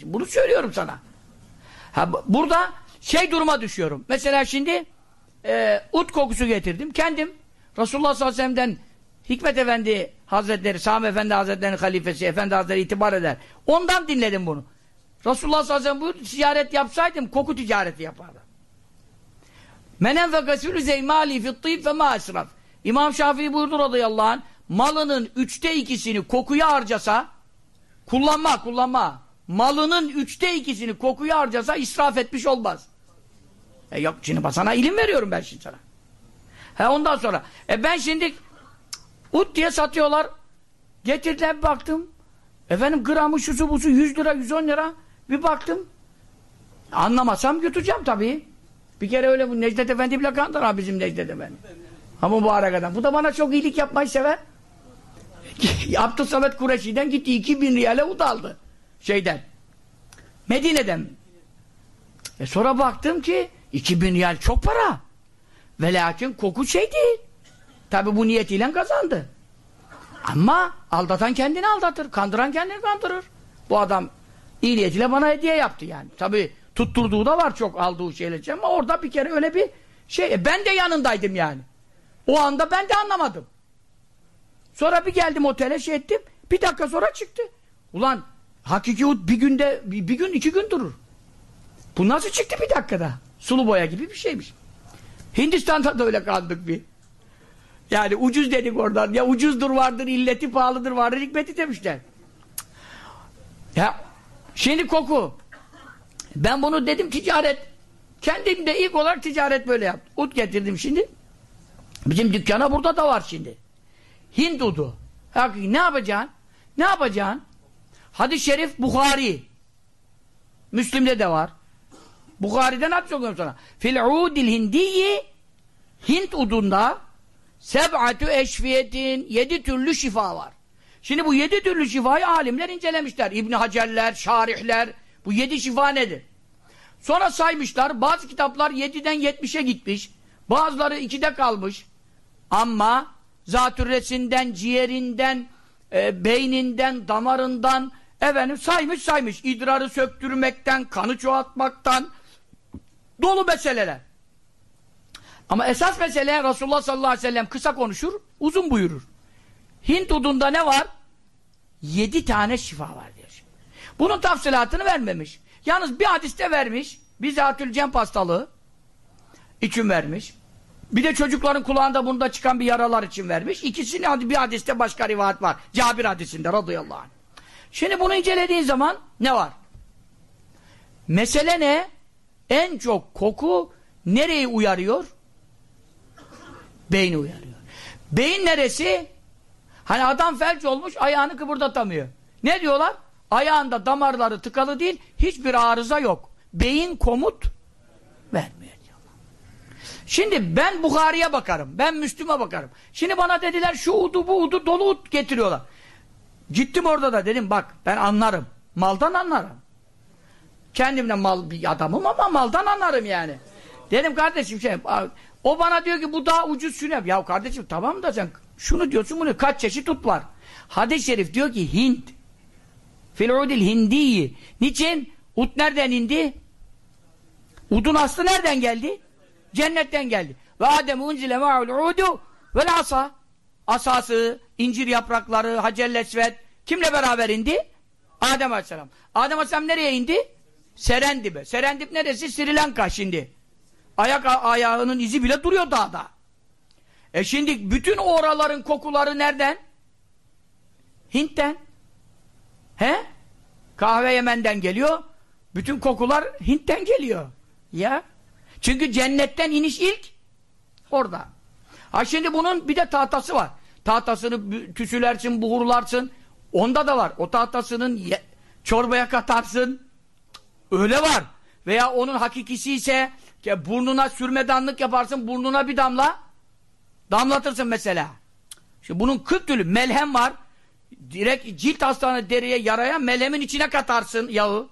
Bunu söylüyorum sana. Ha, burada şey duruma düşüyorum. Mesela şimdi e, ut kokusu getirdim. Kendim Resulullah sallallahu aleyhi ve sellem'den Hikmet Efendi Hazretleri, Sami Efendi Hazretleri'nin halifesi, Efendi Hazretleri itibar eder. Ondan dinledim bunu. Resulullah sallallahu aleyhi ve sellem buyurdu, ticaret yapsaydım koku ticareti yapardım. Menen ve gasülü zeymali fittîb ve ma. İmam Şafii buyurdu radıyallahu anh, malının üçte ikisini kokuya harcasa, kullanma, kullanma, malının üçte ikisini kokuya harcasa israf etmiş olmaz. E yok şimdi sana ilim veriyorum ben şimdi sana. He ondan sonra, e ben şimdi ut diye satıyorlar, getirdiler bir baktım, efendim gramı şusu busu 100 lira, 110 lira, bir baktım, anlamasam yutacağım tabii. Bir kere öyle bu Necdet Efendi bile kandır ha bizim Necdet Efendi. Ama bu arakadan. Bu da bana çok iyilik yapmayı sever. Abdülsamet Kureşi'den gitti 2000 riyale ud aldı. Şeyden. Medine'den. E sonra baktım ki 2000 riyal çok para. Ve lakin koku şey değil. Tabi bu niyetiyle kazandı. Ama aldatan kendini aldatır. Kandıran kendini kandırır. Bu adam iyi niyetiyle bana hediye yaptı yani. Tabi tutturduğu da var çok aldığı şeyler ama orada bir kere öyle bir şey. E ben de yanındaydım yani. O anda ben de anlamadım. Sonra bir geldim otele şey ettim. Bir dakika sonra çıktı. Ulan hakiki bir günde bir, bir gün iki gün durur. Bu nasıl çıktı bir dakikada? Sulu boya gibi bir şeymiş. Hindistan'da da öyle kaldık bir. Yani ucuz dedik oradan. Ya ucuzdur vardır, illeti pahalıdır vardır, hikmeti demişler. Ya şimdi koku. Ben bunu dedim ticaret. Kendim de ilk olarak ticaret böyle yaptım. Ut getirdim şimdi. Bizim dükkana burada da var şimdi. Hint udu. Ne yapacaksın? Ne yapacaksın? Hadis-i şerif Bukhari. Müslim'de de var. Bukhari'den hadis okuyorum sana. Fil udil hindiyi Hint udunda seb'atü eşfiyetin yedi türlü şifa var. Şimdi bu yedi türlü şifayı alimler incelemişler. İbn Hacerler, şarihler bu yedi şifa nedir? Sonra saymışlar. Bazı kitaplar yediden yetmişe gitmiş. Bazıları ikide kalmış. Ama zatürresinden, ciğerinden, e, beyninden, damarından efendim saymış saymış. İdrarı söktürmekten, kanı çoğaltmaktan dolu meseleler. Ama esas mesele Resulullah sallallahu aleyhi ve sellem kısa konuşur, uzun buyurur. Hint udunda ne var? Yedi tane şifa var diyor. Bunun tafsilatını vermemiş. Yalnız bir hadiste vermiş. Bizatül cemp hastalığı için vermiş. Bir de çocukların kulağında bunda çıkan bir yaralar için vermiş. İkisini bir hadiste başka rivayet var. Cabir hadisinde radıyallahu anh. Şimdi bunu incelediğin zaman ne var? Mesele ne? En çok koku nereyi uyarıyor? Beyni uyarıyor. Beyin neresi? Hani adam felç olmuş ayağını kıpırdatamıyor. Ne diyorlar? Ayağında damarları tıkalı değil, hiçbir arıza yok. Beyin komut vermiyor diyorlar. Şimdi ben Bukhari'ye bakarım, ben Müslüm'e bakarım. Şimdi bana dediler şu udu bu udu dolu ud getiriyorlar. Gittim orada da dedim bak ben anlarım. Maldan anlarım. Kendimle mal bir adamım ama maldan anlarım yani. Dedim kardeşim şey o bana diyor ki bu daha ucuz yap. Ya kardeşim tamam da sen şunu diyorsun bunu kaç çeşit tut var. Hadis-i şerif diyor ki Hint fil'udil hindiyi. Niçin? Ut nereden indi? Udun aslı nereden geldi? Cennetten geldi. Ve Adem unzile ma'ul udu vel asa. Asası, incir yaprakları, hacellesvet kimle beraber indi? Adem Aleyhisselam. Adem Aleyhisselam nereye indi? Serendip'e. Serendip neresi? Sri Lanka şimdi. Ayak ayağının izi bile duruyor dağda. E şimdi bütün oraların kokuları nereden? Hint'ten. He? Kahve Yemen'den geliyor. Bütün kokular Hint'ten geliyor. Ya. Çünkü cennetten iniş ilk orada. Ha şimdi bunun bir de tahtası var. Tahtasını tüsülersin, buhurlarsın. Onda da var. O tahtasının çorbaya katarsın. Öyle var. Veya onun hakikisi ise burnuna sürmedanlık yaparsın, burnuna bir damla damlatırsın mesela. Şimdi bunun 40 türlü melhem var. Direkt cilt hastanı deriye yaraya melhemin içine katarsın yağı.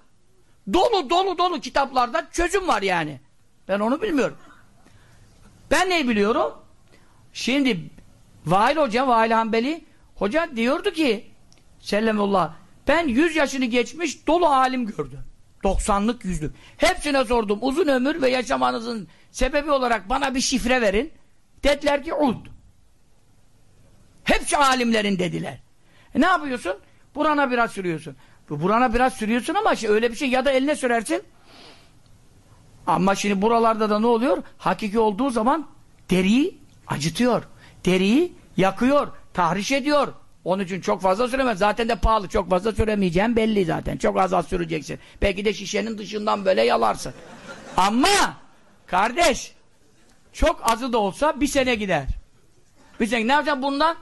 Dolu dolu dolu kitaplarda çözüm var yani. Ben onu bilmiyorum. Ben ne biliyorum? Şimdi Vail Hoca, Vail Hanbeli Hoca diyordu ki Sellemullah ben 100 yaşını geçmiş dolu alim gördüm. 90'lık yüzlük. Hepsine sordum. Uzun ömür ve yaşamanızın sebebi olarak bana bir şifre verin. Dediler ki ud. Hepsi alimlerin dediler. E ne yapıyorsun? Burana biraz sürüyorsun. Burana biraz sürüyorsun ama şey, öyle bir şey ya da eline sürersin. Ama şimdi buralarda da ne oluyor? Hakiki olduğu zaman deriyi acıtıyor. Deriyi yakıyor. Tahriş ediyor. Onun için çok fazla süremez. Zaten de pahalı. Çok fazla süremeyeceğim belli zaten. Çok az az süreceksin. Belki de şişenin dışından böyle yalarsın. Ama kardeş çok azı da olsa bir sene gider. Bir sene ne yapacağım bundan?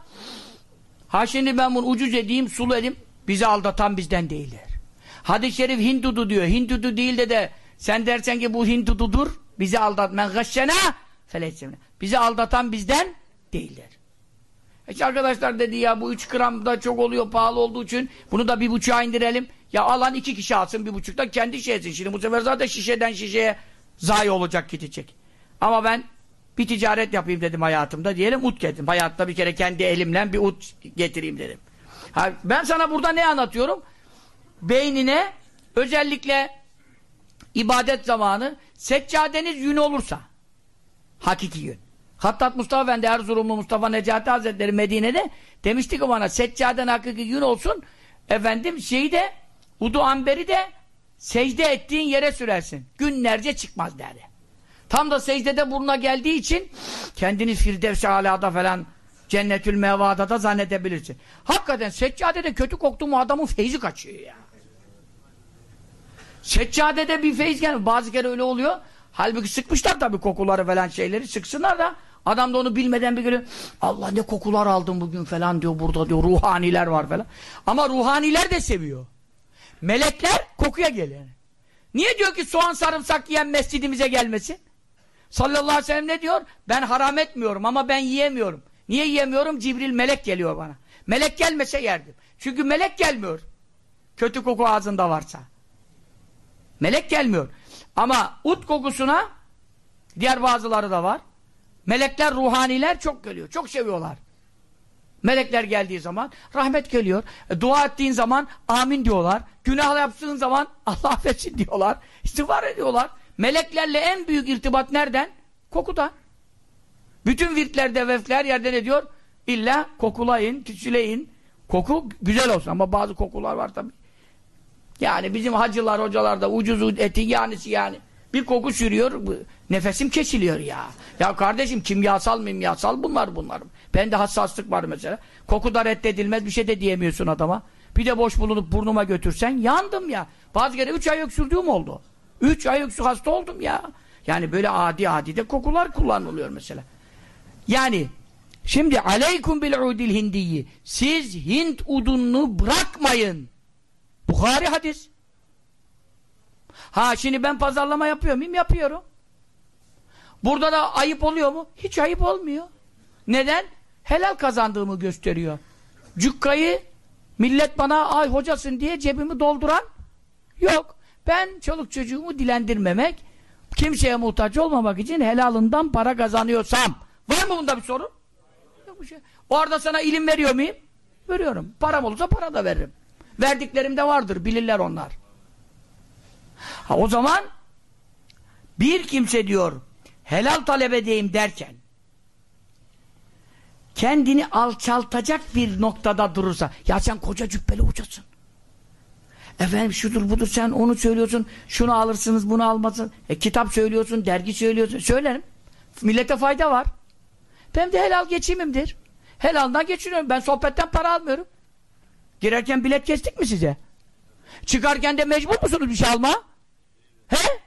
Ha şimdi ben bunu ucuz edeyim, sulu edeyim. Bizi aldatan bizden değildir. Hadis-i şerif Hindudu diyor. Hindudu değil de de sen dersen ki bu Hindududur. Bizi aldat men gâşşena feleysemine. Bizi aldatan bizden değildir. İşte arkadaşlar dedi ya bu 3 gram da çok oluyor pahalı olduğu için bunu da bir buçuğa indirelim. Ya alan iki kişi alsın bir buçukta kendi şey etsin. Şimdi bu sefer zaten şişeden şişeye zayi olacak gidecek. Ama ben bir ticaret yapayım dedim hayatımda diyelim ut getirdim. Hayatta bir kere kendi elimle bir ut getireyim dedim. Ha, ben sana burada ne anlatıyorum? Beynine özellikle ibadet zamanı seccadeniz yün olursa hakiki yün. Hattat Mustafa Efendi Erzurumlu Mustafa Necati Hazretleri Medine'de demişti ki bana seccaden hakiki yün olsun efendim şeyi de udu amberi de secde ettiğin yere sürersin. Günlerce çıkmaz derdi. Tam da secdede burnuna geldiği için kendini Firdevs-i Ala'da falan Cennetül Meva'da da zannedebilirsin. Hakikaten seccadede kötü koktu mu adamın feyzi kaçıyor ya. Seccadede bir feyz gelmiyor. Bazı kere öyle oluyor. Halbuki sıkmışlar tabii kokuları falan şeyleri. Sıksınlar da adam da onu bilmeden bir gün Allah ne kokular aldım bugün falan diyor burada diyor. Ruhaniler var falan. Ama ruhaniler de seviyor. Melekler kokuya geliyor. Niye diyor ki soğan sarımsak yiyen mescidimize gelmesin? Sallallahu aleyhi ve sellem ne diyor? Ben haram etmiyorum ama ben yiyemiyorum. Niye yiyemiyorum? Cibril melek geliyor bana. Melek gelmese yerdim. Çünkü melek gelmiyor. Kötü koku ağzında varsa. Melek gelmiyor. Ama ut kokusuna diğer bazıları da var. Melekler, ruhaniler çok geliyor. Çok seviyorlar. Melekler geldiği zaman rahmet geliyor. E, dua ettiğin zaman amin diyorlar. Günah yaptığın zaman Allah affetsin diyorlar. İstiğfar ediyorlar. Meleklerle en büyük irtibat nereden? Kokudan. Bütün virtlerde, vefler yerde ne diyor? İlla kokulayın, küçüleyin. Koku güzel olsun ama bazı kokular var tabii. Yani bizim hacılar, hocalar da ucuz etin yanisi yani. Bir koku sürüyor, nefesim kesiliyor ya. Ya kardeşim kimyasal mimyasal bunlar bunlar. Bende hassaslık var mesela. Koku da reddedilmez bir şey de diyemiyorsun adama. Bir de boş bulunup burnuma götürsen yandım ya. Bazı kere üç ay öksürdüğüm oldu. Üç ay öksür hasta oldum ya. Yani böyle adi adi de kokular kullanılıyor mesela. Yani şimdi aleykum bil udil hindiyi siz Hint udununu bırakmayın. Bukhari hadis. Ha şimdi ben pazarlama yapıyor muyum? Yapıyorum. Burada da ayıp oluyor mu? Hiç ayıp olmuyor. Neden? Helal kazandığımı gösteriyor. Cukkayı millet bana ay hocasın diye cebimi dolduran yok. Ben çoluk çocuğumu dilendirmemek, kimseye muhtaç olmamak için helalından para kazanıyorsam var mı bunda bir sorun? Yok bir şey. Orada sana ilim veriyor muyum? Veriyorum. Param olursa para da veririm. Verdiklerim de vardır. Bilirler onlar. Ha, o zaman bir kimse diyor helal talep edeyim derken kendini alçaltacak bir noktada durursa ya sen koca cübbeli hocasın. Efendim şudur budur sen onu söylüyorsun şunu alırsınız bunu almasın e, kitap söylüyorsun dergi söylüyorsun. Söylerim. Millete fayda var. Benim de helal geçimimdir. Helaldan geçiniyorum. Ben sohbetten para almıyorum. Girerken bilet kestik mi size? Çıkarken de mecbur musunuz bir şey alma he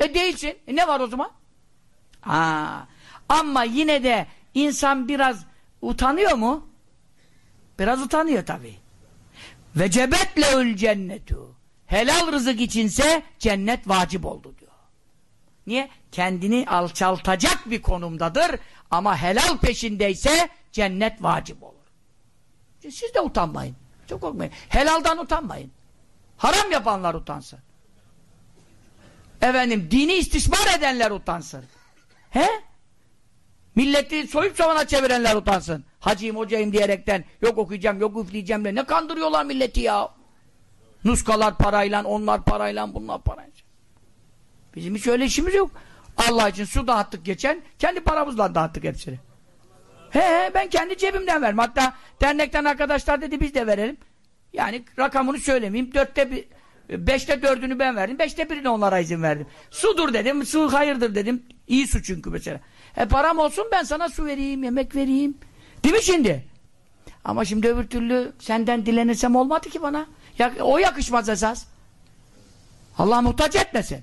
e değilsin e, ne var o zaman Ha. Ama yine de insan biraz utanıyor mu? Biraz utanıyor tabi. Ve cebetle cennetu. Helal rızık içinse cennet vacip oldu diyor. Niye? Kendini alçaltacak bir konumdadır ama helal peşindeyse cennet vacip olur. Siz de utanmayın. Çok korkmayın. Helaldan utanmayın. Haram yapanlar utansın. Efendim dini istismar edenler utansın. He? Milleti soyup savana çevirenler utansın. Hacıyım hocayım diyerekten yok okuyacağım yok üfleyeceğim de ne kandırıyorlar milleti ya. Nuskalar parayla onlar parayla bunlar parayla. Bizim hiç öyle işimiz yok. Allah için su dağıttık geçen kendi paramızla dağıttık hepsini. He ben kendi cebimden verdim. Hatta dernekten arkadaşlar dedi biz de verelim. Yani rakamını söylemeyeyim. Dörtte bir Beşte dördünü ben verdim. Beşte birini onlara izin verdim. Sudur dedim. Su hayırdır dedim. İyi su çünkü mesela. E param olsun ben sana su vereyim, yemek vereyim. Değil mi şimdi? Ama şimdi öbür türlü senden dilenirsem olmadı ki bana. Ya, o yakışmaz esas. Allah muhtaç etmesin.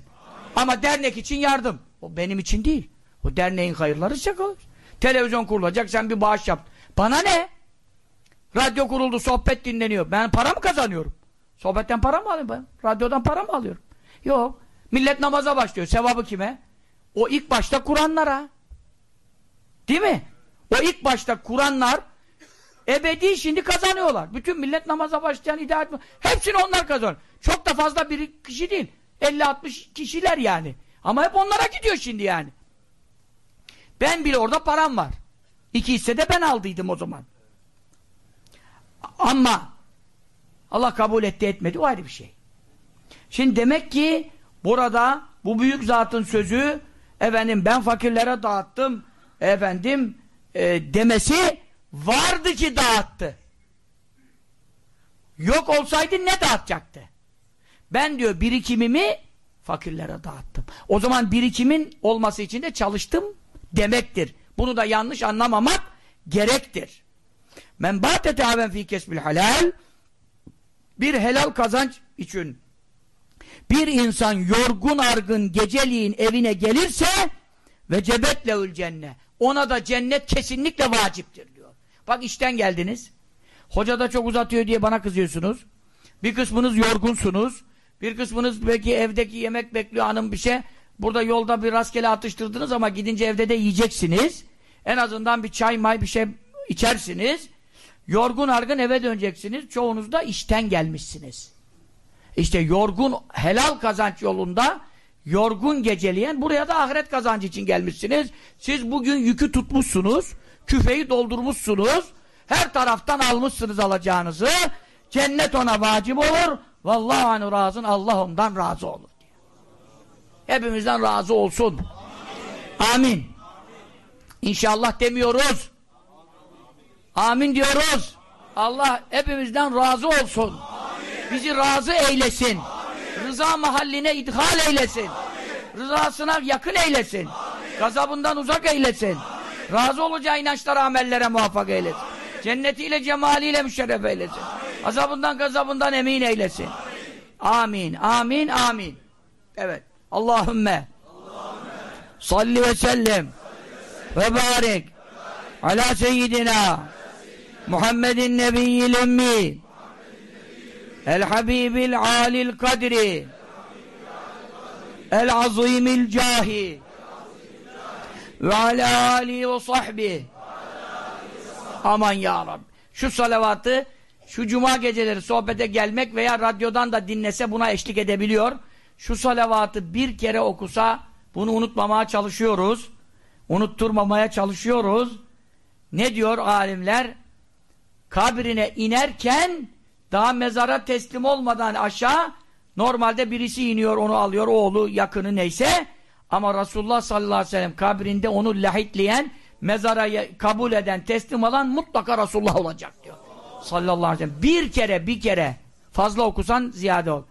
Ama dernek için yardım. O benim için değil. O derneğin hayırları çakılır. Televizyon kurulacak sen bir bağış yap. Bana ne? Radyo kuruldu, sohbet dinleniyor. Ben para mı kazanıyorum? Sohbetten para mı alıyorum ben? Radyodan para mı alıyorum? Yok. Millet namaza başlıyor. Sevabı kime? O ilk başta Kur'anlara. Değil mi? O ilk başta Kur'anlar ebedi şimdi kazanıyorlar. Bütün millet namaza başlayan hidayet hepsini onlar kazanıyor. Çok da fazla bir kişi değil. 50-60 kişiler yani. Ama hep onlara gidiyor şimdi yani. Ben bile orada param var. İki hisse de ben aldıydım o zaman. Ama Allah kabul etti etmedi o ayrı bir şey. Şimdi demek ki burada bu büyük zatın sözü efendim ben fakirlere dağıttım efendim e, demesi vardı ki dağıttı. Yok olsaydı ne dağıtacaktı? Ben diyor birikimimi fakirlere dağıttım. O zaman birikimin olması için de çalıştım demektir. Bunu da yanlış anlamamak gerektir. Men bâte tehaven fî kesbil halal bir helal kazanç için bir insan yorgun argın geceliğin evine gelirse ve cebetlehül cennet ona da cennet kesinlikle vaciptir diyor. Bak işten geldiniz. Hoca da çok uzatıyor diye bana kızıyorsunuz. Bir kısmınız yorgunsunuz. Bir kısmınız belki evdeki yemek bekliyor hanım bir şey. Burada yolda bir rastgele atıştırdınız ama gidince evde de yiyeceksiniz. En azından bir çay may bir şey içersiniz. Yorgun argın eve döneceksiniz. Çoğunuz da işten gelmişsiniz. İşte yorgun helal kazanç yolunda yorgun geceleyen buraya da ahiret kazancı için gelmişsiniz. Siz bugün yükü tutmuşsunuz. Küfeyi doldurmuşsunuz. Her taraftan almışsınız alacağınızı. Cennet ona vacip olur. Vallahi anu razın Allah ondan razı olur. Diye. Hepimizden razı olsun. Amin. Amin. İnşallah demiyoruz. Amin diyoruz. Allah hepimizden razı olsun. Amin. Bizi razı eylesin. Amin. Rıza mahalline idhal eylesin. Amin. Rızasına yakın eylesin. Amin. Gazabından uzak eylesin. Amin. Razı olacağı inançlara, amellere muvaffak eylesin. Amin. Cennetiyle, cemaliyle müşerref eylesin. Amin. Azabından, gazabından emin eylesin. Amin, amin, amin. Evet. Allahümme, Allahümme salli ve sellem ve barik ala seyyidina Habibil alil kadri el azimil cahi ve ala alihi ve sahbihi aman ya Rabbi şu salavatı şu cuma geceleri sohbete gelmek veya radyodan da dinlese buna eşlik edebiliyor. Şu salavatı bir kere okusa bunu unutmamaya çalışıyoruz. Unutturmamaya çalışıyoruz. Ne diyor alimler? Kabrine inerken daha mezara teslim olmadan aşağı normalde birisi iniyor onu alıyor oğlu yakını neyse ama Resulullah sallallahu aleyhi ve sellem kabrinde onu lahitleyen mezara kabul eden teslim alan mutlaka Resulullah olacak diyor sallallahu aleyhi ve sellem. Bir kere bir kere fazla okusan ziyade ol.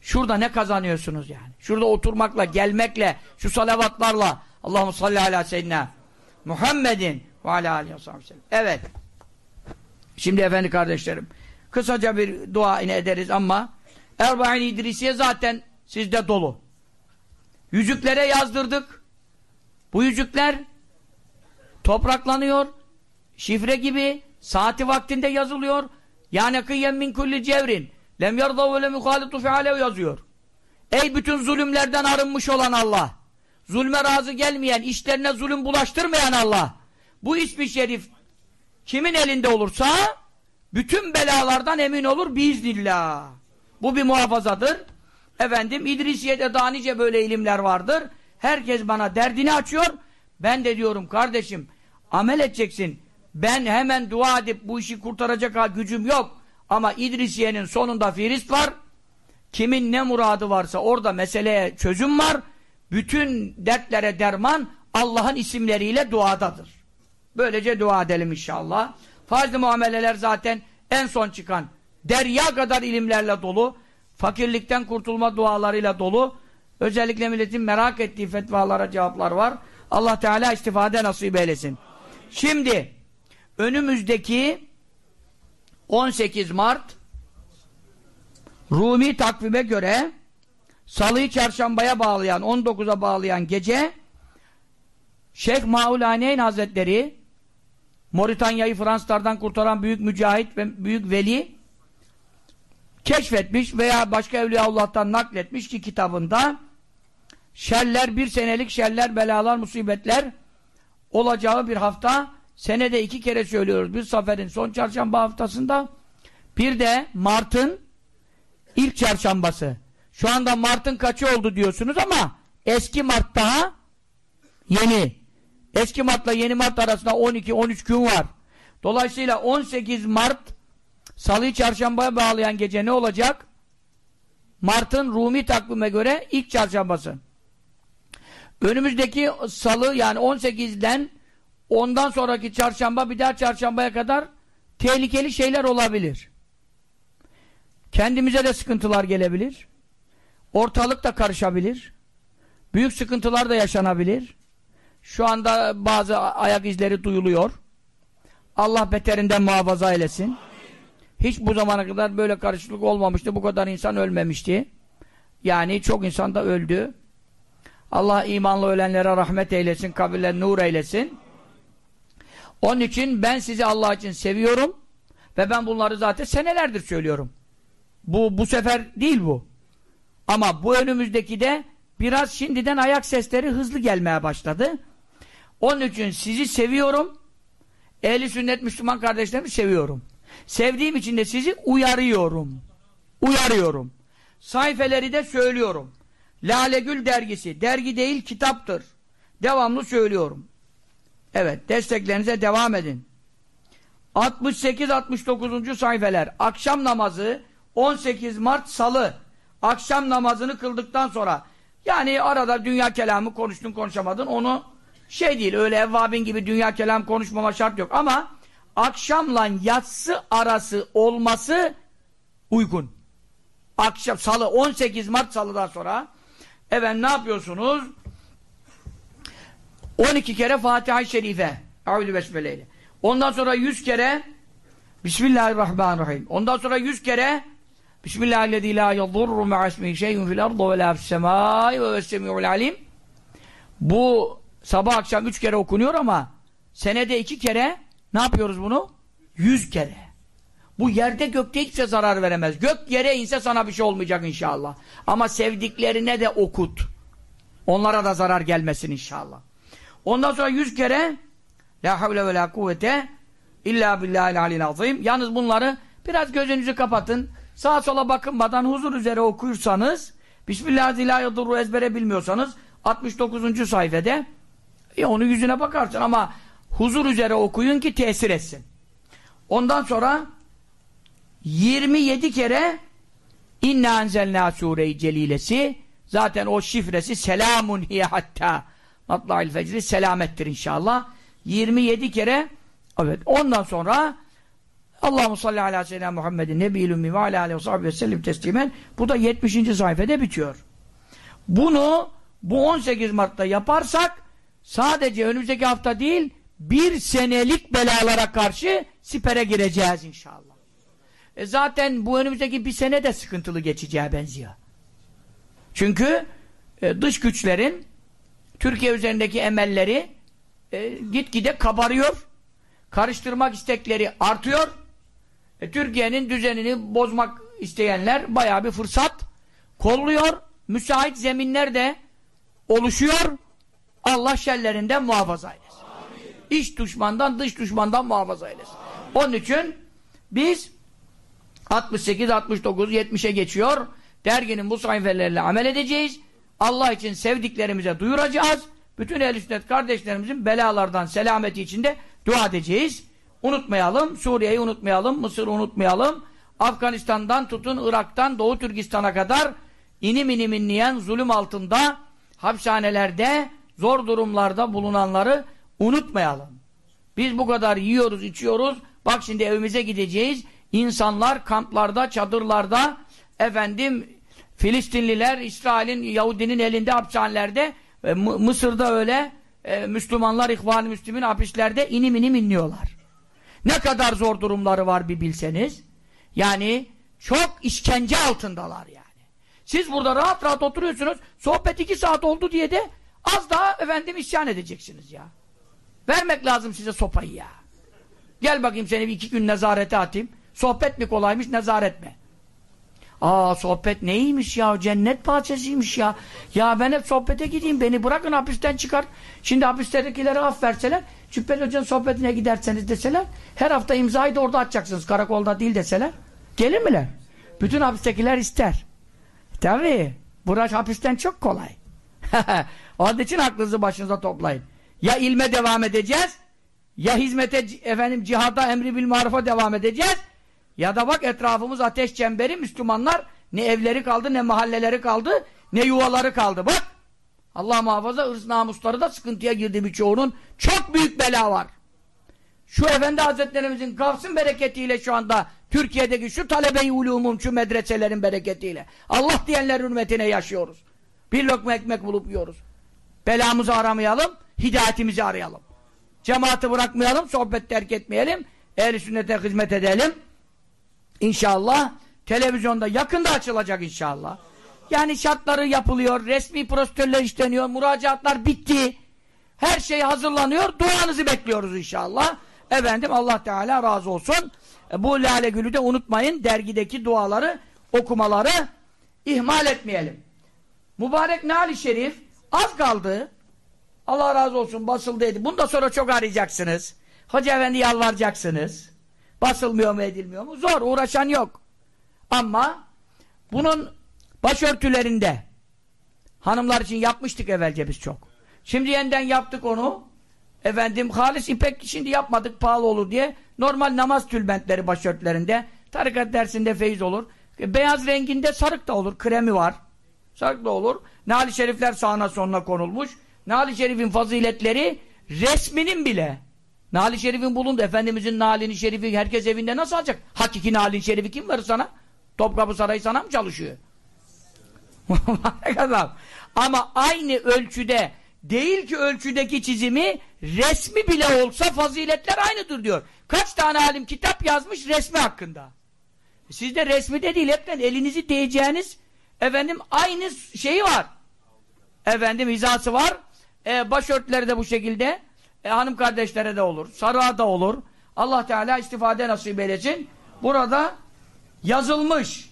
Şurada ne kazanıyorsunuz yani? Şurada oturmakla, gelmekle, şu salavatlarla Allahu salli ala seyyidina Muhammedin ve ala aleyhi ve sellem. Evet. Şimdi efendi kardeşlerim kısaca bir dua yine ederiz ama Erba'in İdrisiye zaten sizde dolu. Yüzüklere yazdırdık. Bu yüzükler topraklanıyor. Şifre gibi Saati vaktinde yazılıyor. Yani kıyyen min kulli cevrin. Lem yardav ve lem yuhalitu fealev yazıyor. Ey bütün zulümlerden arınmış olan Allah. Zulme razı gelmeyen, işlerine zulüm bulaştırmayan Allah. Bu ismi şerif kimin elinde olursa bütün belalardan emin olur biiznillah. Bu bir muhafazadır. Efendim İdrisiye'de daha nice böyle ilimler vardır. Herkes bana derdini açıyor. Ben de diyorum kardeşim amel edeceksin ben hemen dua edip bu işi kurtaracak gücüm yok. Ama İdrisiye'nin sonunda Firist var. Kimin ne muradı varsa orada meseleye çözüm var. Bütün dertlere derman Allah'ın isimleriyle duadadır. Böylece dua edelim inşallah. Farz-ı muameleler zaten en son çıkan derya kadar ilimlerle dolu. Fakirlikten kurtulma dualarıyla dolu. Özellikle milletin merak ettiği fetvalara cevaplar var. Allah Teala istifade nasip eylesin. Şimdi önümüzdeki 18 Mart Rumi takvime göre Salı'yı çarşambaya bağlayan 19'a bağlayan gece Şeyh Maulaneyn Hazretleri Moritanya'yı Fransızlardan kurtaran büyük mücahit ve büyük veli keşfetmiş veya başka Evliyaullah'tan nakletmiş ki kitabında şerler, bir senelik şerler, belalar, musibetler olacağı bir hafta. Senede iki kere söylüyoruz. Bir seferin son çarşamba haftasında bir de Mart'ın ilk çarşambası. Şu anda Mart'ın kaçı oldu diyorsunuz ama eski Mart daha yeni. Eski Mart'la yeni Mart arasında 12-13 gün var. Dolayısıyla 18 Mart Salı çarşambaya bağlayan gece ne olacak? Mart'ın Rumi takvime göre ilk çarşambası. Önümüzdeki salı yani 18'den ondan sonraki çarşamba bir daha çarşambaya kadar tehlikeli şeyler olabilir. Kendimize de sıkıntılar gelebilir. Ortalık da karışabilir. Büyük sıkıntılar da yaşanabilir. Şu anda bazı ayak izleri duyuluyor. Allah beterinden muhafaza eylesin. Hiç bu zamana kadar böyle karışıklık olmamıştı. Bu kadar insan ölmemişti. Yani çok insan da öldü. Allah imanlı ölenlere rahmet eylesin, kabirler nur eylesin. Onun için ben sizi Allah için seviyorum ve ben bunları zaten senelerdir söylüyorum. Bu bu sefer değil bu. Ama bu önümüzdeki de biraz şimdiden ayak sesleri hızlı gelmeye başladı. Onun için sizi seviyorum. Ehli sünnet Müslüman kardeşlerimi seviyorum. Sevdiğim için de sizi uyarıyorum. Uyarıyorum. Sayfeleri de söylüyorum. Lale Gül dergisi. Dergi değil kitaptır. Devamlı söylüyorum. Evet desteklerinize devam edin. 68-69. sayfeler. Akşam namazı 18 Mart Salı. Akşam namazını kıldıktan sonra yani arada dünya kelamı konuştun konuşamadın onu şey değil öyle evvabin gibi dünya kelam konuşmama şart yok ama akşamla yatsı arası olması uygun. Akşam salı 18 Mart salıdan sonra evet ne yapıyorsunuz? 12 kere Fatiha-i Şerife. Eûzü besmeleyle. Ondan sonra 100 kere Bismillahirrahmanirrahim. Ondan sonra 100 kere Bismillahirrahmanirrahim. la yadurru ma'asmihi şeyun fil ardı ve la ve vessemi'ul alim. Bu sabah akşam 3 kere okunuyor ama senede 2 kere ne yapıyoruz bunu? 100 kere. Bu yerde gökte hiçbir zarar veremez. Gök yere inse sana bir şey olmayacak inşallah. Ama sevdiklerine de okut. Onlara da zarar gelmesin inşallah. Ondan sonra yüz kere La havle ve la kuvvete illa billahil alil azim. Yalnız bunları biraz gözünüzü kapatın. Sağa sola bakınmadan huzur üzere okuyursanız Bismillahirrahmanirrahim ezbere bilmiyorsanız 69. sayfede e onu yüzüne bakarsın ama huzur üzere okuyun ki tesir etsin. Ondan sonra 27 kere İnna enzelna sure-i celilesi zaten o şifresi selamun hiye hatta matla'il fecri selamettir inşallah. 27 kere evet ondan sonra Allahu salli ala seyyidina Muhammedin nebiyil ümmi ve ala aleyhi ve sahbihi ve teslimen bu da 70. sayfede bitiyor. Bunu bu 18 Mart'ta yaparsak sadece önümüzdeki hafta değil bir senelik belalara karşı sipere gireceğiz inşallah. E zaten bu önümüzdeki bir sene de sıkıntılı geçeceğe benziyor. Çünkü e, dış güçlerin Türkiye üzerindeki emelleri e, gitgide kabarıyor. Karıştırmak istekleri artıyor. E, Türkiye'nin düzenini bozmak isteyenler bayağı bir fırsat kolluyor. Müsait zeminler de oluşuyor. Allah şerlerinden muhafaza eylesin. Amin. İç düşmandan, dış düşmandan muhafaza eylesin. Onun için biz 68, 69, 70'e geçiyor. Derginin bu sayfeleriyle amel edeceğiz. Allah için sevdiklerimize duyuracağız. Bütün ehl sünnet kardeşlerimizin belalardan selameti içinde dua edeceğiz. Unutmayalım, Suriye'yi unutmayalım, Mısır'ı unutmayalım. Afganistan'dan tutun Irak'tan Doğu Türkistan'a kadar inim inim inleyen zulüm altında hapishanelerde zor durumlarda bulunanları unutmayalım. Biz bu kadar yiyoruz, içiyoruz. Bak şimdi evimize gideceğiz. İnsanlar kamplarda, çadırlarda efendim Filistinliler İsrail'in, Yahudinin elinde hapishanelerde e, Mısır'da öyle e, Müslümanlar, İhvan-ı Müslümin hapislerde inim inim inliyorlar. Ne kadar zor durumları var bir bilseniz. Yani çok işkence altındalar yani. Siz burada rahat rahat oturuyorsunuz. Sohbet iki saat oldu diye de az daha efendim isyan edeceksiniz ya. Vermek lazım size sopayı ya. Gel bakayım seni bir iki gün nezarete atayım. Sohbet mi kolaymış, nezaret mi? Aa sohbet neymiş ya? Cennet bahçesiymiş ya. Ya ben hep sohbete gideyim. Beni bırakın hapisten çıkar. Şimdi hapistekileri af verseler. Cübbeli Hoca'nın sohbetine giderseniz deseler. Her hafta imzayı da orada atacaksınız. Karakolda değil deseler. Gelir miler? Bütün hapistekiler ister. Tabii. Burası hapisten çok kolay. Onun için aklınızı başınıza toplayın. Ya ilme devam edeceğiz, ya hizmete, efendim cihada, emri bil marufa devam edeceğiz, ya da bak etrafımız ateş çemberi, Müslümanlar ne evleri kaldı, ne mahalleleri kaldı, ne yuvaları kaldı. Bak! Allah muhafaza ırs namusları da sıkıntıya girdi birçoğunun. Çok büyük bela var. Şu Efendi Hazretlerimizin gafsın bereketiyle şu anda Türkiye'deki şu talebe-i ulumun, şu medreselerin bereketiyle Allah diyenler hürmetine yaşıyoruz. Bir lokma ekmek bulup yiyoruz. Belamızı aramayalım, hidayetimizi arayalım. Cemaati bırakmayalım, sohbet terk etmeyelim. Ehl-i sünnete hizmet edelim. İnşallah televizyonda yakında açılacak inşallah. Yani şartları yapılıyor, resmi prosedürler işleniyor, müracaatlar bitti. Her şey hazırlanıyor, duanızı bekliyoruz inşallah. Efendim Allah Teala razı olsun. E, bu Lale Gül'ü de unutmayın, dergideki duaları, okumaları ihmal etmeyelim. Mübarek Nali Şerif az kaldı. Allah razı olsun basıldıydı. Bundan sonra çok arayacaksınız. Hoca efendi yalvaracaksınız. Basılmıyor mu edilmiyor mu? Zor uğraşan yok. Ama bunun başörtülerinde hanımlar için yapmıştık evvelce biz çok. Şimdi yeniden yaptık onu. Efendim halis ipek şimdi yapmadık pahalı olur diye. Normal namaz tülbentleri başörtülerinde. Tarikat dersinde feyiz olur. Beyaz renginde sarık da olur. Kremi var. Da olur. Nali şerifler sağına sonuna konulmuş. Nali şerifin faziletleri resminin bile. Nali şerifin bulundu. Efendimizin nalini şerifi herkes evinde nasıl alacak? Hakiki nalin şerifi kim verir sana? Topkapı Sarayı sana mı çalışıyor? Ama aynı ölçüde değil ki ölçüdeki çizimi resmi bile olsa faziletler aynıdır diyor. Kaç tane alim kitap yazmış resmi hakkında. Sizde resmi de değil hepten elinizi değeceğiniz efendim aynı şeyi var. Efendim hizası var. Ee, başörtüleri de bu şekilde. E, hanım kardeşlere de olur. Sarığa da olur. Allah Teala istifade nasip eylesin. Burada yazılmış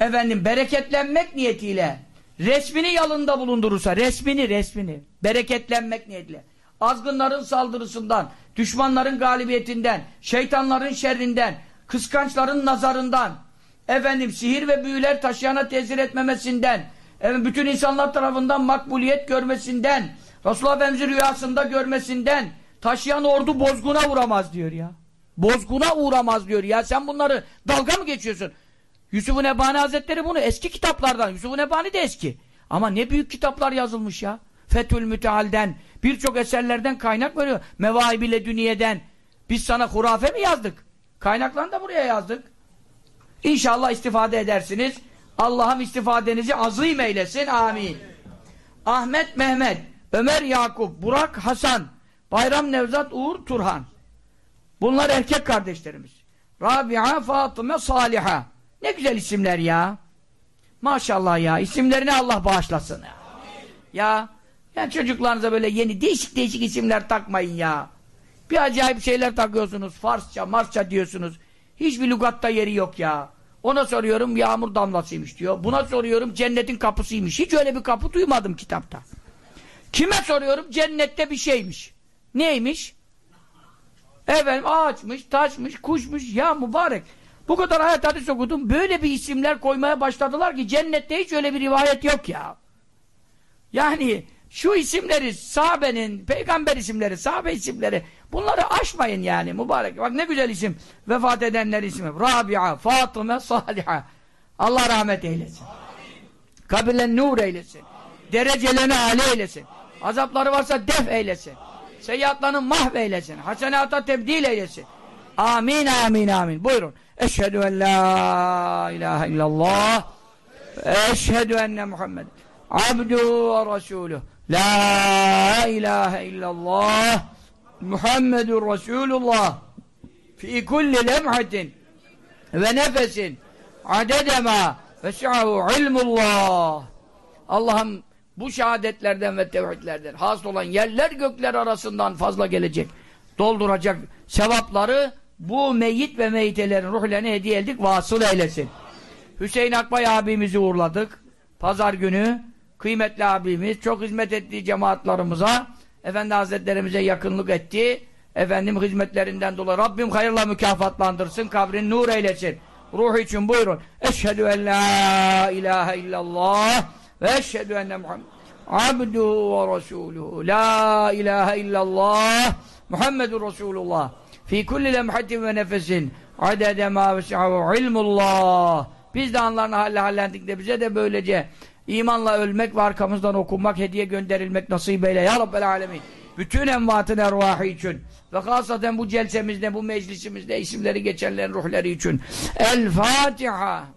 efendim bereketlenmek niyetiyle resmini yalında bulundurursa resmini resmini bereketlenmek niyetiyle azgınların saldırısından düşmanların galibiyetinden şeytanların şerrinden kıskançların nazarından efendim sihir ve büyüler taşıyana tesir etmemesinden efendim, bütün insanlar tarafından makbuliyet görmesinden Resulullah Efendimiz'i rüyasında görmesinden taşıyan ordu bozguna uğramaz diyor ya. Bozguna uğramaz diyor ya. Sen bunları dalga mı geçiyorsun? Yusuf-u Nebani Hazretleri bunu eski kitaplardan. Yusuf-u Nebani de eski. Ama ne büyük kitaplar yazılmış ya. Fethül Müteal'den, birçok eserlerden kaynak veriyor. Mevaib ile Dünye'den. Biz sana hurafe mi yazdık? Kaynaklarını da buraya yazdık. İnşallah istifade edersiniz. Allah'ım istifadenizi azim eylesin. Amin. Ahmet Mehmet, Ömer Yakup, Burak Hasan, Bayram Nevzat Uğur Turhan. Bunlar erkek kardeşlerimiz. Rabia, Fatıma, Saliha. Ne güzel isimler ya. Maşallah ya. İsimlerini Allah bağışlasın. Ya. ya. Yani çocuklarınıza böyle yeni değişik değişik isimler takmayın ya. Bir acayip şeyler takıyorsunuz. Farsça, Marsça diyorsunuz. Hiçbir lügatta yeri yok ya. Ona soruyorum yağmur damlasıymış diyor. Buna soruyorum cennetin kapısıymış. Hiç öyle bir kapı duymadım kitapta. Kime soruyorum? Cennette bir şeymiş. Neymiş? Efendim ağaçmış, taşmış, kuşmuş. Ya mübarek. Bu kadar hayat hadis okudum. Böyle bir isimler koymaya başladılar ki cennette hiç öyle bir rivayet yok ya. Yani şu isimleri sahabenin, peygamber isimleri, sahabe isimleri bunları aşmayın yani mübarek. Bak ne güzel isim. Vefat edenler ismi. Rabia, Fatıma, Saliha. Allah rahmet eylesin. Kabirlen nur eylesin. Derecelerini âli eylesin. Azapları varsa def eylesin. Seyyiatlarını mahveylesin. Hasenata tebdil eylesin. Amin, amin, amin. Buyurun. Eşhedü en la ilahe illallah eşhedü enne Muhammed abdu ve resuluh la ilahe illallah Muhammedur Resulullah fi kulli lemhatin ve nefesin adedema vesahu ilmullah Allah'ım bu şehadetlerden ve tevhidlerden has olan yerler gökler arasından fazla gelecek dolduracak sevapları bu meyyit ve meyitelerin ruhlarını hediye edildik vasıl eylesin. Hüseyin Akbay abimizi uğurladık. Pazar günü kıymetli abimiz çok hizmet ettiği cemaatlarımıza Efendi Hazretlerimize yakınlık etti. Efendim hizmetlerinden dolayı Rabbim hayırla mükafatlandırsın, kabrin nur eylesin. Ruh için buyurun. Eşhedü en la ilahe illallah ve eşhedü enne Muhammed abduhu ve resuluhu. La ilahe illallah Muhammedur Resulullah. Fi kulli lemhatin ve nefesin adede ma vesi'ahu ilmullah. Biz de anlarına halle hallendik de bize de böylece imanla ölmek ve arkamızdan okunmak, hediye gönderilmek nasip eyle ya Rabbel Alemin. Bütün envatın ervahı için ve hasaten bu celsemizde, bu meclisimizde isimleri geçenlerin ruhları için. El Fatiha.